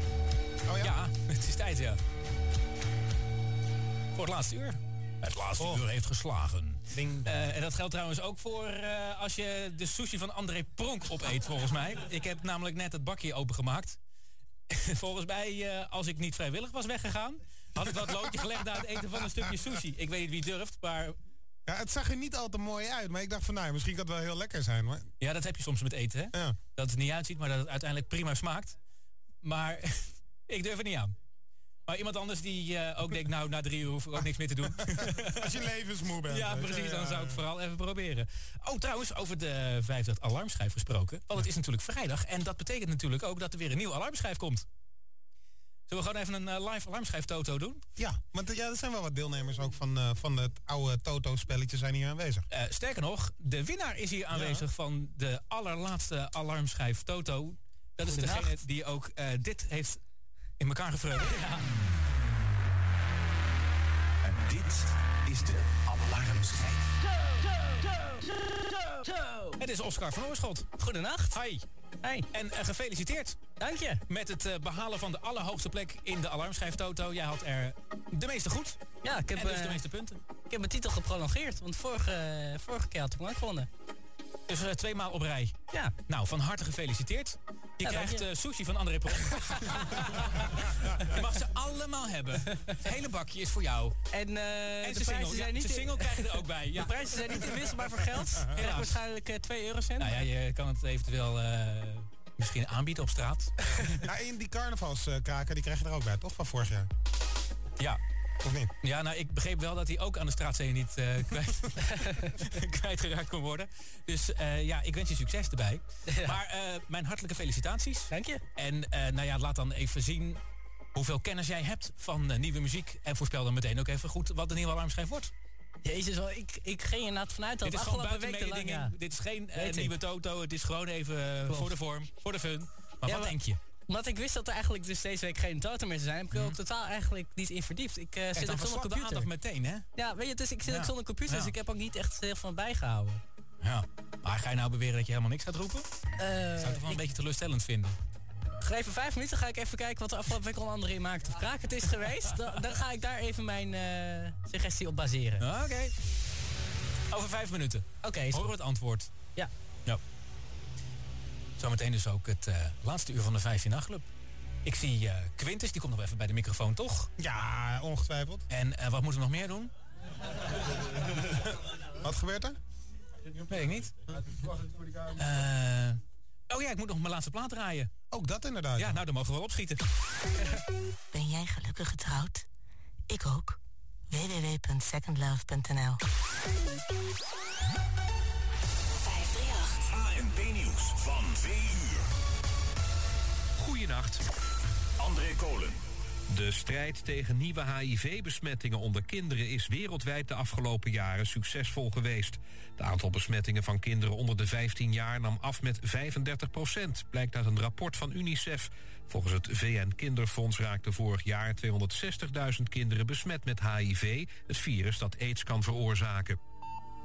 Oh ja? [LAUGHS] Het is tijd, ja. Voor het laatste uur. Het laatste oh. uur heeft geslagen. Uh, en dat geldt trouwens ook voor eh, als je de sushi van André Pronk opeet, volgens mij. Ik heb namelijk net het bakje opengemaakt. [LAUGHS] volgens mij, eh, als ik niet vrijwillig was weggegaan, had ik dat loodje gelegd na het eten van een stukje sushi. Ik weet niet wie durft, maar het zag er niet al te mooi uit, maar ik dacht van nou, misschien kan het wel heel lekker zijn. Maar... Ja, dat heb je soms met eten, hè? Dat het niet uitziet, maar dat het uiteindelijk prima smaakt. Maar [LAUGHS] ik durf het niet aan. Maar iemand anders die eh, ook denkt, nou, na drie uur hoef ik ook niks meer te doen. [LAUGHS] Als je levensmoe bent. Ja, precies. Dan zou ik vooral even proberen. Oh, trouwens, over de vijfde alarmschijf gesproken. Want het is natuurlijk vrijdag. En dat betekent natuurlijk ook dat er weer een nieuw alarmschijf komt. Zullen we gewoon even een eh, live alarmschijf Toto doen? Ja, want eh, ja, er zijn wel wat deelnemers ook van, eh, van het oude Toto-spelletje zijn hier aanwezig. Sterker nog, de winnaar is hier aanwezig van de allerlaatste alarmschijf Toto. Dat is degene die ook dit heeft in elkaar gevreugd. Ja. En dit is de alarmschijf. Toto, Toto, Toto, Het is Oscar van Oorschot. Goedenacht. Hoi. Hi. En eh, gefeliciteerd. Dank je. Met het eh, behalen van de allerhoogste plek in de alarmschijf Toto. Jij had er de meeste goed. Ja, ik heb, en dus de eh, meeste punten. Ik heb mijn titel geprolongeerd, want vorige, vorige keer had ik hem gewonnen. Dus eh, twee maal op rij. Ja. Nou, van harte gefeliciteerd. Je Ja, krijgt je. eh, sushi van André Pron. [LAUGHS] je mag ze allemaal hebben. Het hele bakje is voor jou. En, en eh, de prijzen single, zijn ja, niet in- single krijg je er ook bij. Ja. De prijzen zijn niet inwisselbaar voor geld. Helaas. waarschijnlijk eh 2 eurocent. Nou ja, je kan het eventueel eh, misschien aanbieden op straat. [LAUGHS] Nou, in die carnavalskraken, die krijg je er ook bij, toch? Van vorig jaar. Ja. Of niet? Ja, nou, ik begreep wel dat hij ook aan de straatzee niet eh, [LAUGHS] kwijt, [LAUGHS] kwijtgeraakt kon worden. Dus eh, ja, ik wens je succes erbij. Maar eh, mijn hartelijke felicitaties. Dank je. En nou ja, laat dan even zien hoeveel kennis jij hebt van nieuwe muziek. En voorspel dan meteen ook even goed wat de nieuwe alarmschijf wordt. Jezus, wel, ik, ik ging inderdaad vanuit dat Dit is afgelopen buiten weken lang... Ja. Dit is geen nieuwe Toto. Het is gewoon even Klopt. voor de vorm, voor de fun. Maar Ja, wat denk je? Omdat ik wist dat er eigenlijk dus deze week geen toto meer zou zijn, heb ik er ook totaal eigenlijk niet in verdiept. Ik eh, zit ook zonder de computer. aandacht meteen, hè? Ja, weet je, dus ik zit Ja. ook zonder computer, Ja. dus ik heb ook niet echt heel veel bijgehouden. Ja. Maar ga je nou beweren dat je helemaal niks gaat roepen? Eh, Zou ik toch wel een beetje teleurstellend vinden. Even vijf minuten, ga ik even kijken wat er afgelopen week onder andere in Maakt of Kraak het is geweest. [LAUGHS] Dan, dan ga ik daar even mijn eh, suggestie op baseren. Oké. Over vijf minuten. Oké. Horen we het antwoord. Ja. Zometeen dus ook het eh, laatste uur van de 15 nachtclub. Ik zie eh, Quintus, die komt nog even bij de microfoon, toch? Ja, ongetwijfeld. En eh, wat moeten we nog meer doen? [LAUGHS] Wat gebeurt er? Weet ik niet. Eh, oh ja, ik moet nog mijn laatste plaat draaien. Ook dat inderdaad. Ja, nou, dan mogen we wel opschieten. [LAUGHS] Ben jij gelukkig getrouwd? Ik ook. www.secondlove.nl van 2 uur. Goeienacht. André Kolen. De strijd tegen nieuwe HIV-besmettingen onder kinderen is wereldwijd de afgelopen jaren succesvol geweest. Het aantal besmettingen van kinderen onder de 15 jaar nam af met 35 procent, blijkt uit een rapport van UNICEF. Volgens het VN-kinderfonds raakten vorig jaar 260.000 kinderen besmet met HIV, het virus dat aids kan veroorzaken.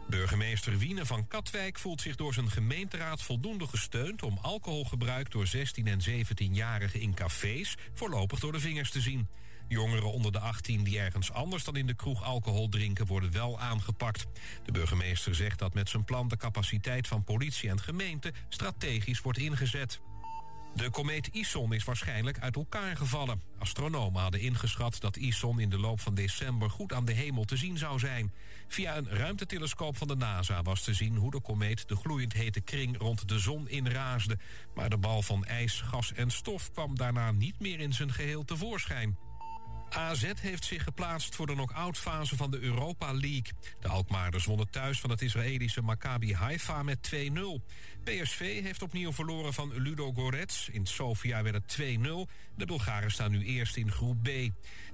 Burgemeester Wiene van Katwijk voelt zich door zijn gemeenteraad voldoende gesteund om alcoholgebruik door 16 en 17-jarigen in cafés voorlopig door de vingers te zien. Jongeren onder de 18 die ergens anders dan in de kroeg alcohol drinken worden wel aangepakt. De burgemeester zegt dat met zijn plan de capaciteit van politie en gemeente strategisch wordt ingezet. De komeet Ison is waarschijnlijk uit elkaar gevallen. Astronomen hadden ingeschat dat Ison in de loop van december goed aan de hemel te zien zou zijn. Via een ruimtetelescoop van de NASA was te zien hoe de komeet de gloeiend hete kring rond de zon inraasde. Maar de bal van ijs, gas en stof kwam daarna niet meer in zijn geheel tevoorschijn. AZ heeft zich geplaatst voor de knock-out fase van de Europa League. De Alkmaarders wonnen thuis van het Israëlische Maccabi Haifa met 2-0. PSV heeft opnieuw verloren van Ludo Gorets. In Sofia werd het 2-0. De Bulgaren staan nu eerst in groep B.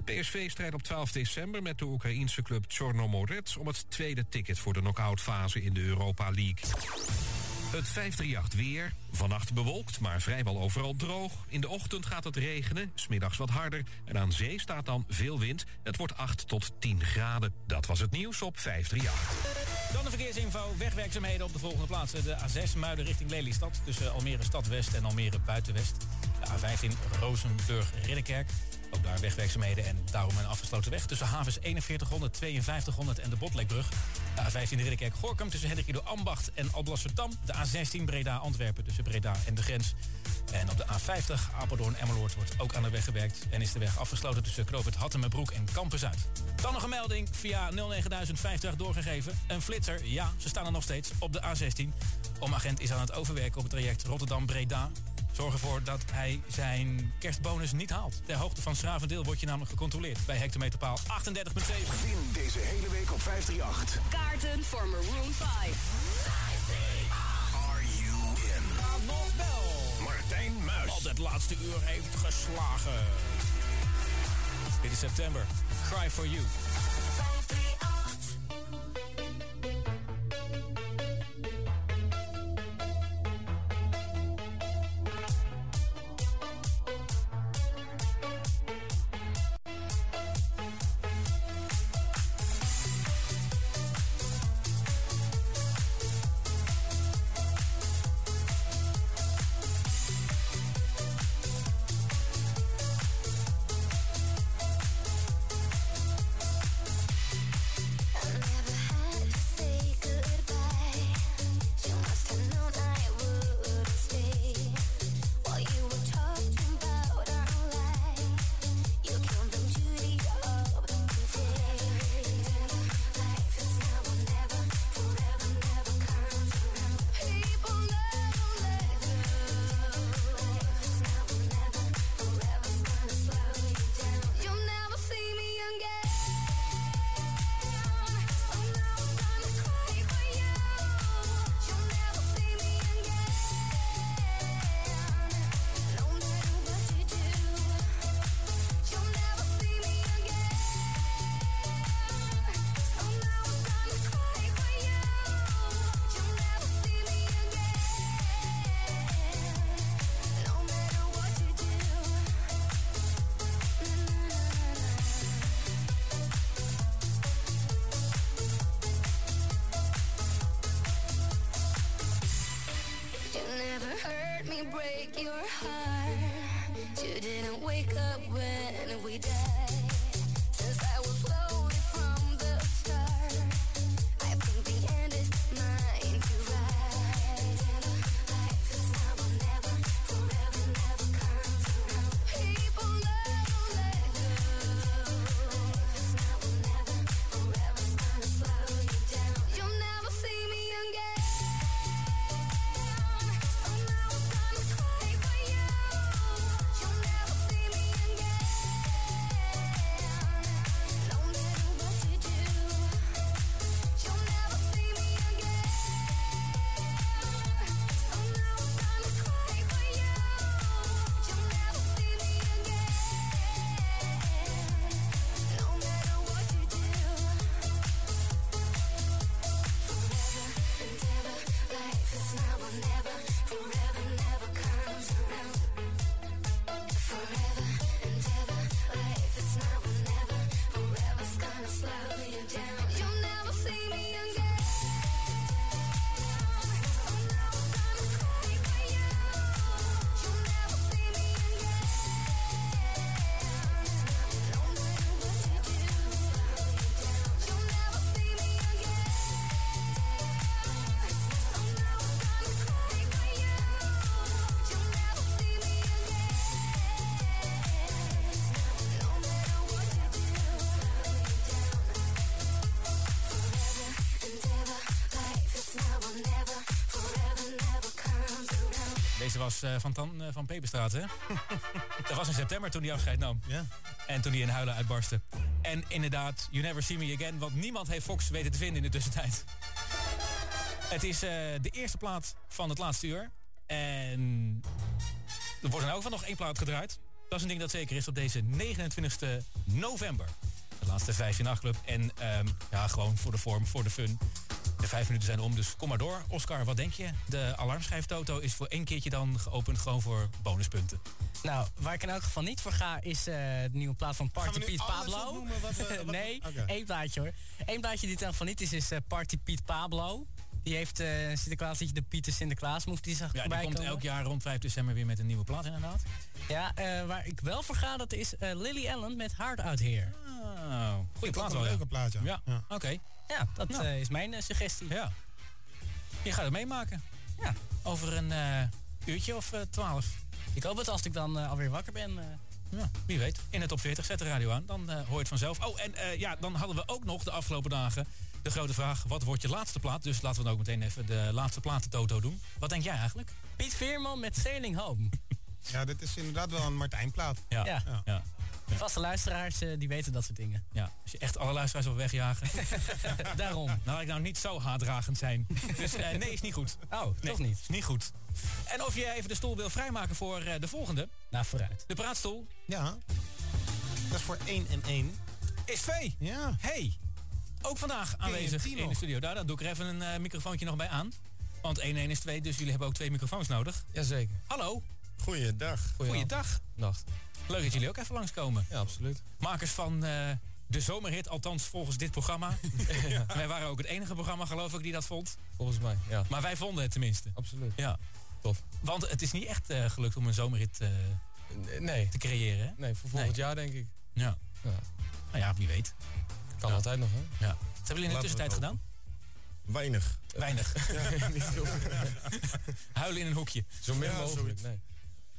PSV strijdt op 12 december met de Oekraïense club Chornomorets... om het tweede ticket voor de knock-out fase in de Europa League. Het 538 weer. Vannacht bewolkt, maar vrijwel overal droog. In de ochtend gaat het regenen, smiddags wat harder. En aan zee staat dan veel wind. Het wordt 8 tot 10 graden. Dat was het nieuws op 538. Dan de verkeersinfo. Wegwerkzaamheden op de volgende plaatsen. De A6 Muiden richting Lelystad. Tussen Almere Stad West en Almere Buitenwest. De A15 Rozenburg Ridderkerk. Ook daar wegwerkzaamheden en daarom een afgesloten weg. Tussen havens 4100, 5200 en de Botlekbrug. De A15 Ridderkerk Gorkum tussen Hendrikido Ambacht en Alblasserdam. De A16 Breda Antwerpen tussen Breda en de grens. En op de A50 Apeldoorn Emmeloord wordt ook aan de weg gewerkt. En is de weg afgesloten tussen Knoop het Hattemerbroek en Kampen Zuid. Dan nog een melding via 09050 doorgegeven. Een flitser, ja, ze staan er nog steeds op de A16. Omagent is aan het overwerken op het traject Rotterdam-Breda. Zorg ervoor dat hij zijn kerstbonus niet haalt. Ter hoogte van Schravendeel wordt je namelijk gecontroleerd bij hectometerpaal 38,7. Win deze hele week op 538. Kaarten voor Maroon 5. Are you in? nog wel. Martijn Muis. Al het laatste uur heeft geslagen. Dit is september. Cry for you. me break your was eh, van, Tan, eh, van Peperstraat, hè? [LAUGHS] dat was in september toen hij afscheid nam. Ja. En toen hij in huilen uitbarstte. En inderdaad, You Never See Me Again. Want niemand heeft Fox weten te vinden in de tussentijd. Het is eh, de eerste plaat van het laatste uur. En er wordt in elk geval nog één plaat gedraaid. Dat is een ding dat zeker is op deze 29 november. De laatste 15 nachtclub. En ehm, ja, gewoon voor de vorm, voor de fun. De vijf minuten zijn om, dus kom maar door. Oscar, wat denk je? De alarmschijf Toto is voor één keertje dan geopend, gewoon voor bonuspunten. Nou, waar ik in elk geval niet voor ga, is eh, de nieuwe plaat van Party Piet Pablo. opnoemen wat we- [LAUGHS] wat we- nee, één plaatje hoor. Eén plaatje die elk geval niet is, is eh, Party Piet Pablo. Die heeft eh Sinterklaas liedje de Pieter Sinterklaas move die zag Ja, die komt elk jaar rond 5 december weer met een nieuwe plaat inderdaad. Ja, eh, waar ik wel voor ga, dat is eh, Lily Allen met Hard Out Here. Oh, goede ook plaat wel, leuke plaat, ja. Ja, Ja. oké. Ja, dat Nou. eh, is mijn eh, suggestie. Ja. Je gaat het meemaken. Ja. Over een eh, uurtje of twaalf. Ik hoop het als ik dan eh, alweer wakker ben. eh. Ja, wie weet. In de top 40 zet de radio aan. Dan eh, hoor je het vanzelf. Oh, en eh, ja, dan hadden we ook nog de afgelopen dagen de grote vraag... wat wordt je laatste plaat? Dus laten we dan ook meteen even de laatste platen Toto doen. Wat denk jij eigenlijk? Piet Veerman met Sailing Home. [LAUGHS] Ja, dit is inderdaad wel een Martijnplaat. Ja. Ja. ja. Ja. Vaste luisteraars eh, die weten dat soort dingen. Ja, als je echt alle luisteraars wil wegjagen. [LAUGHS] Daarom. Nou, ik nou niet zo haatdragend zijn. Dus eh, nee, is niet goed. Oh, Nee, toch niet? Is niet goed. En of je even de stoel wil vrijmaken voor eh, de volgende. Nou, vooruit. De praatstoel. Ja. Dat is voor 1 en 1. Is Vee. Ja. Hey. Ook vandaag aanwezig in de studio. Daar, dan doe ik er even een eh, microfoontje nog bij aan. Want 1-1 is 2, dus jullie hebben ook twee microfoons nodig. Jazeker. Hallo. Goeiedag. Goeiedag. Nacht. Leuk dat jullie ook even langskomen. Ja, absoluut. Makers van eh, de zomerhit, althans volgens dit programma. [LAUGHS] Wij waren ook het enige programma, geloof ik, die dat vond. Volgens mij, ja. Maar wij vonden het tenminste. Absoluut. Ja. Tof. Want het is niet echt eh, gelukt om een zomerhit eh, Nee. te creëren. Hè? Nee, voor volgend Nee. jaar denk ik. Ja. Ja. Nou ja, wie weet. Kan Ja. altijd nog, hè? Ja. Wat hebben jullie in de tussentijd gedaan? Weinig. Weinig. [LAUGHS] [LAUGHS] Ja, niet Huilen in een hoekje. Zo min Ja, mogelijk, zoiets. nee.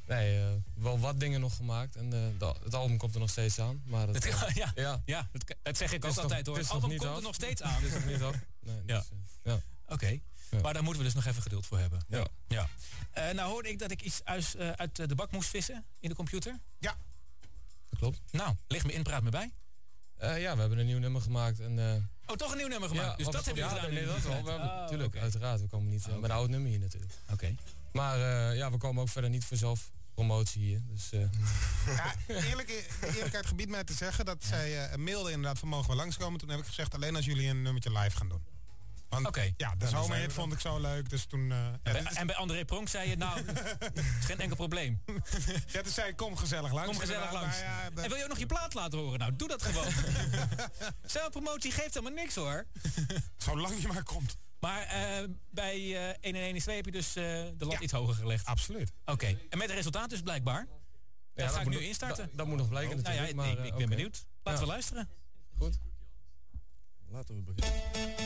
Nee, eh, wel wat dingen nog gemaakt. En eh, het album komt er nog steeds aan. Maar het, Het- [LAUGHS] ja, ja. ja dat, dat zeg ik Het ook altijd hoor. het Het album komt af. er nog steeds [LAUGHS] aan. Het is nog niet af. Nee, ja. dus, eh, ja. Oké. Ja. Maar daar moeten we dus nog even geduld voor hebben. Ja. ja. Eh, nou hoorde ik dat ik iets uit, eh, uit de bak moest vissen in de computer. Ja. Dat klopt. Nou, leg me in, praat me bij. Eh, ja, we hebben een nieuw nummer gemaakt. En, eh, Oh, toch een nieuw nummer gemaakt. Ja, dus dat hebben jullie gedaan. Nee, dat wel. We hebben, Oh, tuurlijk, uiteraard. We komen niet eh, met een oud nummer hier natuurlijk. Oké. Maar eh, ja, we komen ook verder niet voor zelf promotie hier. Dus, eh, Ja, eerlijk, eerlijkheid gebied mij te zeggen dat zij eh mailde inderdaad van mogen we langskomen. Toen heb ik gezegd alleen als jullie een nummertje live gaan doen. Oké. ja, de zomerhit er. vond ik zo leuk, dus toen... ja, En bij, dit is- en bij André Pronk zei je, nou, [LAUGHS] het is geen enkel probleem. ja, toen zei ik, kom gezellig langs. Kom gezellig langs. ja, En wil je ook nog je plaat laten horen? Nou, doe dat gewoon. [LAUGHS] Zelfpromotie geeft helemaal niks hoor. Zolang je maar komt. Maar eh, bij eh 1 en 1 is 2 heb je dus eh, de lat iets hoger gelegd. Absoluut. Oké, en met het resultaat dus blijkbaar. Dat dat ga ik nu instarten. dat- dat moet nog blijken Nou ja, natuurlijk, ik, maar, ik eh, ben benieuwd. Laten we Ja. luisteren. Goed. Laten we beginnen.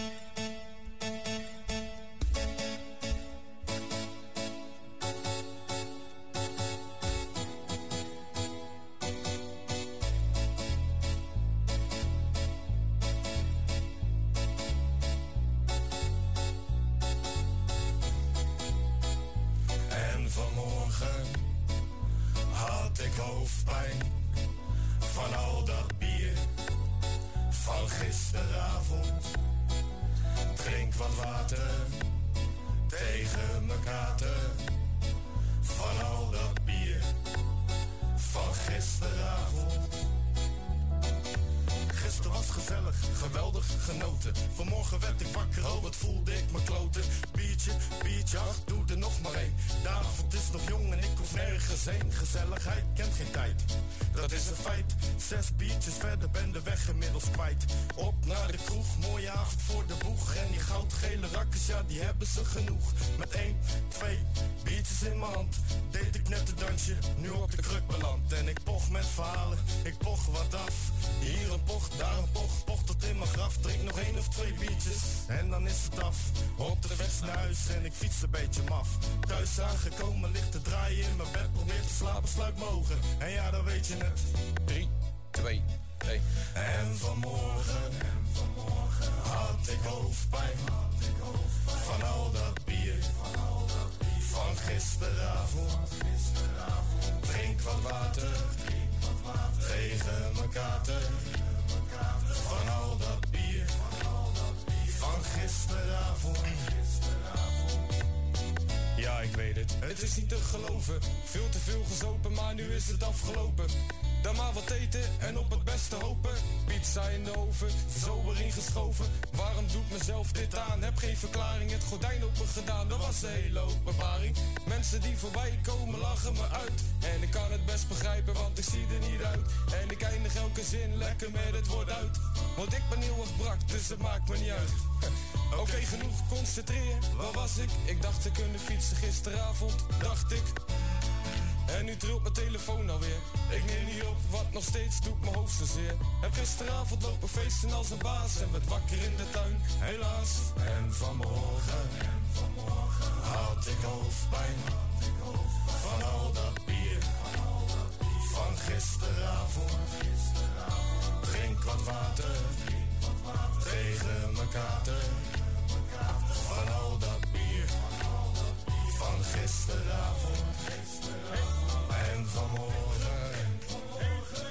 Afgelopen. Dan maar wat eten en op het beste hopen. Pizza in de oven, zo erin geschoven. Waarom doe ik mezelf dit aan? Heb geen verklaring, het gordijn open gedaan. Dat was een hele openbaring. Mensen die voorbij komen lachen me uit. En ik kan het best begrijpen, want ik zie er niet uit. En ik eindig elke zin lekker met het woord uit. Want ik ben heel erg brak, dus het maakt me niet uit. [LAUGHS] Oké, genoeg concentreren. Waar was ik? Ik dacht te kunnen fietsen gisteravond, dacht ik. En nu trilt mijn telefoon alweer. Ik neem niet op, wat nog steeds doet mijn hoofd zozeer. Heb gisteravond lopen feesten als een baas en werd wakker in de tuin, helaas. En vanmorgen, en vanmorgen had ik hoofdpijn. Van al dat bier, van gisteravond. Drink wat water, tegen mijn kater. Van al dat bier, van gisteravond. En vanmorgen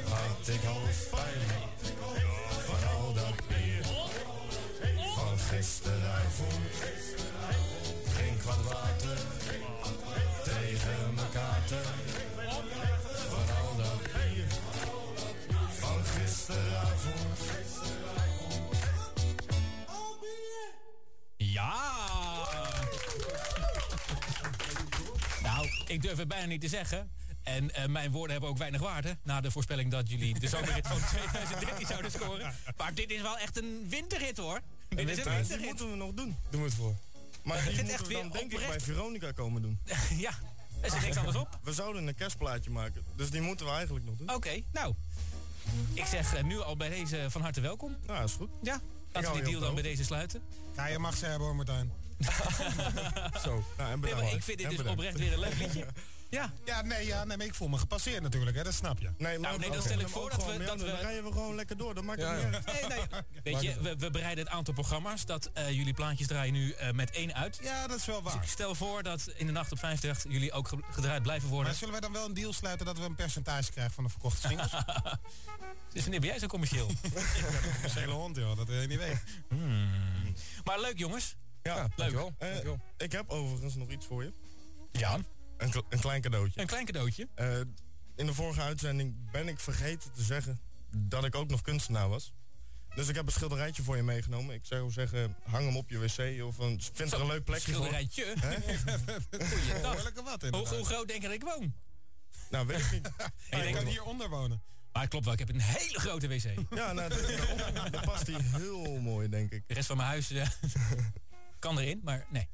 had ik hoofdpijn. Van al dat bier, van gisteravond. Drink wat water, tegen mijn kater. Van al dat bier, van gisteravond. Ja! Nou, ik durf het bijna niet te zeggen. En eh, mijn woorden hebben ook weinig waarde. Na de voorspelling dat jullie de zomerrit van [LAUGHS] 2013 zouden scoren. Maar dit is wel echt een winterrit hoor. Dit is een winterrit. moeten we nog doen. Doen we het voor. Maar die moeten echt we dan weer denk ik bij. Veronica komen doen. [LAUGHS] ja, er zit niks anders op. We zouden een kerstplaatje maken. Dus die moeten we eigenlijk nog doen. Oké, nou. Ik zeg eh, nu al bij deze van harte welkom. Ja, is goed. Ja, laten we die deal dan bij deze sluiten. Ja, je mag ze hebben hoor, Martijn. [LAUGHS] Zo. Nou, en Nee, bedankt. ik vind dit En dus bedankt. oprecht weer een leuk liedje. Ja. Ja, nee, ja, nee, maar ik voel me gepasseerd natuurlijk, hè, dat snap je. Nee, maar Nou, nee, dan stel ik voor dat we- dat we- Dan rijden we gewoon lekker door. Dat maakt Ja, het ja. niet uit. Nee, nee. [LAUGHS] Weet je, we, we bereiden het aantal programma's dat eh, jullie plaatjes draaien nu eh, met één uit. Ja, dat is wel Dus waar. ik stel voor dat in de nacht op 50 jullie ook ge- gedraaid blijven worden. Maar zullen wij dan wel een deal sluiten dat we een percentage krijgen van de verkochte singles? Dus wanneer ben jij zo commercieel? [LAUGHS] Een hele hond, joh, dat wil je niet weten. Maar leuk jongens. Ja, leuk. Dankjewel. Eh, Dankjewel. ik heb overigens nog iets voor je. Ja, Een, een klein cadeautje. een klein cadeautje. Eh, in de vorige uitzending ben ik vergeten te zeggen dat ik ook nog kunstenaar was. Dus ik heb een schilderijtje voor je meegenomen. Ik zou zeggen, hang hem op je wc of een, vind er een leuk plekje voor. Schilderijtje. Hè? [LAUGHS] Goeiedag. Behoorlijke wat, Hoe, hoe groot denk je dat ik woon? Nou, weet ik niet. [LAUGHS] Je kan hieronder wonen. Maar het klopt wel, ik heb een hele grote wc. Ja, nou, dat, dat past hij heel mooi, denk ik. De rest van mijn huis... eh, [LAUGHS] kan erin, maar nee.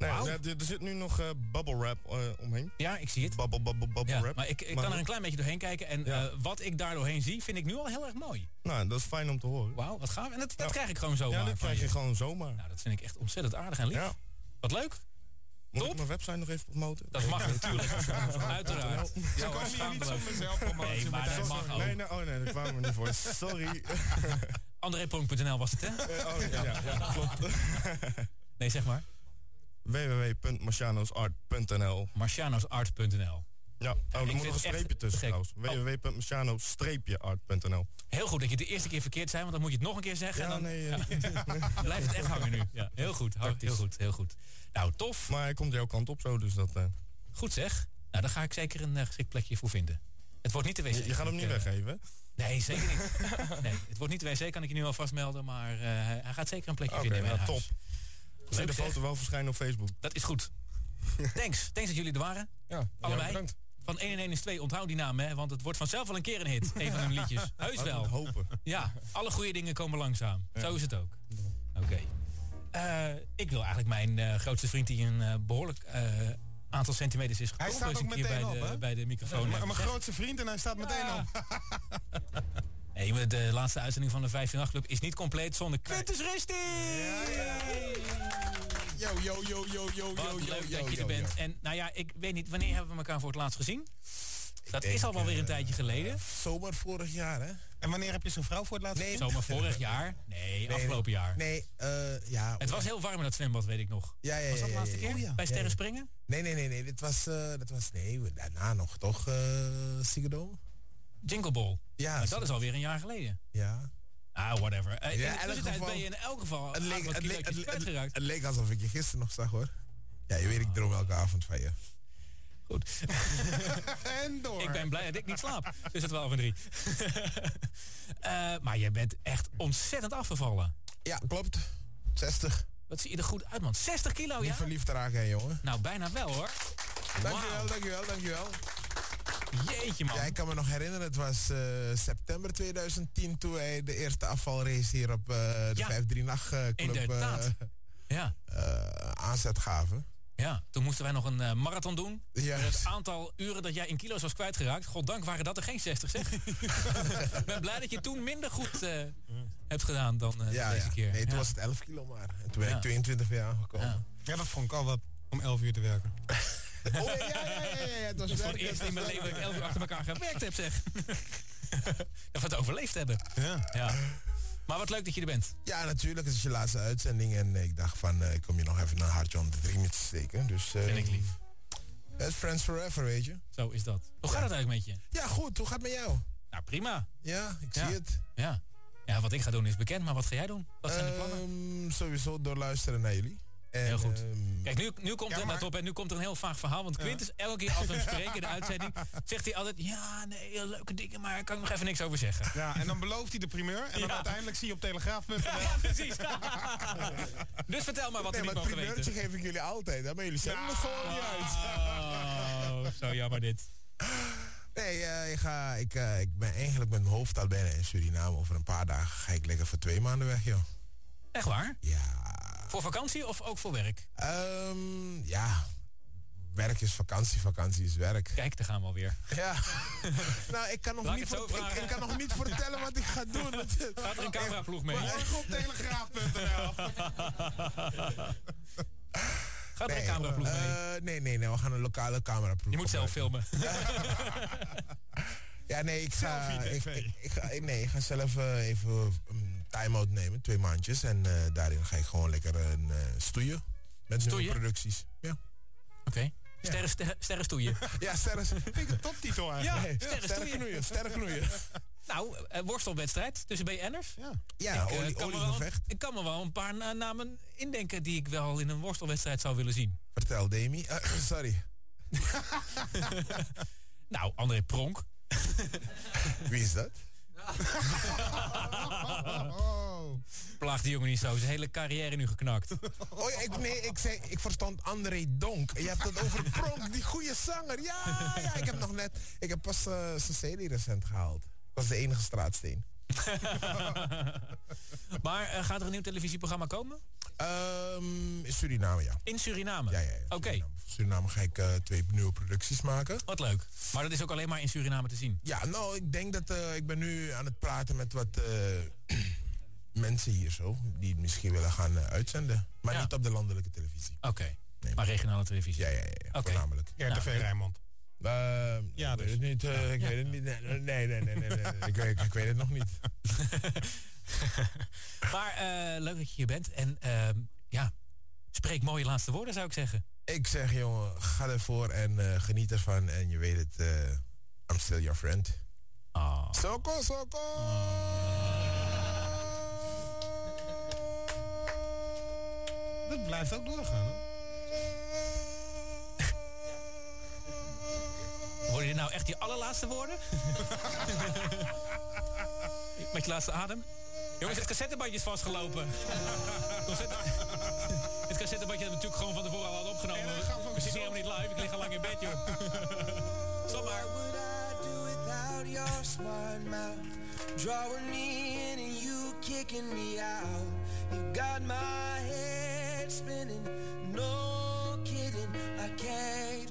Nee, er, er zit nu nog eh, bubble wrap eh, omheen. Ja, ik zie het. Bubble, bubble, bubble Ja, wrap. maar ik, ik kan er een klein beetje doorheen kijken. En Ja. eh, wat ik daar doorheen zie, vind ik nu al heel erg mooi. Nou, dat is fijn om te horen. Wauw, wat gaaf. En dat, dat krijg ik gewoon zomaar Ja, dat krijg je gewoon zomaar. Nou, dat vind ik echt ontzettend aardig en lief. Ja. Wat leuk. Moet ik mijn website nog even promoten? Dat mag natuurlijk. [LAUGHS] Uiteraard. Zo hoor, komen jullie niet schaamteloos. zonder zelfpromotie. Nee, maar dat mag ook. Nee, nee, oh nee, daar kwamen we niet voor. Sorry. [LAUGHS] AndréPronk.nl was het, hè? Oh, ja, ja, ja, klopt. [LAUGHS] Nee, zeg maar. www.marcianosart.nl Marcianosart.nl Ja, oh, er moet nog een streepje tussen trouwens. www.marciano-art.nl Heel goed dat je de eerste keer verkeerd zei, want dan moet je het nog een keer zeggen. Ja, en dan nee, [LAUGHS] eh. ja. [LAUGHS] blijft het echt hangen nu. [LAUGHS] Ja, heel goed, heel goed, heel goed. Nou, tof. Maar hij komt jouw kant op zo, dus dat... eh, Goed zeg. Nou, daar ga ik zeker een eh, geschikt plekje voor vinden. Het wordt niet de wc. je, je gaat hem niet weggeven? Nee, zeker niet. nee, het wordt niet de wc, kan ik je nu alvast melden. Maar hij gaat zeker een plekje vinden in mijn nou, huis. top. Leuk de foto wel verschijnen op Facebook. Dat is goed. [LAUGHS] Thanks. Thanks dat jullie er waren. Ja, Allebei. bedankt. Van 1 en 1 is 2. Onthoud die naam, hè. Want het wordt vanzelf wel een keer een hit. [LAUGHS] Een van hun liedjes. Heus wel. hopen. Ja, alle goede dingen komen langzaam. Zo is het ook. Oké. Eh, ik wil eigenlijk mijn eh, grootste vriend die een eh, behoorlijk eh, aantal centimeters is Hij gekomen. staat ook dus hier meteen bij op, de, bij de microfoon. Mijn grootste vriend en hij staat meteen op. [LAUGHS] Nee, maar de laatste uitzending van de 5 Club is niet compleet zonder Quintus Rusty! Yo, yo, yo, yo, yo, Wat yo, yo, leuk yo, dat je yo, er bent. yo. En nou ja, ik weet niet, wanneer hebben we elkaar voor het laatst gezien? Dat is denk, al wel weer een tijdje geleden. Zomer vorig jaar, hè? En wanneer heb je zo'n vrouw voor het laatst gezien? Zomaar vorig jaar? Nee, afgelopen jaar. Nee, eh, ja. Het was heel warm in dat zwembad, weet ik nog. Ja, ja, Was dat ja, de laatste ja, ja. keer? Oh, ja. Bij Ja, Sterren ja. Springen? Nee, nee, nee, nee. Dit was, eh, dat was, nee, daarna nog toch, uh, Sigurdome? Jingle Ball. Ja. Maar dat is alweer een jaar geleden. Ja. Ah, whatever. Eh, Ja, in elk geval- ben je in elk geval Het leek, het, leek, het, het, kwijtgeraakt. het leek alsof ik je gisteren nog zag, hoor. Ja, je weet, ik droom elke avond van je. Goed. [LAUGHS] en door. Ik ben blij dat ik niet slaap. Dus het 12 en 3. Eh, maar je bent echt ontzettend afgevallen. Ja, klopt. 60. Wat zie je er goed uit, man. 60 kilo, Niet ja? verliefd te raken, jongen. Nou, bijna wel, hoor. Dankjewel, Wauw. dankjewel, dankjewel. Jeetje, man. Ja, ik kan me nog herinneren, het was eh, september 2010 toen wij de eerste afvalrace hier op eh, de Ja, 538 eh, club Ja. aanzet gaven. Ja, toen moesten wij nog een eh, marathon doen. Met het aantal uren dat jij in kilo's was kwijtgeraakt. Goddank waren dat er geen 60, zeg. Ik [LAUGHS] ben blij dat je toen minder goed eh, hebt gedaan dan eh, Ja, deze ja. keer. Nee, toen Ja. was het 11 kilo maar. En toen ben Ja. ik 22 weer aangekomen. Ja. Ja, dat vond ik al wat om 11 uur te werken. Oh, ja, ja, ja, ja, ja, ja, het was Dat is voor het eerst in was mijn leven dat ik werken. 11 uur achter elkaar gewerkt heb, zeg. [LAUGHS] Dat we het overleefd hebben. Ja. ja. Maar wat leuk dat je er bent. Ja, natuurlijk. Het is je laatste uitzending. En ik dacht van, eh, ik kom je nog even een hartje onder de riem te steken. Dus, eh, Vind ik lief. Best friends forever, weet je. Zo is dat. Hoe gaat het eigenlijk met je? Ja, goed. Hoe gaat het met jou? Nou, prima. Ja, ik zie het. Ja. Ja, wat ik ga doen is bekend, maar wat ga jij doen? Wat zijn de plannen? Ehm, sowieso door luisteren naar jullie. En, Heel goed. ehm, Kijk, nu, nu komt Ja, er, maar- op, hè, nu komt er een heel vaag verhaal. Want Quintus, elke keer als we hem spreken in de uitzending, [LAUGHS] zegt hij altijd: Ja, nee, leuke dingen, maar daar kan ik nog even niks over zeggen. Ja, en dan belooft hij de primeur. En dan Ja. uiteindelijk zie je op telegraaf.nl. [LAUGHS] Ja, precies. [LAUGHS] dus vertel maar wat nee, we niet mogen primeurtje weten. geef ik jullie altijd. hè, Maar jullie zenden het gewoon niet uit. Oh, zo jammer dit. Nee, eh, ik, ga, ik, eh, ik ben eigenlijk met mijn hoofd al bijna in Suriname. Over een paar dagen ga ik lekker voor twee maanden weg, joh. Echt waar? Ja. Voor vakantie of ook voor werk? Ehm, ja, werk is vakantie, vakantie is werk. Kijk, daar gaan we alweer. Ja. [LAUGHS] nou, ik kan, nog Laat niet ver- ik, kan nog niet vertellen wat ik ga doen. [LAUGHS] [LAUGHS] Gaat er een cameraploeg mee? Morgen op telegraaf.nl. Gaat er een cameraploeg mee? Eh, nee, nee, nee, we gaan een lokale cameraploeg Je moet zelf filmen. Ja, nee, ik ga, ik, ik, ga, nee, ik ga zelf eh, even een time-out nemen, twee maandjes. En eh, daarin ga ik gewoon lekker een eh, stoeien. Met nieuwe Stoeien? producties. Ja. Oké. Sterren, sterren, sterren stoeien. [LAUGHS] Ja, sterren. Vind ik een toptitel eigenlijk. Ja, Nee, sterren knoeien, sterren knoeien. [LAUGHS] Nou, eh, worstelwedstrijd tussen BN'ers. Ja. Ja, ik, olie, kan me wel, oliegevecht. ik kan me wel een paar na- namen indenken die ik wel in een worstelwedstrijd zou willen zien. Vertel, Demi. [CLEARS THROAT] Sorry. [LAUGHS] Nou, André Pronk. Wie is dat? [LAUGHS] Plaagt die jongen niet zo. Zijn hele carrière nu geknakt. Oh ja, ik, nee, ik, zei, ik verstond André Donk. Je hebt het over Pronk, die goede zanger. Ja, ja, ik heb nog net... Ik heb pas zijn CD recent gehaald. Ik was de enige straatsteen. [LAUGHS] maar eh, gaat er een nieuw televisieprogramma komen? Ehm, in Suriname, ja. In Suriname? Ja, ja, ja. Oké. In Suriname ga ik eh, twee nieuwe producties maken. Wat leuk. Maar dat is ook alleen maar in Suriname te zien? Ja, nou, ik denk dat eh, ik ben nu aan het praten met wat eh, [CLEARS THROAT] mensen hier zo, die het misschien willen gaan uitzenden. Maar Ja. niet op de landelijke televisie. Oké. Maar regionale televisie? Ja, ja, ja. Voornamelijk. RTV Nou, Rijnmond. Ja, ik weet het niet. eh, ik weet het niet. Nee, nee, nee, nee, nee, nee. [LAUGHS] ik, weet, ik weet het nog niet. [LAUGHS] Maar eh, leuk dat je hier bent. En ehm, ja, spreek mooie laatste woorden zou ik zeggen. Ik zeg, jongen, ga ervoor en eh, geniet ervan. En je weet het, I'm still your friend. Oh. Soko, soko! Dat blijft ook doorgaan, hè? Hoor je nou echt die allerlaatste woorden? [LAUGHS] Met je laatste adem? Jongens, het cassettebandje is vastgelopen. Het cassettebandje hebben we natuurlijk gewoon van tevoren al hadden opgenomen. We zitten helemaal niet live, ik lig al lang in bed, joh. [LAUGHS] Stop maar. drawing me in and you kicking me out you got my head spinning no kidding i can't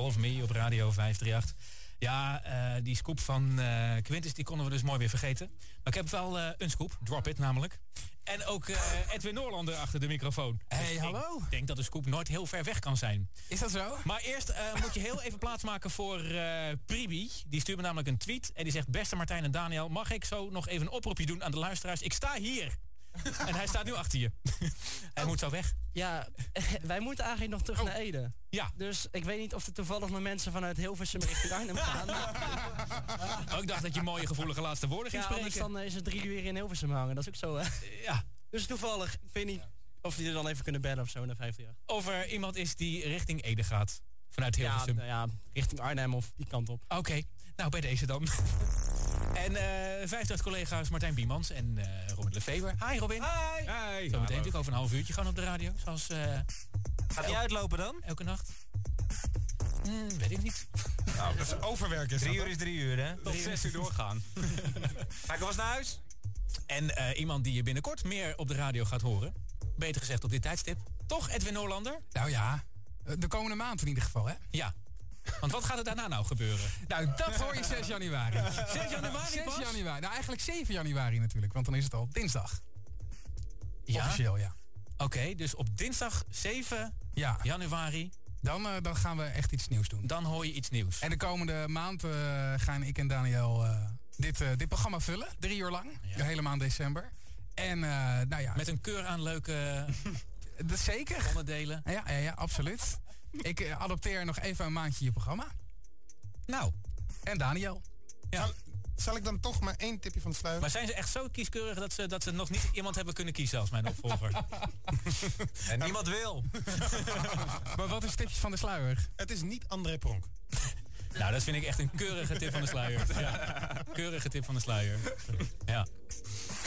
All of Me op Radio 538. Ja, eh, die scoop van eh, Quintus die konden we dus mooi weer vergeten. Maar ik heb wel eh, een scoop, drop it namelijk. En ook Edwin Noorlander achter de microfoon. Hey, hallo. Ik denk dat de scoop nooit heel ver weg kan zijn. Is dat zo? Maar eerst moet je heel even plaatsmaken voor Pribi. Die stuurt me namelijk een tweet en die zegt... Beste Martijn en Daniel, mag ik zo nog even een oproepje doen aan de luisteraars? Ik sta hier. [LAUGHS] en hij staat nu achter je. [LAUGHS] hij moet zo weg. Ja, [LAUGHS] wij moeten eigenlijk nog terug naar Ede. Ja. Dus ik weet niet of er toevallig nog mensen vanuit Hilversum richting Arnhem gaan. Oh, ik dacht dat je mooie gevoelige laatste woorden ging ja, spreken. dan eh, is het drie uur in Hilversum hangen. Dat is ook zo, hè? Ja. Dus toevallig, ik weet niet of die er dan even kunnen bellen of zo naar 50 Of er iemand is die richting Ede gaat. Vanuit Ja, Hilversum. nou ja, richting Arnhem of die kant op. Oké, nou bij deze dan. [LAUGHS] en eh 50 collega's Martijn Biemans en eh, Robin Lefever. Hi Robin. Hi. Hi. Zo meteen natuurlijk over een half uurtje gaan op de radio. Zoals, eh, Gaat die uitlopen dan? Elke nacht. Hmm, weet ik niet. [LAUGHS] Nou, dat is overwerken. Drie uur is drie uur, hè? Tot zes uur doorgaan. [LAUGHS] Ga ik alvast naar huis? En eh, iemand die je binnenkort meer op de radio gaat horen. Beter gezegd op dit tijdstip. Toch, Edwin Hollander? Nou ja, de komende maand in ieder geval, hè? Ja. Want wat gaat er daarna nou gebeuren? Nou, dat hoor je 6 januari. 6 januari 6 pas? januari. Nou, eigenlijk 7 januari natuurlijk, want dan is het al dinsdag. Ja? Officieel, ja. Oké, dus op dinsdag 7 Ja. januari. Dan, eh, dan gaan we echt iets nieuws doen. Dan hoor je iets nieuws. En de komende maand eh, gaan ik en Daniel eh, dit, dit programma vullen. Drie uur lang. De hele maand december. En nou ja... Met een keur aan leuke [LAUGHS] dat zeker. onderdelen. Ja, ja, ja absoluut. Ik eh, adopteer nog even een maandje je programma. Nou. En Daniel. Ja. Zal, zal ik dan toch maar één tipje van de sluier? Maar zijn ze echt zo kieskeurig dat ze, dat ze nog niet iemand hebben kunnen kiezen als mijn opvolger? [LAUGHS] En niemand wil. [LAUGHS] maar wat is het tipje van de sluier? Het is niet André Pronk. Nou, dat vind ik echt een keurige tip van de sluier. Ja. Keurige tip van de sluier. Ja.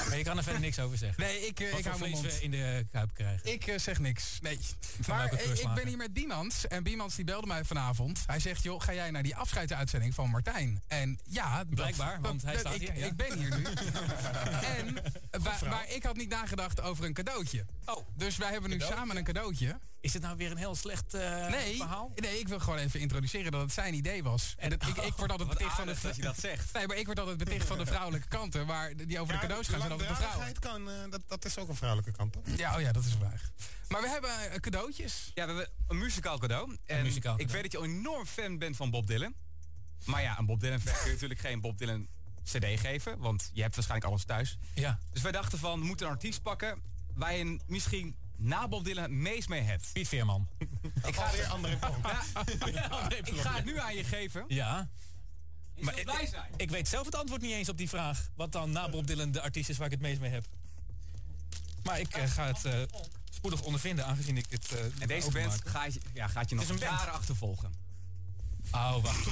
Maar je kan er verder niks over zeggen. Nee, ik, eh, Wat ik hou mijn mond. in de kuip krijgen. Ik eh, zeg niks. Nee. Van Maar eh, ik ben hier met Biemans. En Biemans die belde mij vanavond. Hij zegt, joh, ga jij naar die afscheidsuitzending van Martijn? En ja, dat- Blijkbaar, want hij dat- staat ik, hier, ja. Ik ben hier nu. [LAUGHS] en, waar, maar ik had niet nagedacht over een cadeautje. Oh. Dus wij hebben nu samen een cadeautje. Is het nou weer een heel slecht eh, nee, verhaal? nee, ik wil gewoon even introduceren dat het zijn idee was. En dat, ik, ik word altijd [LAUGHS] beticht van de aardig dat je dat zegt. Nee, maar ik word altijd beticht van de vrouwelijke kanten, waar die over de cadeaus gaan, zijn altijd de vrouwen. Langdradigheid kan, eh, dat, dat is ook een vrouwelijke kant, toch? Ja, oh ja, dat is waar. Maar we hebben eh, cadeautjes. Ja, we hebben een muzikaal cadeau. En muzikaal ik weet dat je een enorm fan bent van Bob Dylan. Maar ja, een Bob Dylan fan kun je natuurlijk geen Bob Dylan cd geven. Want je hebt waarschijnlijk alles thuis. Ja. Dus wij dachten van, we moeten een artiest pakken... waar je misschien na Bob Dylan het meest mee hebt. Piet Veerman. [LAUGHS] Ik ga, Alweer André Pronk. [LAUGHS] ik ga het nu aan je geven. Ja. Maar blij zijn. ik weet zelf het antwoord niet eens op die vraag. Wat dan na Bob Dylan de artiest is waar ik het meest mee heb. Maar ik eh, ga het eh, spoedig ondervinden, aangezien ik het. eh, En deze band gaat je, ja, gaat je nog een band. jaren achtervolgen. Oh, wacht.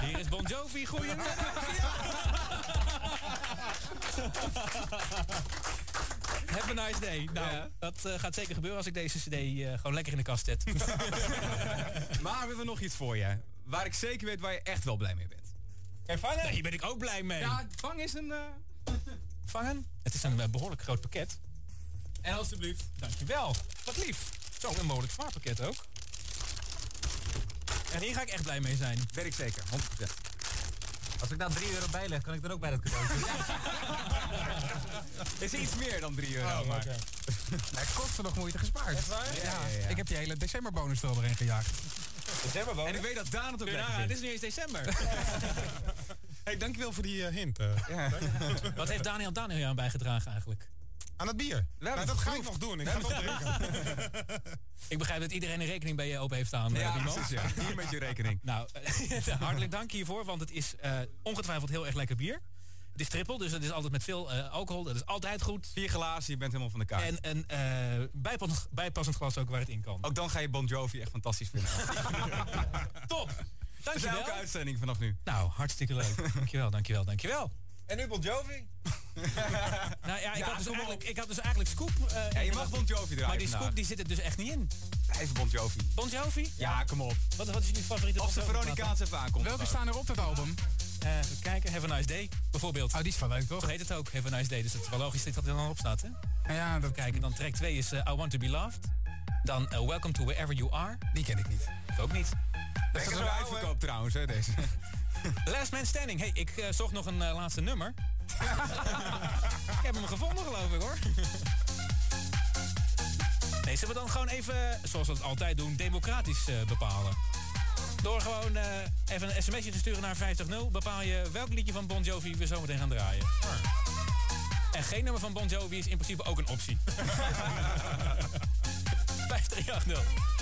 Hier is Bon Jovi. Goeiemiddag. [LAUGHS] Have a nice day. Nou, dat eh, gaat zeker gebeuren als ik deze cd eh, gewoon lekker in de kast zet. [LAUGHS] Maar we hebben nog iets voor je. Waar ik zeker weet waar je echt wel blij mee bent. Kijk, vangen? Hier ben ik ook blij mee. Ja, vang is een... eh, vangen? Het is een eh, behoorlijk groot pakket. En alstublieft. Dankjewel. Wat lief. Zo, een mogelijk zwaar pakket ook. En hier ga ik echt blij mee zijn. Weet ik zeker, 100%. Als ik nou 3 euro bijleg, kan ik dan ook bij dat cadeautje. [LAUGHS] is iets meer dan 3 euro. Oh, maar. oké. [LAUGHS] Nee, kosten nog moeite gespaard. Echt waar? Ja, Ja, ja, ja. Ik heb die hele decemberbonus er erin gejaagd. En ik weet dat Daan het ook Ja, lekker het is nu eens december. [LAUGHS] Hey, dankjewel voor die eh, hint. eh. Wat heeft Daniel Daniel aan bijgedragen eigenlijk? Aan het bier. Nou, dat ga ik nog doen. Ik ga het opdrinken. Ik begrijp dat iedereen een rekening bij je open heeft staan. Ja, eh, Riemann. precies, ja. Hier met je rekening. [LAUGHS] Nou, [LAUGHS] hartelijk dank hiervoor, want het is eh, ongetwijfeld heel erg lekker bier. Het is triple, dus het is altijd met veel eh, alcohol. Dat is altijd goed. Vier glazen, je bent helemaal van de kaart. En een eh, bijpassend, bijpassend glas ook waar het in kan. Ook dan ga je Bon Jovi echt fantastisch vinden. [LAUGHS] Top! Dankjewel. elke uitzending vanaf nu. Nou, hartstikke leuk. Dankjewel, dankjewel, dankjewel. En nu Bon Jovi? [LAUGHS] Nou ja, ik, Ja, had, dus eigenlijk, ik had dus eigenlijk Scoop. eh, Ja, je mag Bon Jovi draaien Maar die vandaag. Scoop die zit er dus echt niet in. Even Bon Jovi. Bon Jovi? Ja, kom op. Wat, wat is jullie favoriete Als de Veronicaanse even aankomt. Welke staan er op dat album? Eh, even kijken, Have a Nice Day bijvoorbeeld. Oh, die is wel leuk, toch? Zo heet het ook, Have a Nice Day. Dus het is wel logisch dat dat er dan op staat, hè? Nou Ja, dat, Kijk, dan track 2 is eh, I Want To Be Loved. Dan Welcome To Wherever You Are. die ken ik niet. Ik ook niet. Dat is een uitverkoop trouwens, hè, deze. [LAUGHS] Last Man Standing. Hey, ik eh, zocht nog een eh, laatste nummer. [LAUGHS] ik heb hem gevonden, geloof ik, hoor. Nee, zullen we dan gewoon even, zoals we het altijd doen, democratisch eh, bepalen? Door gewoon even een sms'je te sturen naar 500 bepaal je welk liedje van Bon Jovi we zo meteen gaan draaien. En geen nummer van Bon Jovi is in principe ook een optie. [LAUGHS] [LAUGHS] 5380.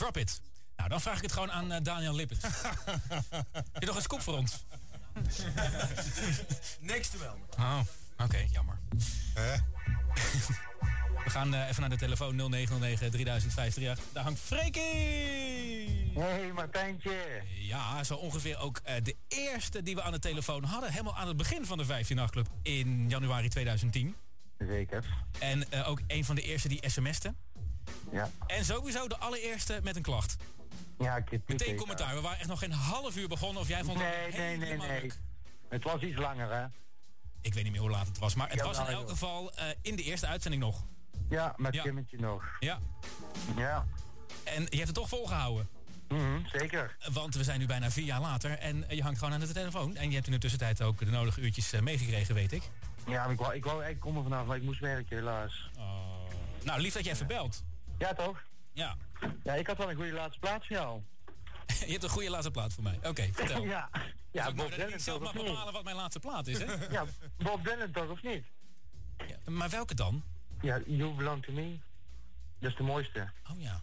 Drop it. Nou, dan vraag ik het gewoon aan eh, Daniel Lippens. [LAUGHS] Heb je nog een scoop voor ons? Niks te melden. Oh, oké, jammer. [LAUGHS] We gaan eh, even naar de telefoon 0909 3058. Daar hangt Freekie! Hey Martijntje. Ja, zo ongeveer ook eh, de eerste die we aan de telefoon hadden. Helemaal aan het begin van de 15 nachtclub in januari 2010. Zeker. En eh, ook een van de eerste die sms'te. Ja. En sowieso de allereerste met een klacht. Ja, ik heb Meteen commentaar. We waren echt nog geen half uur begonnen of jij vond het Nee, nee, nee, nee. leuk. Het was iets langer, hè? Ik weet niet meer hoe laat het was, maar het Ja, was in nou, elk geval eh, in de eerste uitzending nog. Ja, met Ja. Kimmetje nog. Ja. Ja. En je hebt het toch volgehouden. Mhm, zeker. Want we zijn nu bijna vier jaar later en je hangt gewoon aan de telefoon. En je hebt in de tussentijd ook de nodige uurtjes eh, meegekregen, weet ik. Ja, ik wou, ik wou eigenlijk komen vanavond, maar ik moest werken, helaas. Nou, lief dat je even belt. Ja, toch? Ja. Ja, ik had wel een goede laatste plaats voor jou. [LAUGHS] je hebt een goede laatste plaat voor mij. Oké, vertel. [LAUGHS] ja. Ja, Dus ik Bob Dylan niet zelf mag niet? bepalen wat mijn laatste plaat is, hè? [LAUGHS] Ja, Bob Dylan toch, of niet? Maar welke dan? Ja, You Belong To Me. Dat is de mooiste. Oh ja.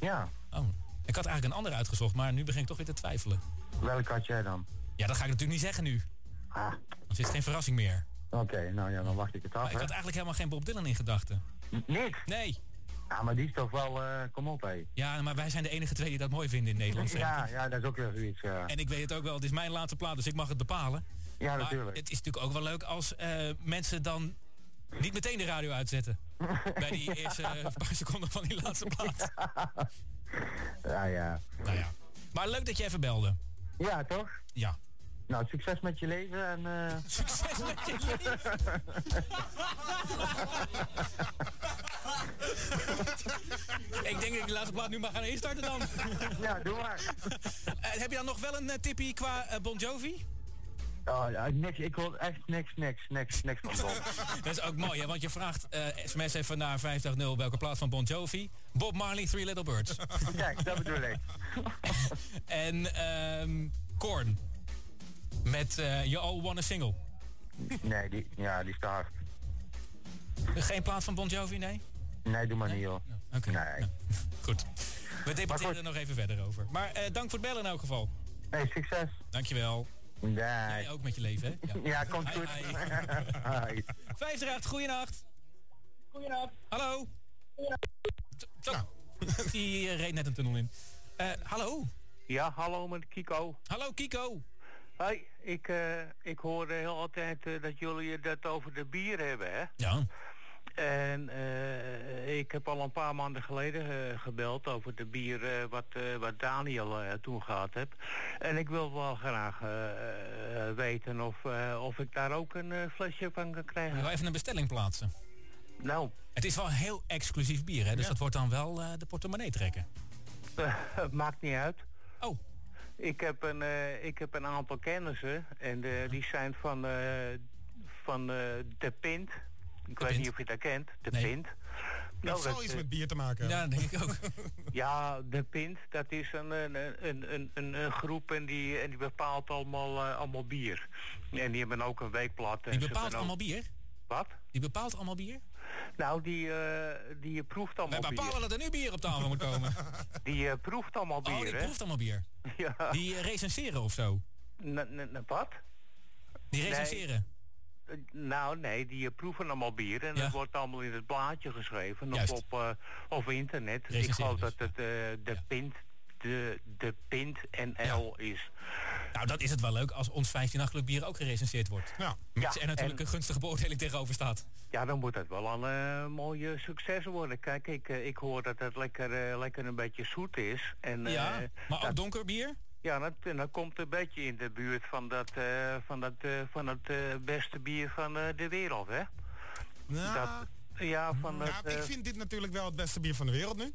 Ja. Oh. Ik had eigenlijk een andere uitgezocht, maar nu begin ik toch weer te twijfelen. Welke had jij dan? Ja, dat ga ik natuurlijk niet zeggen nu. Ah. Dan zit geen verrassing meer. Oké, nou ja, dan wacht ik het af, Maar ik had eigenlijk helemaal geen Bob Dylan in gedachten. Niet? Nee. Ja, maar die is toch wel, eh, kom op, hé. Ja, maar wij zijn de enige twee die dat mooi vinden in Nederland. Ja, ja, dat is ook weer zoiets, ja. En ik weet het ook wel, het is mijn laatste plaat, dus ik mag het bepalen. Ja, Maar natuurlijk. het is natuurlijk ook wel leuk als eh, mensen dan niet meteen de radio uitzetten. [LAUGHS] bij die eerste eh, [LAUGHS] paar seconden van die laatste plaat. Ja, ja. Nou ja. Maar leuk dat je even belde. Ja, toch? Ja. Nou, succes met je leven en... eh [LAUGHS] Succes met je [LAUGHS] ik denk dat ik die laatste plaat nu maar gaan instarten dan. Ja, doe maar. [LAUGHS] Eh, heb je dan nog wel een uh, tippie qua Bon Jovi? Oh, ja, niks, ik wil echt niks, niks, niks, niks van Bob. Dat is ook mooi, hè? want je vraagt eh, sms even naar 580 welke plaats van Bon Jovi. Bob Marley, Three Little Birds. Kijk, dat bedoel ik. en ehm Korn. Met eh You All a Single. Nee, die, ja, die staat. Geen plaats van Bon Jovi, nee? Nee, doe maar niet, joh. Oké. Nee. Goed. We debatteren er nog even verder over. Maar eh, dank voor het bellen in elk geval. Hey, succes. Dankjewel. Nee. Jij ook met je leven, hè? Ja, [LAUGHS] Ja, komt goed. Hi. [LAUGHS] 538, goeienacht. Goeienacht. Hallo. Zo. [LAUGHS] Die eh, reed net een tunnel in. Eh, hallo. Ja, hallo met Kiko. Hallo Kiko. Hoi, ik, eh, ik hoor eh, heel altijd eh, dat jullie het dat over de bier hebben, hè? Ja. En ik heb al een paar maanden geleden gebeld over de bier wat, wat Daniel toen gehad heeft. En ik wil wel graag weten of, of ik daar ook een flesje van kan Ik krijgen. wil even een bestelling plaatsen. Nou. Het is wel heel exclusief bier, hè? Dus dat wordt dan wel de portemonnee trekken. [LAUGHS] Maakt niet uit. Oh. Ik heb een, eh, ik heb een aantal kennissen en eh, die zijn van, eh, van eh, De Pint. Ik weet Pint? niet of je dat kent, De Nee. Pint. Dat Nou, zal dat, iets eh, met bier te maken hebben. Ja, denk ik ook. [LAUGHS] Ja, De Pint, dat is een, een, een, een, een, een groep en die, en die bepaalt allemaal, allemaal bier. En die hebben ook een weekblad. en Die ze bepaalt allemaal bier? Wat? Die bepaalt allemaal bier? Nou, die, eh, die proeft allemaal bier. bepalen dat er nu bier op tafel moet komen. [LAUGHS] Die eh, proeft allemaal bier, Oh, die hè? proeft allemaal bier. [LAUGHS] Ja. Die eh, recenseren of zo. N- wat? Die recenseren. Nou, nee, die proeven allemaal bier en Ja. dat wordt allemaal in het blaadje geschreven of op, op internet. Ik geloof dus, dat het de pint de, de pint NL is. Nou, dat is het wel leuk als ons 15 nachtelijk bier ook gerecenseerd wordt. Ja. Mits Ja, er natuurlijk en- een gunstige beoordeling tegenover staat. Ja, dan moet het wel een eh, mooie succes worden. Kijk, ik, eh, ik hoor dat het lekker, eh, lekker een beetje zoet is. En, ja, maar ook dat- donker bier? Ja, dat, en dat komt een beetje in de buurt van dat, eh, van dat, eh, van het beste bier van de wereld, hè? Nou, Dat, ja, van ja, het, ik vind dit natuurlijk wel het beste bier van de wereld nu.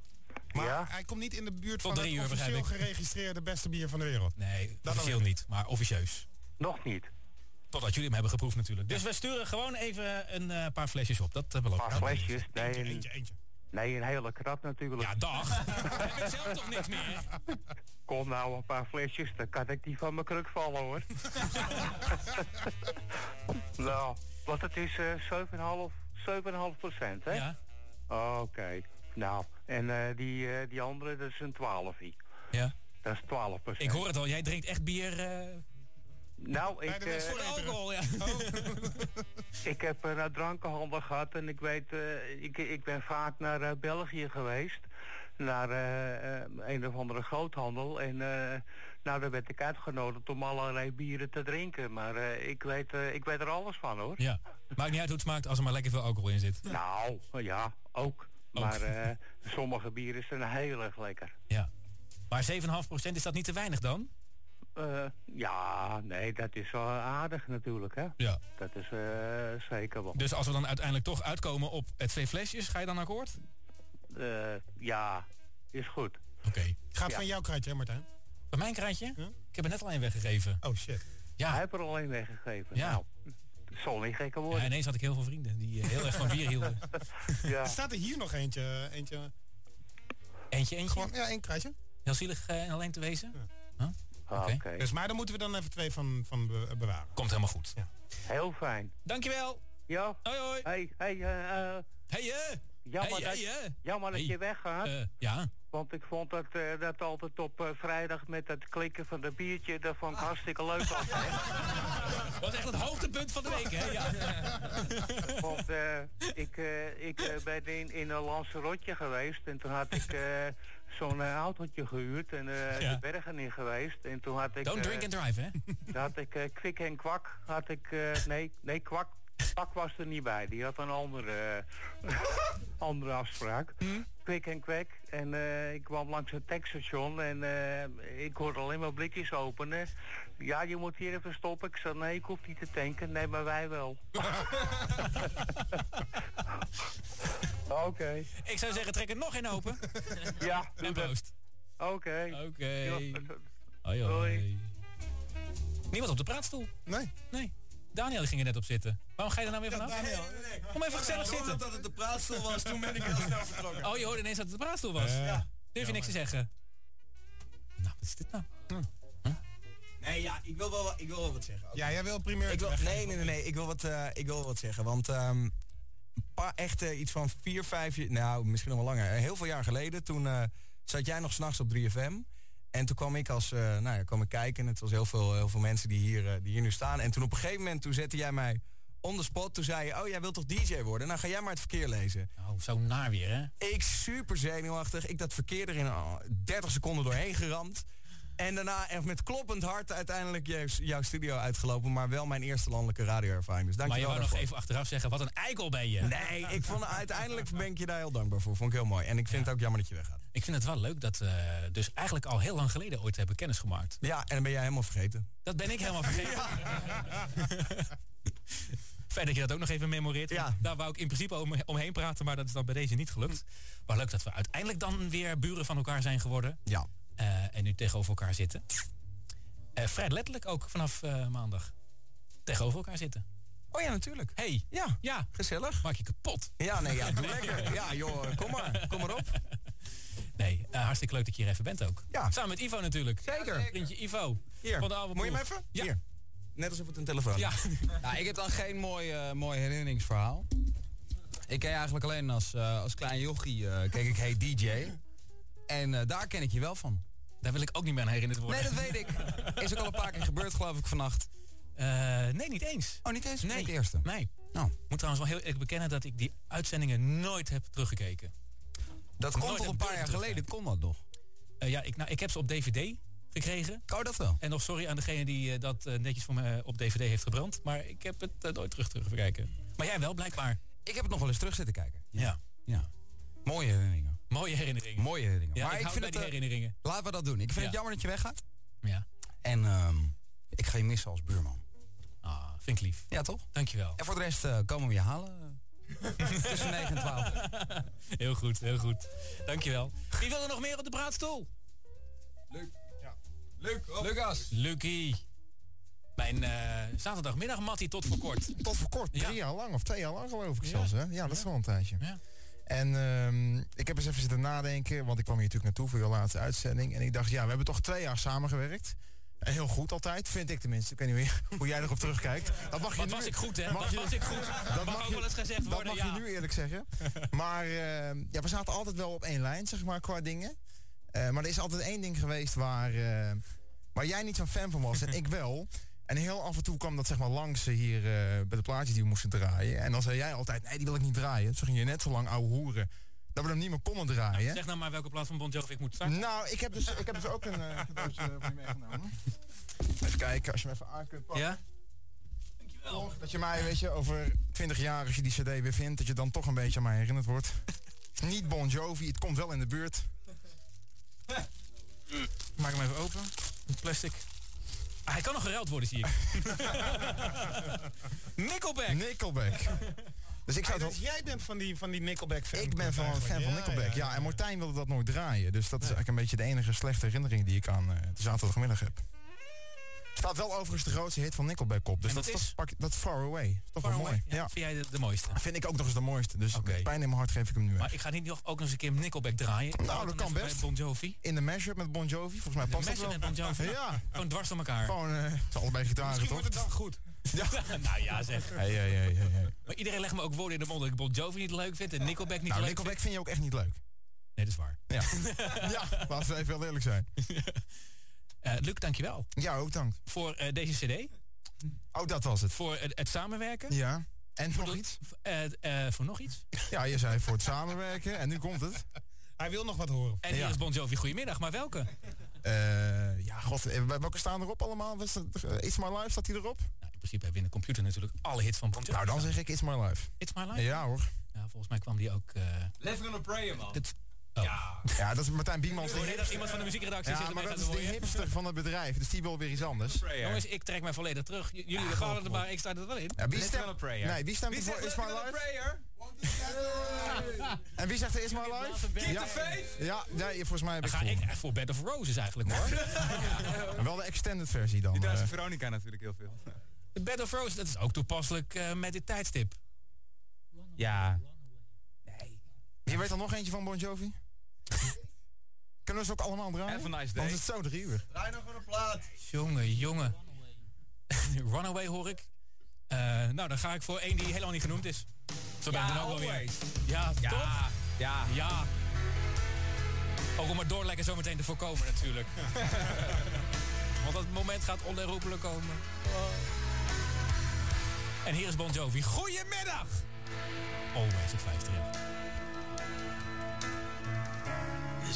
Maar Ja. hij komt niet in de buurt Tot van drie het uur, officieel geregistreerde beste bier van de wereld. Nee, dan officieel niet, maar officieus. Nog niet. Totdat jullie hem hebben geproefd natuurlijk. Dus we sturen gewoon even een eh, paar flesjes op. Dat uh, beloof Een ik. paar flesjes? Nee, Eentje, een- eentje, eentje. nee, een hele krat natuurlijk. Ja, dag. [LAUGHS] Heb ik zelf toch niks meer? Kom nou een paar flesjes, dan kan ik die van mijn kruk vallen hoor. [LAUGHS] nou, wat het is eh 7,5 7,5 procent, hè? Ja. Oké. Nou, En eh, die, eh, die andere, dat is een 12 Ja. Dat is 12% Ik hoor het al, jij drinkt echt bier... eh, Nou, ik, de eh, voor de alcohol, ja. ik heb eh, naar drankenhandel gehad en ik weet, eh, ik, ik ben vaak naar eh, België geweest. Naar eh, eh, een of andere groothandel. En eh, nou, daar werd ik uitgenodigd om allerlei bieren te drinken. Maar eh, ik, weet, eh, ik weet er alles van hoor. Ja. Maakt niet uit hoe het smaakt als er maar lekker veel alcohol in zit. Nou, ja, ook. Maar eh, sommige bieren zijn heel erg lekker. Ja. Maar 7,5% is dat niet te weinig dan? Eh, ja, nee, dat is wel aardig natuurlijk, hè? Ja. Dat is eh, zeker wel. Dus als we dan uiteindelijk toch uitkomen op het twee flesjes, ga je dan akkoord? Ja, is goed. Oké. Gaat Ja. van jouw kruidje, hè Martijn? Bij mijn kraantje? Ik heb er net al een weggegeven. Oh shit. Ja. Hij heeft er al een weggegeven. Ja. Nou, zal niet gekker worden. Ja, ineens had ik heel veel vrienden die eh, heel erg van bier hielden. [LAUGHS] Ja. Staat er hier nog eentje. Eentje. Eentje, eentje? Gewoon, ja, één kruidje. Heel zielig eh, en alleen te wezen? Huh? Oké. Dus, maar dan moeten we dan even twee van, van be- bewaren. Komt helemaal goed. Heel fijn. Dankjewel. Ja. Hoi hoi. Hey, hey, Hey, eh. Jammer, Hey, dat, hey, jammer dat Hey. je weggaat. Eh, ja. Want ik vond dat, eh, dat altijd op eh, vrijdag met het klikken van de biertje, dat vond ik hartstikke leuk altijd. [LAUGHS] Dat was echt het hoogtepunt van de week, hè? Ja. [LAUGHS] Want ik, ik ben in, in een Lanzarote geweest en toen had ik zo'n autootje gehuurd en Ja. de bergen in geweest. En toen had ik... Don't drink and drive, hè? Toen had ik kwik en kwak, had ik... nee, nee, kwak, kwak was er niet bij. Die had een andere, eh, [LAUGHS] andere afspraak. Kwik en kwek. En eh, ik kwam langs het tankstation en eh, ik hoorde alleen maar blikjes openen. Ja, je moet hier even stoppen. Ik zei, nee, ik hoef niet te tanken. Nee, maar wij wel. [LAUGHS] Oké. Ik zou zeggen, trek er nog één open. [LAUGHS] Ja, doe dat. proost. Oké. Oké. Hoi. Niemand op de praatstoel? Nee. Nee. Daniel ging er net op zitten. Waarom ga je er nou weer vanaf? Kom even gezellig zitten. dat het de praatstoel was, toen ben ik heel snel vertrokken. Oh, je hoorde ineens dat het de praatstoel was. Ja. Durf je niks te zeggen? Nou, wat is dit nou? Nee, ja, ik wil wel, ik wil wel wat zeggen. Ja, jij wil primeur. Ik wil, nee, nee, nee, nee, ik wil wat, eh, ik wil wel wat zeggen. Want ehm, een paar echte, iets van vier, vijf jaar, nou misschien nog wel langer. Heel veel jaar geleden, toen eh, zat jij nog s'nachts op 3FM. En toen kwam ik als, eh, nou ja, kwam ik kijken. En het was heel veel, heel veel mensen die hier, eh, die hier nu staan. En toen op een gegeven moment, toen zette jij mij on the spot. Toen zei je, oh, jij wilt toch DJ worden? Nou, ga jij maar het verkeer lezen. Oh, zo naar weer, hè? Ik super zenuwachtig. Ik dat verkeer er in oh, 30 seconden doorheen geramd. En daarna echt met kloppend hart uiteindelijk jou- jouw studio uitgelopen. Maar wel mijn eerste landelijke radioervaring. Dus Maar je wou nog even achteraf zeggen, wat een eikel ben je. Nee, ik vond uiteindelijk ben ik je daar heel dankbaar voor. Vond ik heel mooi. En ik vind het ook jammer dat je weggaat. Ik vind het wel leuk dat we dus eigenlijk al heel lang geleden ooit hebben kennis gemaakt. Ja, en dan ben jij helemaal vergeten. Dat ben ik helemaal vergeten. [LAUGHS] Fijn dat je dat ook nog even memoreert. Ja. Daar wou ik in principe om, omheen praten, maar dat is dan bij deze niet gelukt. Maar leuk dat we uiteindelijk dan weer buren van elkaar zijn geworden. Ja. Eh, en nu tegenover elkaar zitten. Eh, vrij letterlijk ook vanaf eh, maandag. Tegenover elkaar zitten. Oh ja, natuurlijk. Hey. Ja. Ja. Gezellig. Maak je kapot. Ja, nee, ja, doe lekker. [LAUGHS] Ja, joh, kom maar. Kom maar op. Nee, hartstikke leuk dat je hier even bent ook. Ja. Samen met Ivo natuurlijk. Zeker. Vriendje Ivo. Hier. Van de Moet je hem even? Ja. Hier. Net alsof het een telefoon is. Ja. [LAUGHS] Nou, ik heb dan geen mooi, mooi herinneringsverhaal. Ik ken je eigenlijk alleen als, als klein jochie, keek ik Hey DJ. En daar ken ik je wel van. Daar wil ik ook niet meer aan herinnerd worden. Nee, dat weet ik. Is ook al een paar keer gebeurd, geloof ik, vannacht. Eh, nee, niet eens. Oh, niet eens? Nee. De eerste. Nee. Nou. Moet trouwens wel heel eerlijk bekennen dat ik die uitzendingen nooit heb teruggekeken. Dat komt heb een paar jaar geleden, kon dat nog? Eh, ja, ik, nou, ik heb ze op DVD gekregen. Oh, dat wel. En nog sorry aan degene die eh, dat netjes voor me op DVD heeft gebrand. Maar ik heb het nooit terug teruggekeken. Maar jij wel, blijkbaar. Ik heb het nog wel eens terug zitten kijken. Ja. Ja. Mooie herinneringen. Mooie herinneringen. Mooie herinneringen. Ja, maar ik vind het, die eh, herinneringen. Laten we dat doen. Ik vind Ja. het jammer dat je weggaat. Ja. En ehm, ik ga je missen als buurman. Ah, vind ik lief. Ja, toch? Dankjewel. En voor de rest eh, komen we je halen. [LAUGHS] Tussen 9 en 12. Heel goed, heel goed. Dankjewel. Wie wil er nog meer op de praatstoel? Luc, Lucas. Lucky. Mijn eh, zaterdagmiddag Mattie tot voor kort. Tot voor kort, drie Ja. jaar lang of twee jaar lang geloof ik Ja. zelfs. Hè? Ja, dat is wel een tijdje. Ja. En ehm, ik heb eens even zitten nadenken, want ik kwam hier natuurlijk naartoe voor je laatste uitzending. En ik dacht, ja, we hebben toch twee jaar samengewerkt. En heel goed altijd, vind ik tenminste. Ik weet niet hoe- [LAUGHS] hoe jij erop terugkijkt. Dat mag je Wat nu, was ik goed, hè? mag je- was ik goed? [LAUGHS] Dat Mag ook wel eens gezegd Dat worden, mag ja. je nu eerlijk zeggen. [LAUGHS] Maar eh, ja, we zaten altijd wel op één lijn, zeg maar, qua dingen. Eh, maar er is altijd één ding geweest waar, eh, waar jij niet zo'n fan van was en ik wel. En heel af en toe kwam dat zeg maar langs eh, hier eh, bij de plaatjes die we moesten draaien. En dan zei jij altijd, nee, die wil ik niet draaien. Zo ging je net zo lang ouwe hoeren dat we hem niet meer konden draaien. Zeg nou maar welke plaats van Bon Jovi ik moet starten. Nou, ik heb dus, ik heb dus ook een eh, cadeautje voor je meegenomen. Even kijken, als je hem even aan kunt pakken. Ja? Toch, dat je mij, weet je, over 20 jaar als je die cd weer vindt, dat je dan toch een beetje aan mij herinnerd wordt. [LAUGHS] Niet Bon Jovi, het komt wel in de buurt. Maak hem even open. Het plastic. Hij kan nog geruild worden, zie ik. [LAUGHS] Nickelback. Nickelback. Dus ik zou Ah, dus jij bent van die, van die Nickelback fan. Ik ben van een fan van Nickelback, ja, ja. En Martijn wilde dat nooit draaien. Dus dat is eigenlijk een beetje de enige slechte herinnering die ik aan eh, de zaterdagmiddag heb. Staat wel overigens de grootste hit van Nickelback op. Dus En dat, dat is toch, pak, dat Far Away. Is toch Far wel Away? mooi. Ja, Ja. Vind jij de, de mooiste? Vind ik ook nog eens de mooiste. Dus met pijn in mijn hart geef ik hem nu weg. Maar ik ga niet nog ook nog eens een keer Nickelback draaien. Nou, Dan dat kan best. Bon Jovi. In de mashup met Bon Jovi, volgens mij past dat wel. met Bon Jovi? Ja. Gewoon dwars door elkaar. Gewoon, eh, het is allebei gitaren, Misschien toch? wordt het dan goed. [LAUGHS] Ja. [LAUGHS] nou ja, zeg. Hey, hey, hey, hey, hey. Maar iedereen legt me ook woorden in de mond dat ik Bon Jovi niet leuk vind en Nickelback niet Nou, leuk Nickelback vind. vind je ook echt niet leuk. Nee, dat is waar. Ja, [LAUGHS] ja laten we even wel eerlijk zijn. Eh, Luc, dankjewel. Ja, ook dank. Voor eh, deze cd. Oh, dat was het. Voor het, het samenwerken. Ja. En nog iets? Eh, eh, voor nog iets. [LAUGHS] Ja, je zei voor het samenwerken en nu komt het. Hij wil nog wat horen. En hier Ja. is Bon Jovi. Goedemiddag, maar welke? Eh, ja, god, eh, welke staan erop allemaal? Eh, It's My Life, staat die erop? Nou, in principe hebben we in de computer natuurlijk alle hits van Bon Jovi. Nou, dan zeg ik It's My Life. It's My Life? Ja hoor. Ja, volgens mij kwam die ook... eh Living on a prayer, man. het, oh. Ja. Ja, dat is Martijn Biemans. Ik hoorde net iemand van de muziekredactie Ja, maar dat gaan is de hipster van het bedrijf, dus die wil weer iets anders. [LAUGHS] Jongens, ik trek mij volledig terug. J- Jullie Ja, bepalen God, er maar, ik sta er wel in. Ja, wie stemt, prayer. nee, wie stemt Wie er voor zegt It's My Life? prayer? En wie zegt er It's My Life? Keep Ja, the faith. ja, ja, volgens mij heb ik ga ik voor Bed of Roses eigenlijk hoor. En [LAUGHS] Wel de extended versie dan. Die eh. Duitse Veronica natuurlijk heel veel. De Bed of Roses, dat is ook toepasselijk eh, met dit tijdstip. Ja. Je weet er nog eentje van Bon Jovi? [LAUGHS] Kunnen we ze ook allemaal draaien? Even een nice day. Het zo drie uur. Draai nog een plaat. Jongen, jongen. [LAUGHS] Runaway, hoor ik. Uh, nou, dan ga ik voor één die helemaal niet genoemd is. Zo ben ik ja, dan ook wel weer. Ja, ja, toch? Ja. Ja. Ook om het doorlekken zometeen te voorkomen natuurlijk. [LAUGHS] Want dat moment gaat onherroepelijk komen. En hier is Bon Jovi. Goedemiddag! Always oh, 5 3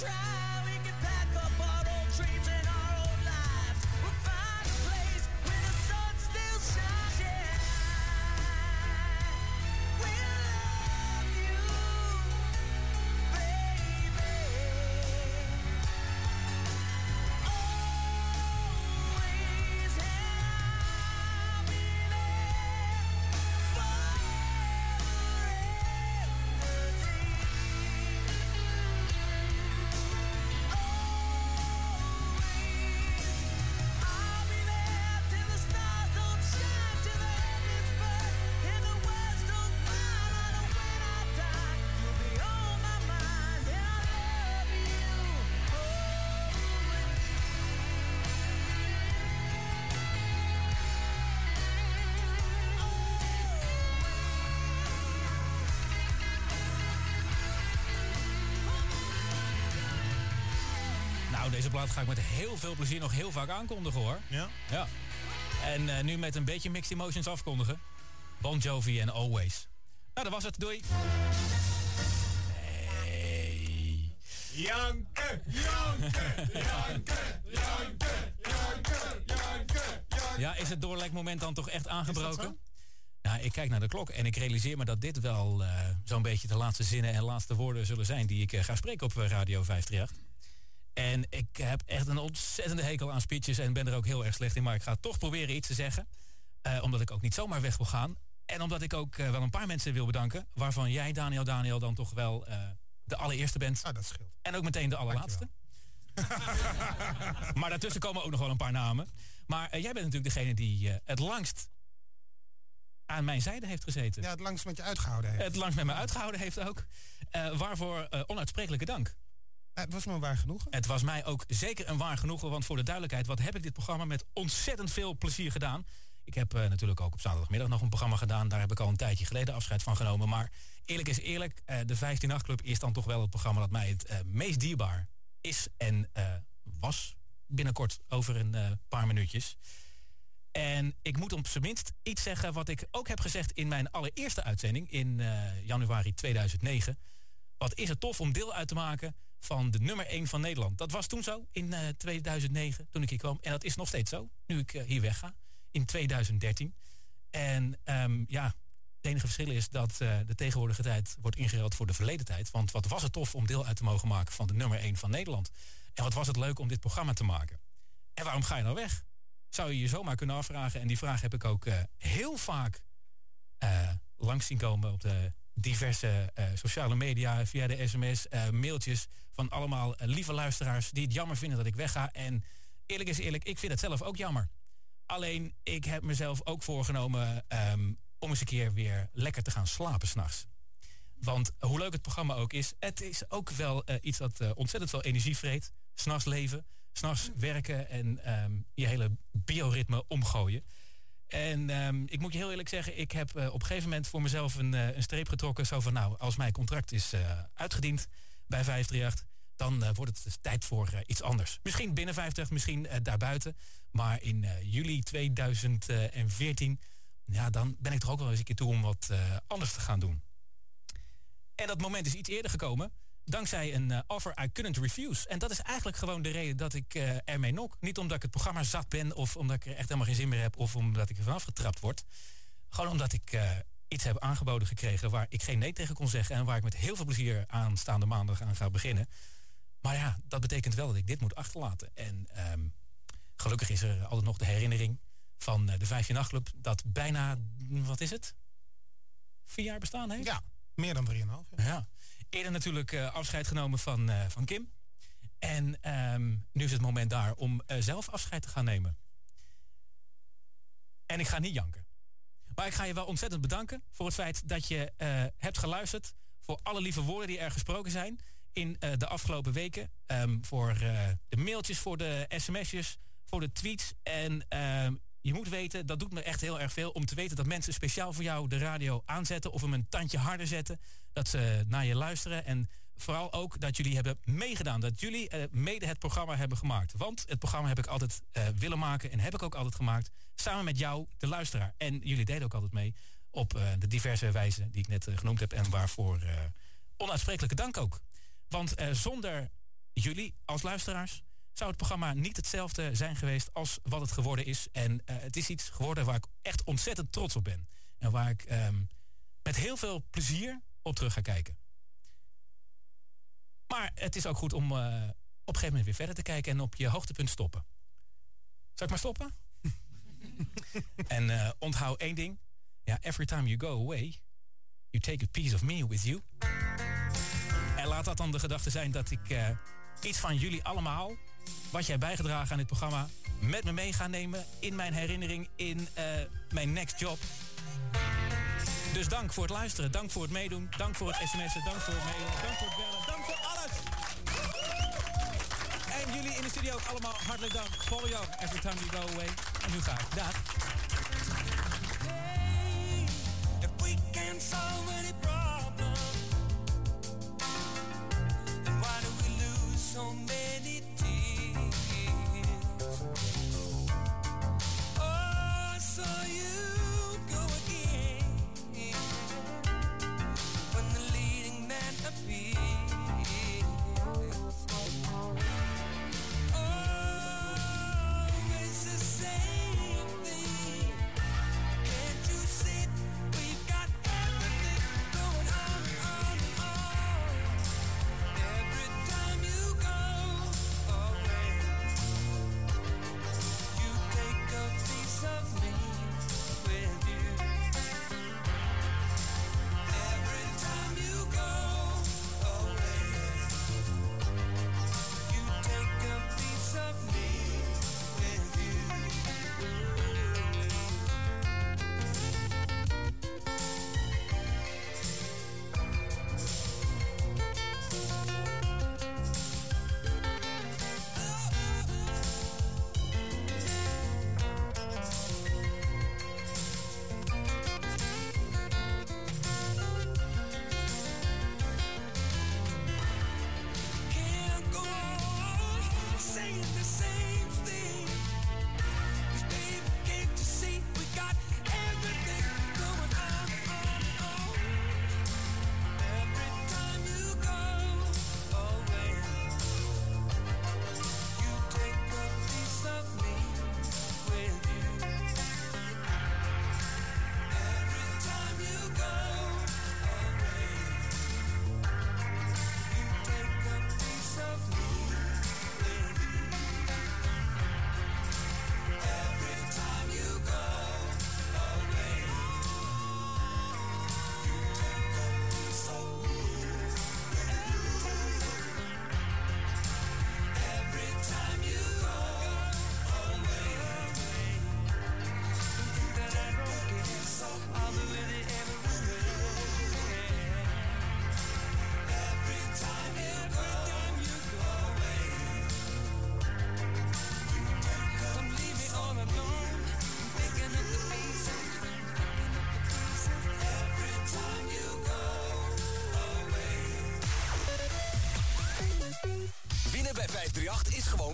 Try, deze plaat ga ik met heel veel plezier nog heel vaak aankondigen hoor. Ja? Ja. En eh, nu met een beetje mixed emotions afkondigen. Bon Jovi en Always. Nou, dat was het. Doei. Nee. Janke, janke, janke, janke, janke, janke, Ja, is het doorlekmoment dan toch echt aangebroken? Nou, ik kijk naar de klok en ik realiseer me dat dit wel eh, zo'n beetje de laatste zinnen en laatste woorden zullen zijn die ik eh, ga spreken op Radio 538. En ik heb echt een ontzettende hekel aan speeches en ben er ook heel erg slecht in. Maar ik ga toch proberen iets te zeggen. eh, omdat ik ook niet zomaar weg wil gaan. En omdat ik ook eh, wel een paar mensen wil bedanken. Waarvan jij, Daniel, Daniel, dan toch wel eh, de allereerste bent. Ah, dat scheelt. En ook meteen de allerlaatste. [LAUGHS] maar daartussen komen ook nog wel een paar namen. Maar jij bent natuurlijk degene die het langst aan mijn zijde heeft gezeten. Ja, het langst met je uitgehouden heeft. Het langst met me uitgehouden heeft ook. Waarvoor onuitsprekelijke dank. Het was me waar genoegen. Het was mij ook zeker een waar genoegen. Want voor de duidelijkheid, wat heb ik dit programma met ontzettend veel plezier gedaan. Ik heb eh, natuurlijk ook op zaterdagmiddag nog een programma gedaan. Daar heb ik al een tijdje geleden afscheid van genomen. Maar eerlijk is eerlijk, eh, de 15 Nachtclub is dan toch wel het programma dat mij het eh, meest dierbaar is en eh, was. Binnenkort over een eh, paar minuutjes. En ik moet op zijn minst iets zeggen wat ik ook heb gezegd in mijn allereerste uitzending in eh, januari 2009. Wat is het tof om deel uit te maken van de nummer 1 van Nederland. Dat was toen zo in eh, 2009 toen ik hier kwam. En dat is nog steeds zo, nu ik eh, hier wegga. In 2013. En ehm, ja, het enige verschil is dat eh, de tegenwoordige tijd wordt ingeruild voor de verleden tijd. Want wat was het tof om deel uit te mogen maken van de nummer 1 van Nederland. En wat was het leuk om dit programma te maken. En waarom ga je nou weg? Zou je je zomaar kunnen afvragen. En die vraag heb ik ook eh, heel vaak eh, langs zien komen op de diverse eh, sociale media, via de sms, eh, mailtjes van allemaal eh, lieve luisteraars die het jammer vinden dat ik wegga. En eerlijk is eerlijk, ik vind het zelf ook jammer. Alleen ik heb mezelf ook voorgenomen ehm, om eens een keer weer lekker te gaan slapen s'nachts. Want hoe leuk het programma ook is, het is ook wel iets eh, ontzettend veel energie vreet. S'nachts leven, s'nachts werken en ehm, je hele bioritme omgooien. En ehm, ik moet je heel eerlijk zeggen, ik heb eh, op een gegeven moment voor mezelf een, eh, een streep getrokken. Zo van, nou, als mijn contract is eh, uitgediend bij 538, dan wordt het dus tijd voor iets anders. Misschien binnen 538, misschien daarbuiten. Maar in juli 2014, ja, dan ben ik toch ook wel eens een keer toe om wat anders te gaan doen. En dat moment is iets eerder gekomen. Dankzij een eh, offer I couldn't refuse. En dat is eigenlijk gewoon de reden dat ik eh, ermee nok. Niet omdat ik het programma zat ben of omdat ik er echt helemaal geen zin meer heb of omdat ik er vanaf getrapt word. Gewoon omdat ik eh, iets heb aangeboden gekregen waar ik geen nee tegen kon zeggen en waar ik met heel veel plezier aanstaande maandag aan ga beginnen. Maar ja, dat betekent wel dat ik dit moet achterlaten. En ehm, gelukkig is er altijd nog de herinnering van de Vijfje Nachtclub dat bijna, wat is het? Vier jaar bestaan heeft? Ja, meer dan 3,5. Ja. Eerder natuurlijk eh, afscheid genomen van, eh, van Kim. En ehm, nu is het moment daar om eh, zelf afscheid te gaan nemen. En ik ga niet janken. Maar ik ga je wel ontzettend bedanken voor het feit dat je hebt geluisterd. Voor alle lieve woorden die er gesproken zijn in de afgelopen weken. Ehm, voor de mailtjes, voor de sms'jes, voor de tweets. En ehm, je moet weten, dat doet me echt heel erg veel... om te weten dat mensen speciaal voor jou de radio aanzetten... of hem een tandje harder zetten. Dat ze naar je luisteren. En vooral ook dat jullie hebben meegedaan. Dat jullie eh, mede het programma hebben gemaakt. Want het programma heb ik altijd eh, willen maken... en heb ik ook altijd gemaakt. Samen met jou, de luisteraar. En jullie deden ook altijd mee op eh, de diverse wijzen die ik net eh, genoemd heb... en waarvoor eh, onuitsprekelijke dank ook. Want eh, zonder jullie als luisteraars zou het programma niet hetzelfde zijn geweest als wat het geworden is. En eh, het is iets geworden waar ik echt ontzettend trots op ben. En waar ik ehm, met heel veel plezier op terug ga kijken. Maar het is ook goed om eh, op een gegeven moment weer verder te kijken en op je hoogtepunt stoppen. Zal ik maar stoppen? [LAUGHS] en eh, onthoud één ding. Ja, every time you go away, you take a piece of me with you. En laat dat dan de gedachte zijn dat ik eh, iets van jullie allemaal, wat jij bijgedragen aan dit programma, met me mee ga nemen in mijn herinnering, in mijn next job. Dus dank voor het luisteren, dank voor het meedoen, dank voor het sms'en, dank voor het mailen, dank voor het bellen, dank voor alles. En jullie in de studio ook allemaal hartelijk dank. Paul Young, every time you go away. En nu ga ik. Dag. So? Oh, you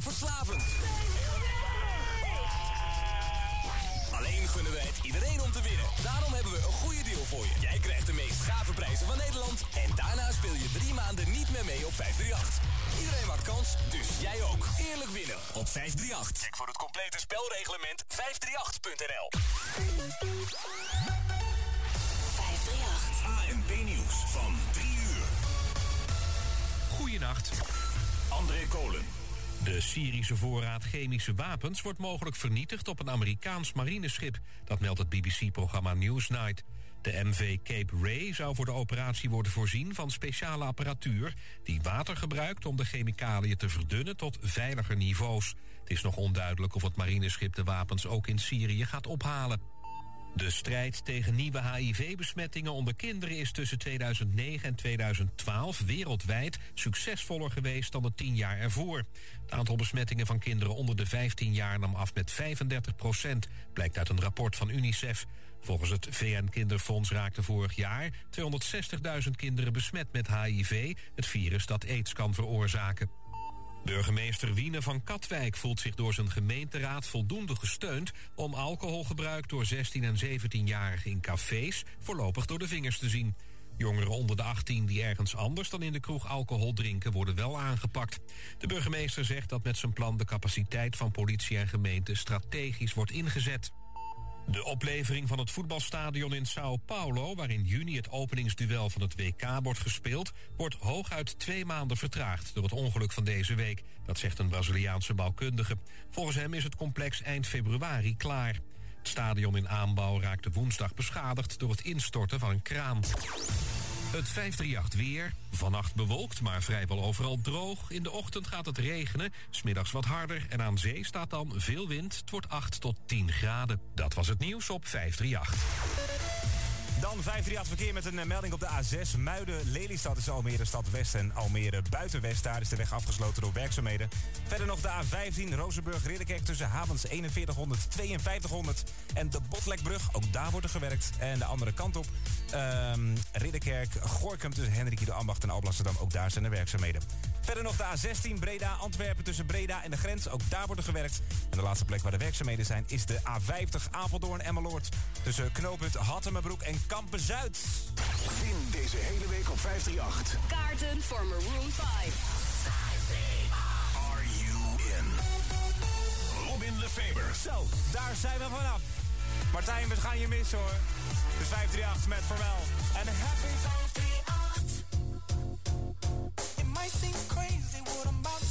verslavend. Alleen gunnen wij het iedereen om te winnen. Daarom hebben we een goede deal voor je. Jij krijgt de meest gave prijzen van Nederland. En daarna speel je drie maanden niet meer mee op 538. Iedereen maakt kans, dus jij ook. Eerlijk winnen op 538. Check voor het complete spelreglement 538.nl. De Syrische voorraad chemische wapens wordt mogelijk vernietigd op een Amerikaans marineschip. Dat meldt het BBC-programma Newsnight. De MV Cape Ray zou voor de operatie worden voorzien van speciale apparatuur... die water gebruikt om de chemicaliën te verdunnen tot veiliger niveaus. Het is nog onduidelijk of het marineschip de wapens ook in Syrië gaat ophalen. De strijd tegen nieuwe HIV-besmettingen onder kinderen is tussen 2009 en 2012 wereldwijd succesvoller geweest dan de tien jaar ervoor. Het aantal besmettingen van kinderen onder de 15 jaar nam af met 35 procent, blijkt uit een rapport van UNICEF. Volgens het VN-kinderfonds raakten vorig jaar 260.000 kinderen besmet met HIV, het virus dat aids kan veroorzaken. Burgemeester Wiene van Katwijk voelt zich door zijn gemeenteraad voldoende gesteund om alcoholgebruik door 16 en 17-jarigen in cafés voorlopig door de vingers te zien. Jongeren onder de 18 die ergens anders dan in de kroeg alcohol drinken... worden wel aangepakt. De burgemeester zegt dat met zijn plan de capaciteit van politie en gemeente... strategisch wordt ingezet. De oplevering van het voetbalstadion in Sao Paulo... waar in juni het openingsduel van het WK wordt gespeeld... wordt hooguit twee maanden vertraagd door het ongeluk van deze week. Dat zegt een Braziliaanse bouwkundige. Volgens hem is het complex eind februari klaar. Het stadion in aanbouw raakte woensdag beschadigd... door het instorten van een kraan. Het 538 weer. Vannacht bewolkt, maar vrijwel overal droog. In de ochtend gaat het regenen, smiddags wat harder... en aan zee staat dan veel wind. Het wordt 8 tot 10 graden. Dat was het nieuws op 538. Dan 538 verkeer met een eh, melding op de A6. Muiden, Lelystad is Almere Stad West en Almere Buitenwest. Daar is de weg afgesloten door werkzaamheden. Verder nog de A15 Rozenburg Ridderkerk tussen havens 4100 5200. En de Botlekbrug, ook daar wordt er gewerkt. En de andere kant op ehm Ridderkerk, Gorkum tussen Henrikie de Ambacht en Alblasserdam. Ook daar zijn er werkzaamheden. Verder nog de A16 Breda Antwerpen tussen Breda en de grens. Ook daar wordt er gewerkt. En de laatste plek waar de werkzaamheden zijn is de A50 Apeldoorn Emmeloord. Tussen knooppunt Hattemerbroek en Kampen-Zuid. Win deze hele week op 538. Kaarten voor Maroon 5. Are you in? Robin Lefeber. Zo, daar zijn we vanaf. Martijn, we gaan je missen hoor. Dus 538 met Verwel. En happy 538. Might seem crazy. What I'm about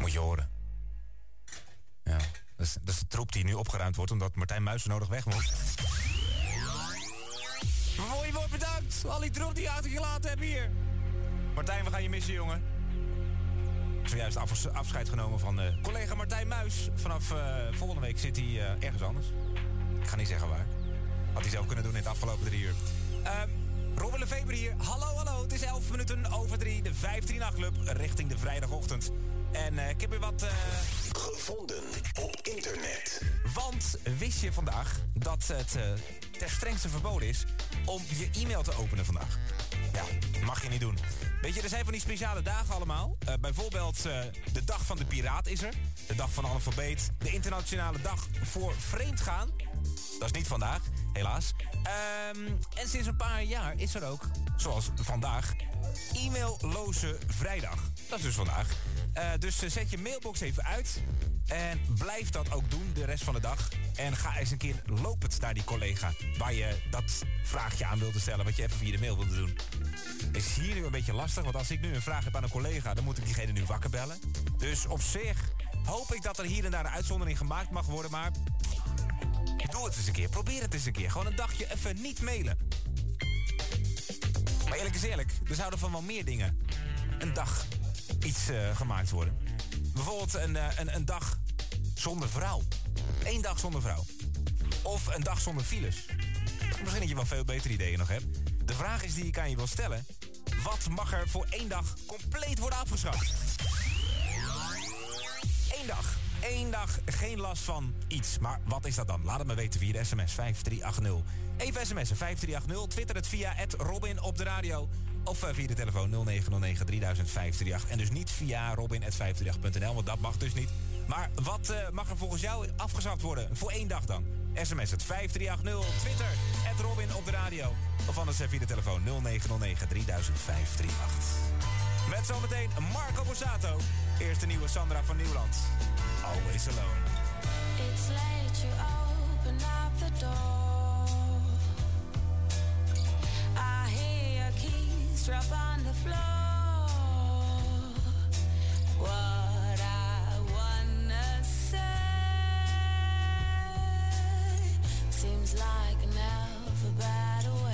Moet je horen. Ja, dat is, dat de troep die nu opgeruimd wordt omdat Martijn Muis nodig weg moet. Wordt bedankt. Al die troep die je achtergelaten hebt hier. Martijn, we gaan je missen, jongen. Zojuist afs- afscheid genomen van eh, collega Martijn Muis. Vanaf eh, volgende week zit hij eh, ergens anders. Ik ga niet zeggen waar. Had hij zelf kunnen doen in het afgelopen drie uur. Ehm Robin Lefeber hier. Hallo, hallo. Het is 11 minuten over drie. De 15 nachtclub richting de vrijdagochtend. En eh, ik heb weer wat... Gevonden op internet. Want wist je vandaag dat het eh ter strengste verboden is om je e-mail te openen vandaag? Ja, mag je niet doen. Weet je, er zijn van die speciale dagen allemaal. Eh, bijvoorbeeld eh, de dag van de piraat is er. De dag van de analfabeet. De internationale dag voor vreemdgaan. Dat is niet vandaag, helaas. Ehm, en sinds een paar jaar is er ook, zoals vandaag, e-mailloze vrijdag. Dat is dus vandaag. Eh, dus eh, zet je mailbox even uit. En blijf dat ook doen de rest van de dag. En ga eens een keer lopend naar die collega... waar je dat vraagje aan wilde stellen... wat je even via de mail wilde doen. Is hier nu een beetje lastig, want als ik nu een vraag heb aan een collega... dan moet ik diegene nu wakker bellen. Dus op zich hoop ik dat er hier en daar een uitzondering gemaakt mag worden... maar doe het eens een keer, probeer het eens een keer. Gewoon een dagje even niet mailen. Maar eerlijk is eerlijk, er zouden van wel meer dingen een dag iets eh, gemaakt worden. Bijvoorbeeld een, eh, een, een dag zonder vrouw. Eén dag zonder vrouw. Of een dag zonder files. Misschien dat je wel veel betere ideeën nog hebt. De vraag is die ik aan je wil stellen. Wat mag er voor één dag compleet worden afgeschaft? Eén dag. Eén dag geen last van iets. Maar wat is dat dan? Laat het me weten via de sms 5380. Even sms'en 5380. Twitter het via Robin op de radio. Of eh, via de telefoon 0909 300538. En dus niet via robin.538.nl, want dat mag dus niet. Maar wat eh, mag er volgens jou afgeschaft worden? Voor één dag dan. SMS het 5380. Twitter het Robin op de radio. Of anders eh, via de telefoon 0909 300538. Met zometeen Marco Borsato. Eerst de nieuwe Sandra van Nieuwland. Always Alone. It's late, you open up the door. I hear your keys drop on the floor. What I wanna say seems like an alphabet away.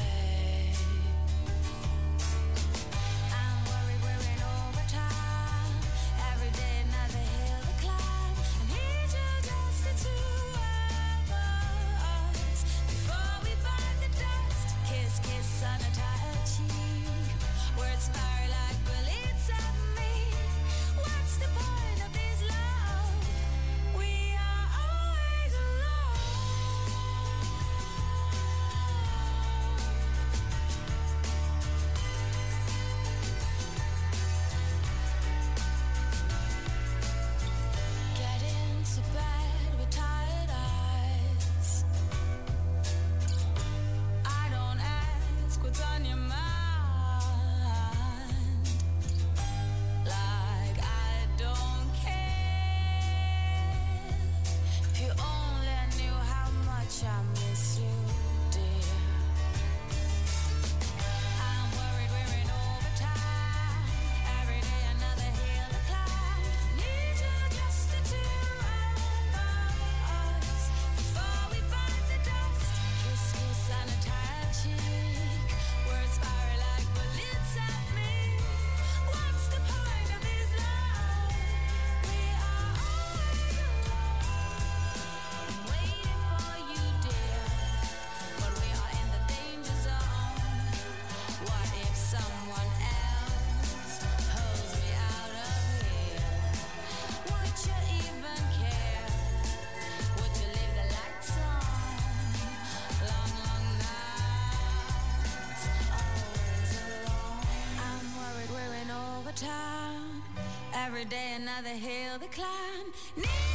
Day another hill to climb.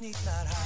Niet naar huis.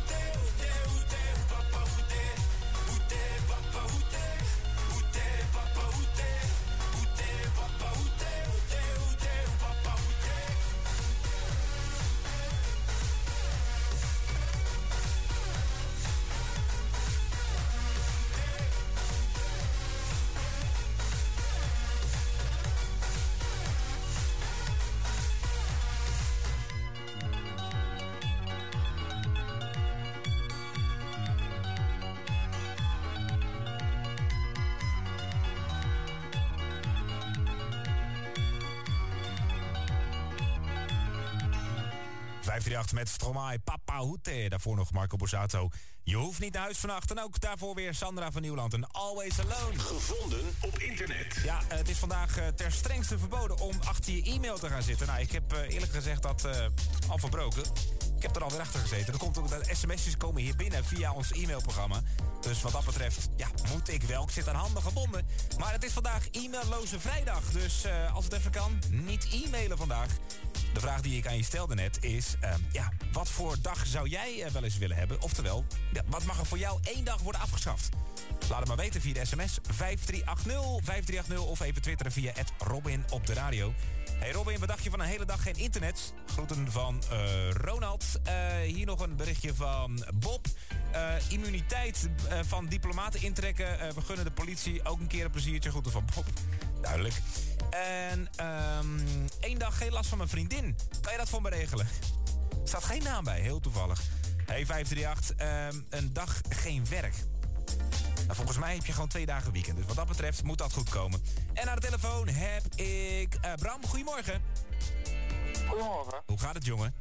538 met Stromae, Papa Hoete. Daarvoor nog Marco Borsato. Je hoeft niet naar huis vannacht. En ook daarvoor weer Sandra van Nieuwland en Always Alone. Gevonden op internet. Ja, eh, het is vandaag eh, ter strengste verboden om achter je e-mail te gaan zitten. Nou, ik heb eh, eerlijk gezegd dat al verbroken. Ik heb er alweer achter gezeten. Er komt ook dat sms'jes komen hier binnen via ons e-mailprogramma. Dus wat dat betreft, ja, moet ik wel. Ik zit aan handen gebonden. Maar het is vandaag e-mailloze vrijdag. Dus als het even kan, niet e-mailen vandaag. De vraag die ik aan je stelde net is... eh, ja, wat voor dag zou jij eh, wel eens willen hebben? Oftewel, ja, wat mag er voor jou één dag worden afgeschaft? Laat het maar weten via de sms 5380 5380 of even twitteren via Robin op de radio. Hey Robin, wat je van een hele dag geen internet? Groeten van eh, Ronald. Eh, hier nog een berichtje van Bob. Immuniteit van diplomaten intrekken. We gunnen de politie ook een keer een pleziertje. Groeten van Bob. Duidelijk. En ehm één dag geen last van mijn vriendin. Kan je dat voor me regelen? Staat geen naam bij, heel toevallig. Hey 538, ehm, een dag geen werk. Nou, volgens mij heb je gewoon twee dagen weekend. Dus wat dat betreft moet dat goed komen. En aan de telefoon heb ik eh, Bram. Goedemorgen. Goedemorgen. Hoe gaat het, jongen?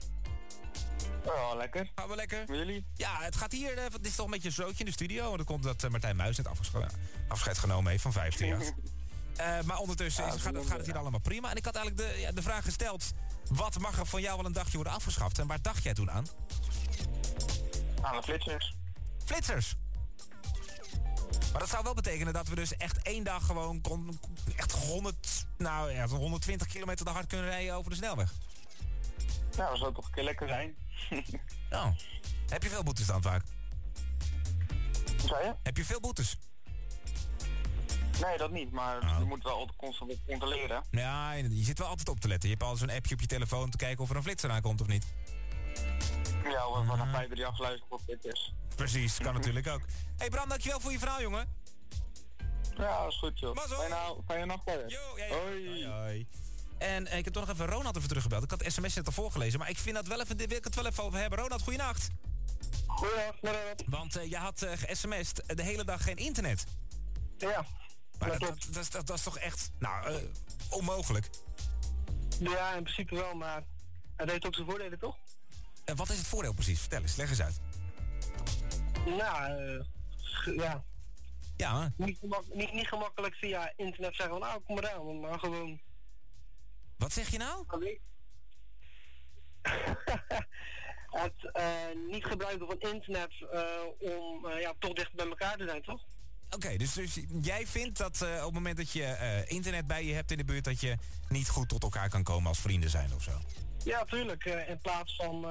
Ja, lekker. Gaan we lekker? Jullie? Ja, het gaat hier... eh, dit is toch een beetje een zootje in de studio. Want dan komt dat eh, Martijn Muis net afscheid genomen heeft van 538. [LAUGHS] Eh maar ondertussen is, gaat, het, gaat het hier allemaal prima. En ik had eigenlijk de, ja, de vraag gesteld... Wat mag er van jou wel een dagje worden afgeschaft? En waar dacht jij toen aan? Aan de flitsers. Flitsers? Maar dat zou wel betekenen dat we dus echt één dag gewoon kon, echt 100, nou ja, 120 kilometer te hard kunnen rijden over de snelweg. Nou, dat zou toch een keer lekker zijn. Nou, heb je veel boetes dan vaak? Wat zei je? Heb je veel boetes? Nee, dat niet, maar je moet wel altijd constant op controleren. Ja, je zit wel altijd op te letten. Je hebt al zo'n appje op je telefoon om te kijken of er een flitser aankomt of niet. Ja, of we naar 538 luisteren op flitsers. Precies, kan [LAUGHS] natuurlijk ook. hey Bram, dankjewel voor je verhaal, jongen. Ja, dat is goed joh. Fijne, fijne nacht verder. Hoi. Hoi. En eh, ik heb toch nog even Ronald even teruggebeld. Ik had de sms net al voorgelezen, maar ik vind dat wel even, wil ik het wel even over hebben. Ronald, goeienacht. Goeienacht, Want eh, je had uh, ge-sms'd de hele dag geen internet. Ja, maar dat, dat, dat, is- dat, dat is toch echt, nou, eh, onmogelijk. Ja, in principe wel, maar het heeft ook zijn voordelen, toch? En wat is het voordeel precies? Vertel eens, leg eens uit. Nou, eh, ja. Ja. Niet, gemak- niet, niet gemakkelijk via internet zeggen van, nou, kom maar aan, maar gewoon... Wat zeg je nou? [LAUGHS] het eh, niet gebruiken van internet om ja, toch dicht bij elkaar te zijn, toch? Oké, dus, dus jij vindt dat eh, op het moment dat je eh, internet bij je hebt in de buurt... dat je niet goed tot elkaar kan komen als vrienden zijn of zo? Ja, tuurlijk. eh, in plaats van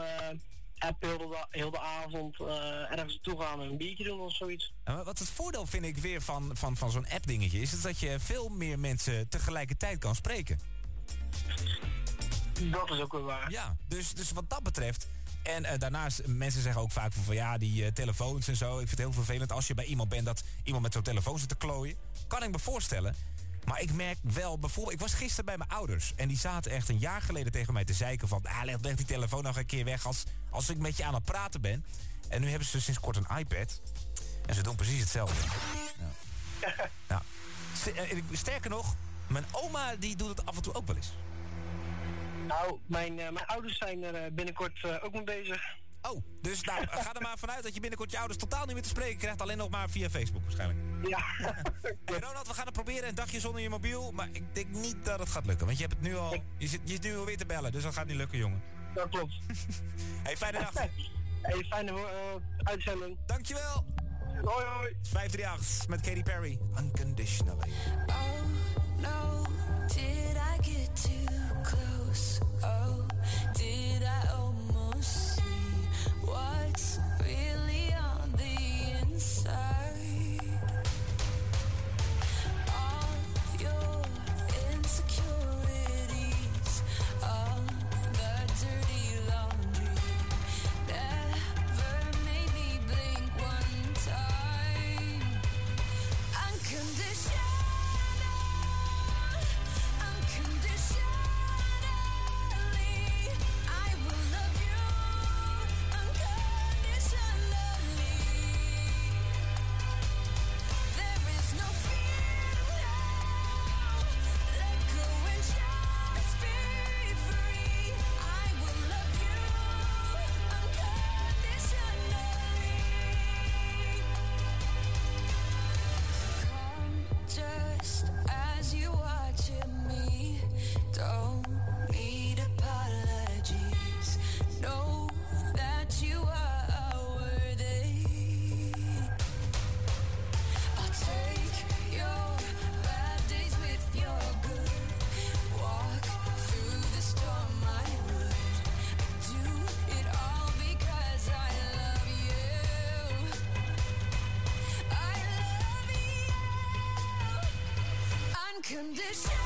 app heel de, heel de avond ergens naartoe gaan en een biertje doen of zoiets. En wat het voordeel vind ik weer van, van, van zo'n app dingetje... is dat je veel meer mensen tegelijkertijd kan spreken. Dat is ook wel waar. Ja, dus, dus wat dat betreft... En eh, daarnaast, mensen zeggen ook vaak van, van ja, die eh, telefoons en zo. Ik vind het heel vervelend als je bij iemand bent dat iemand met zo'n telefoon zit te klooien. Kan ik me voorstellen. Maar ik merk wel bijvoorbeeld, ik was gisteren bij mijn ouders. En die zaten echt een jaar geleden tegen mij te zeiken van... Ah, leg, leg die telefoon nog een keer weg als, als ik met je aan het praten ben. En nu hebben ze sinds kort een iPad. En ze doen precies hetzelfde. Ja. [LAUGHS] Ja. Eh, Sterker nog, mijn oma die doet het af en toe ook wel eens. Nou, mijn, eh, mijn ouders zijn er eh, binnenkort eh, ook mee bezig. Oh, dus nou, [LAUGHS] ga er maar vanuit dat je binnenkort je ouders totaal niet meer te spreken krijgt. Alleen nog maar via Facebook waarschijnlijk. Ja. [LAUGHS] Hey Ronald, we gaan het proberen. Een dagje zonder je mobiel. Maar ik denk niet dat het gaat lukken. Want je hebt het nu al... Je zit, je zit nu alweer te bellen. Dus dat gaat niet lukken, jongen. Dat klopt. [LAUGHS] hey, fijne nacht. Hey, fijne uitzending. Dankjewel. Hoi, hoi. 538 met Katy Perry. Unconditionally. No, did I get too Unconditionally,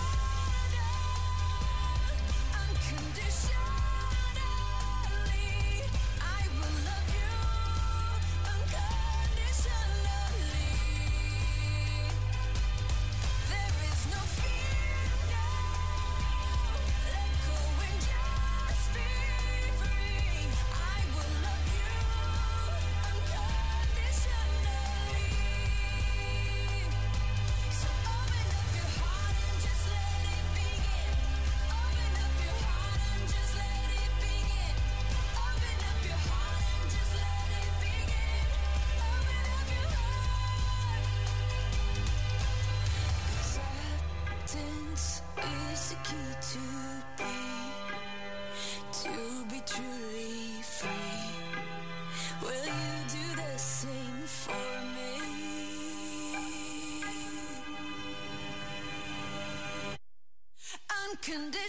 is the key to be, to be truly free? Will you do the same for me? Unconditional.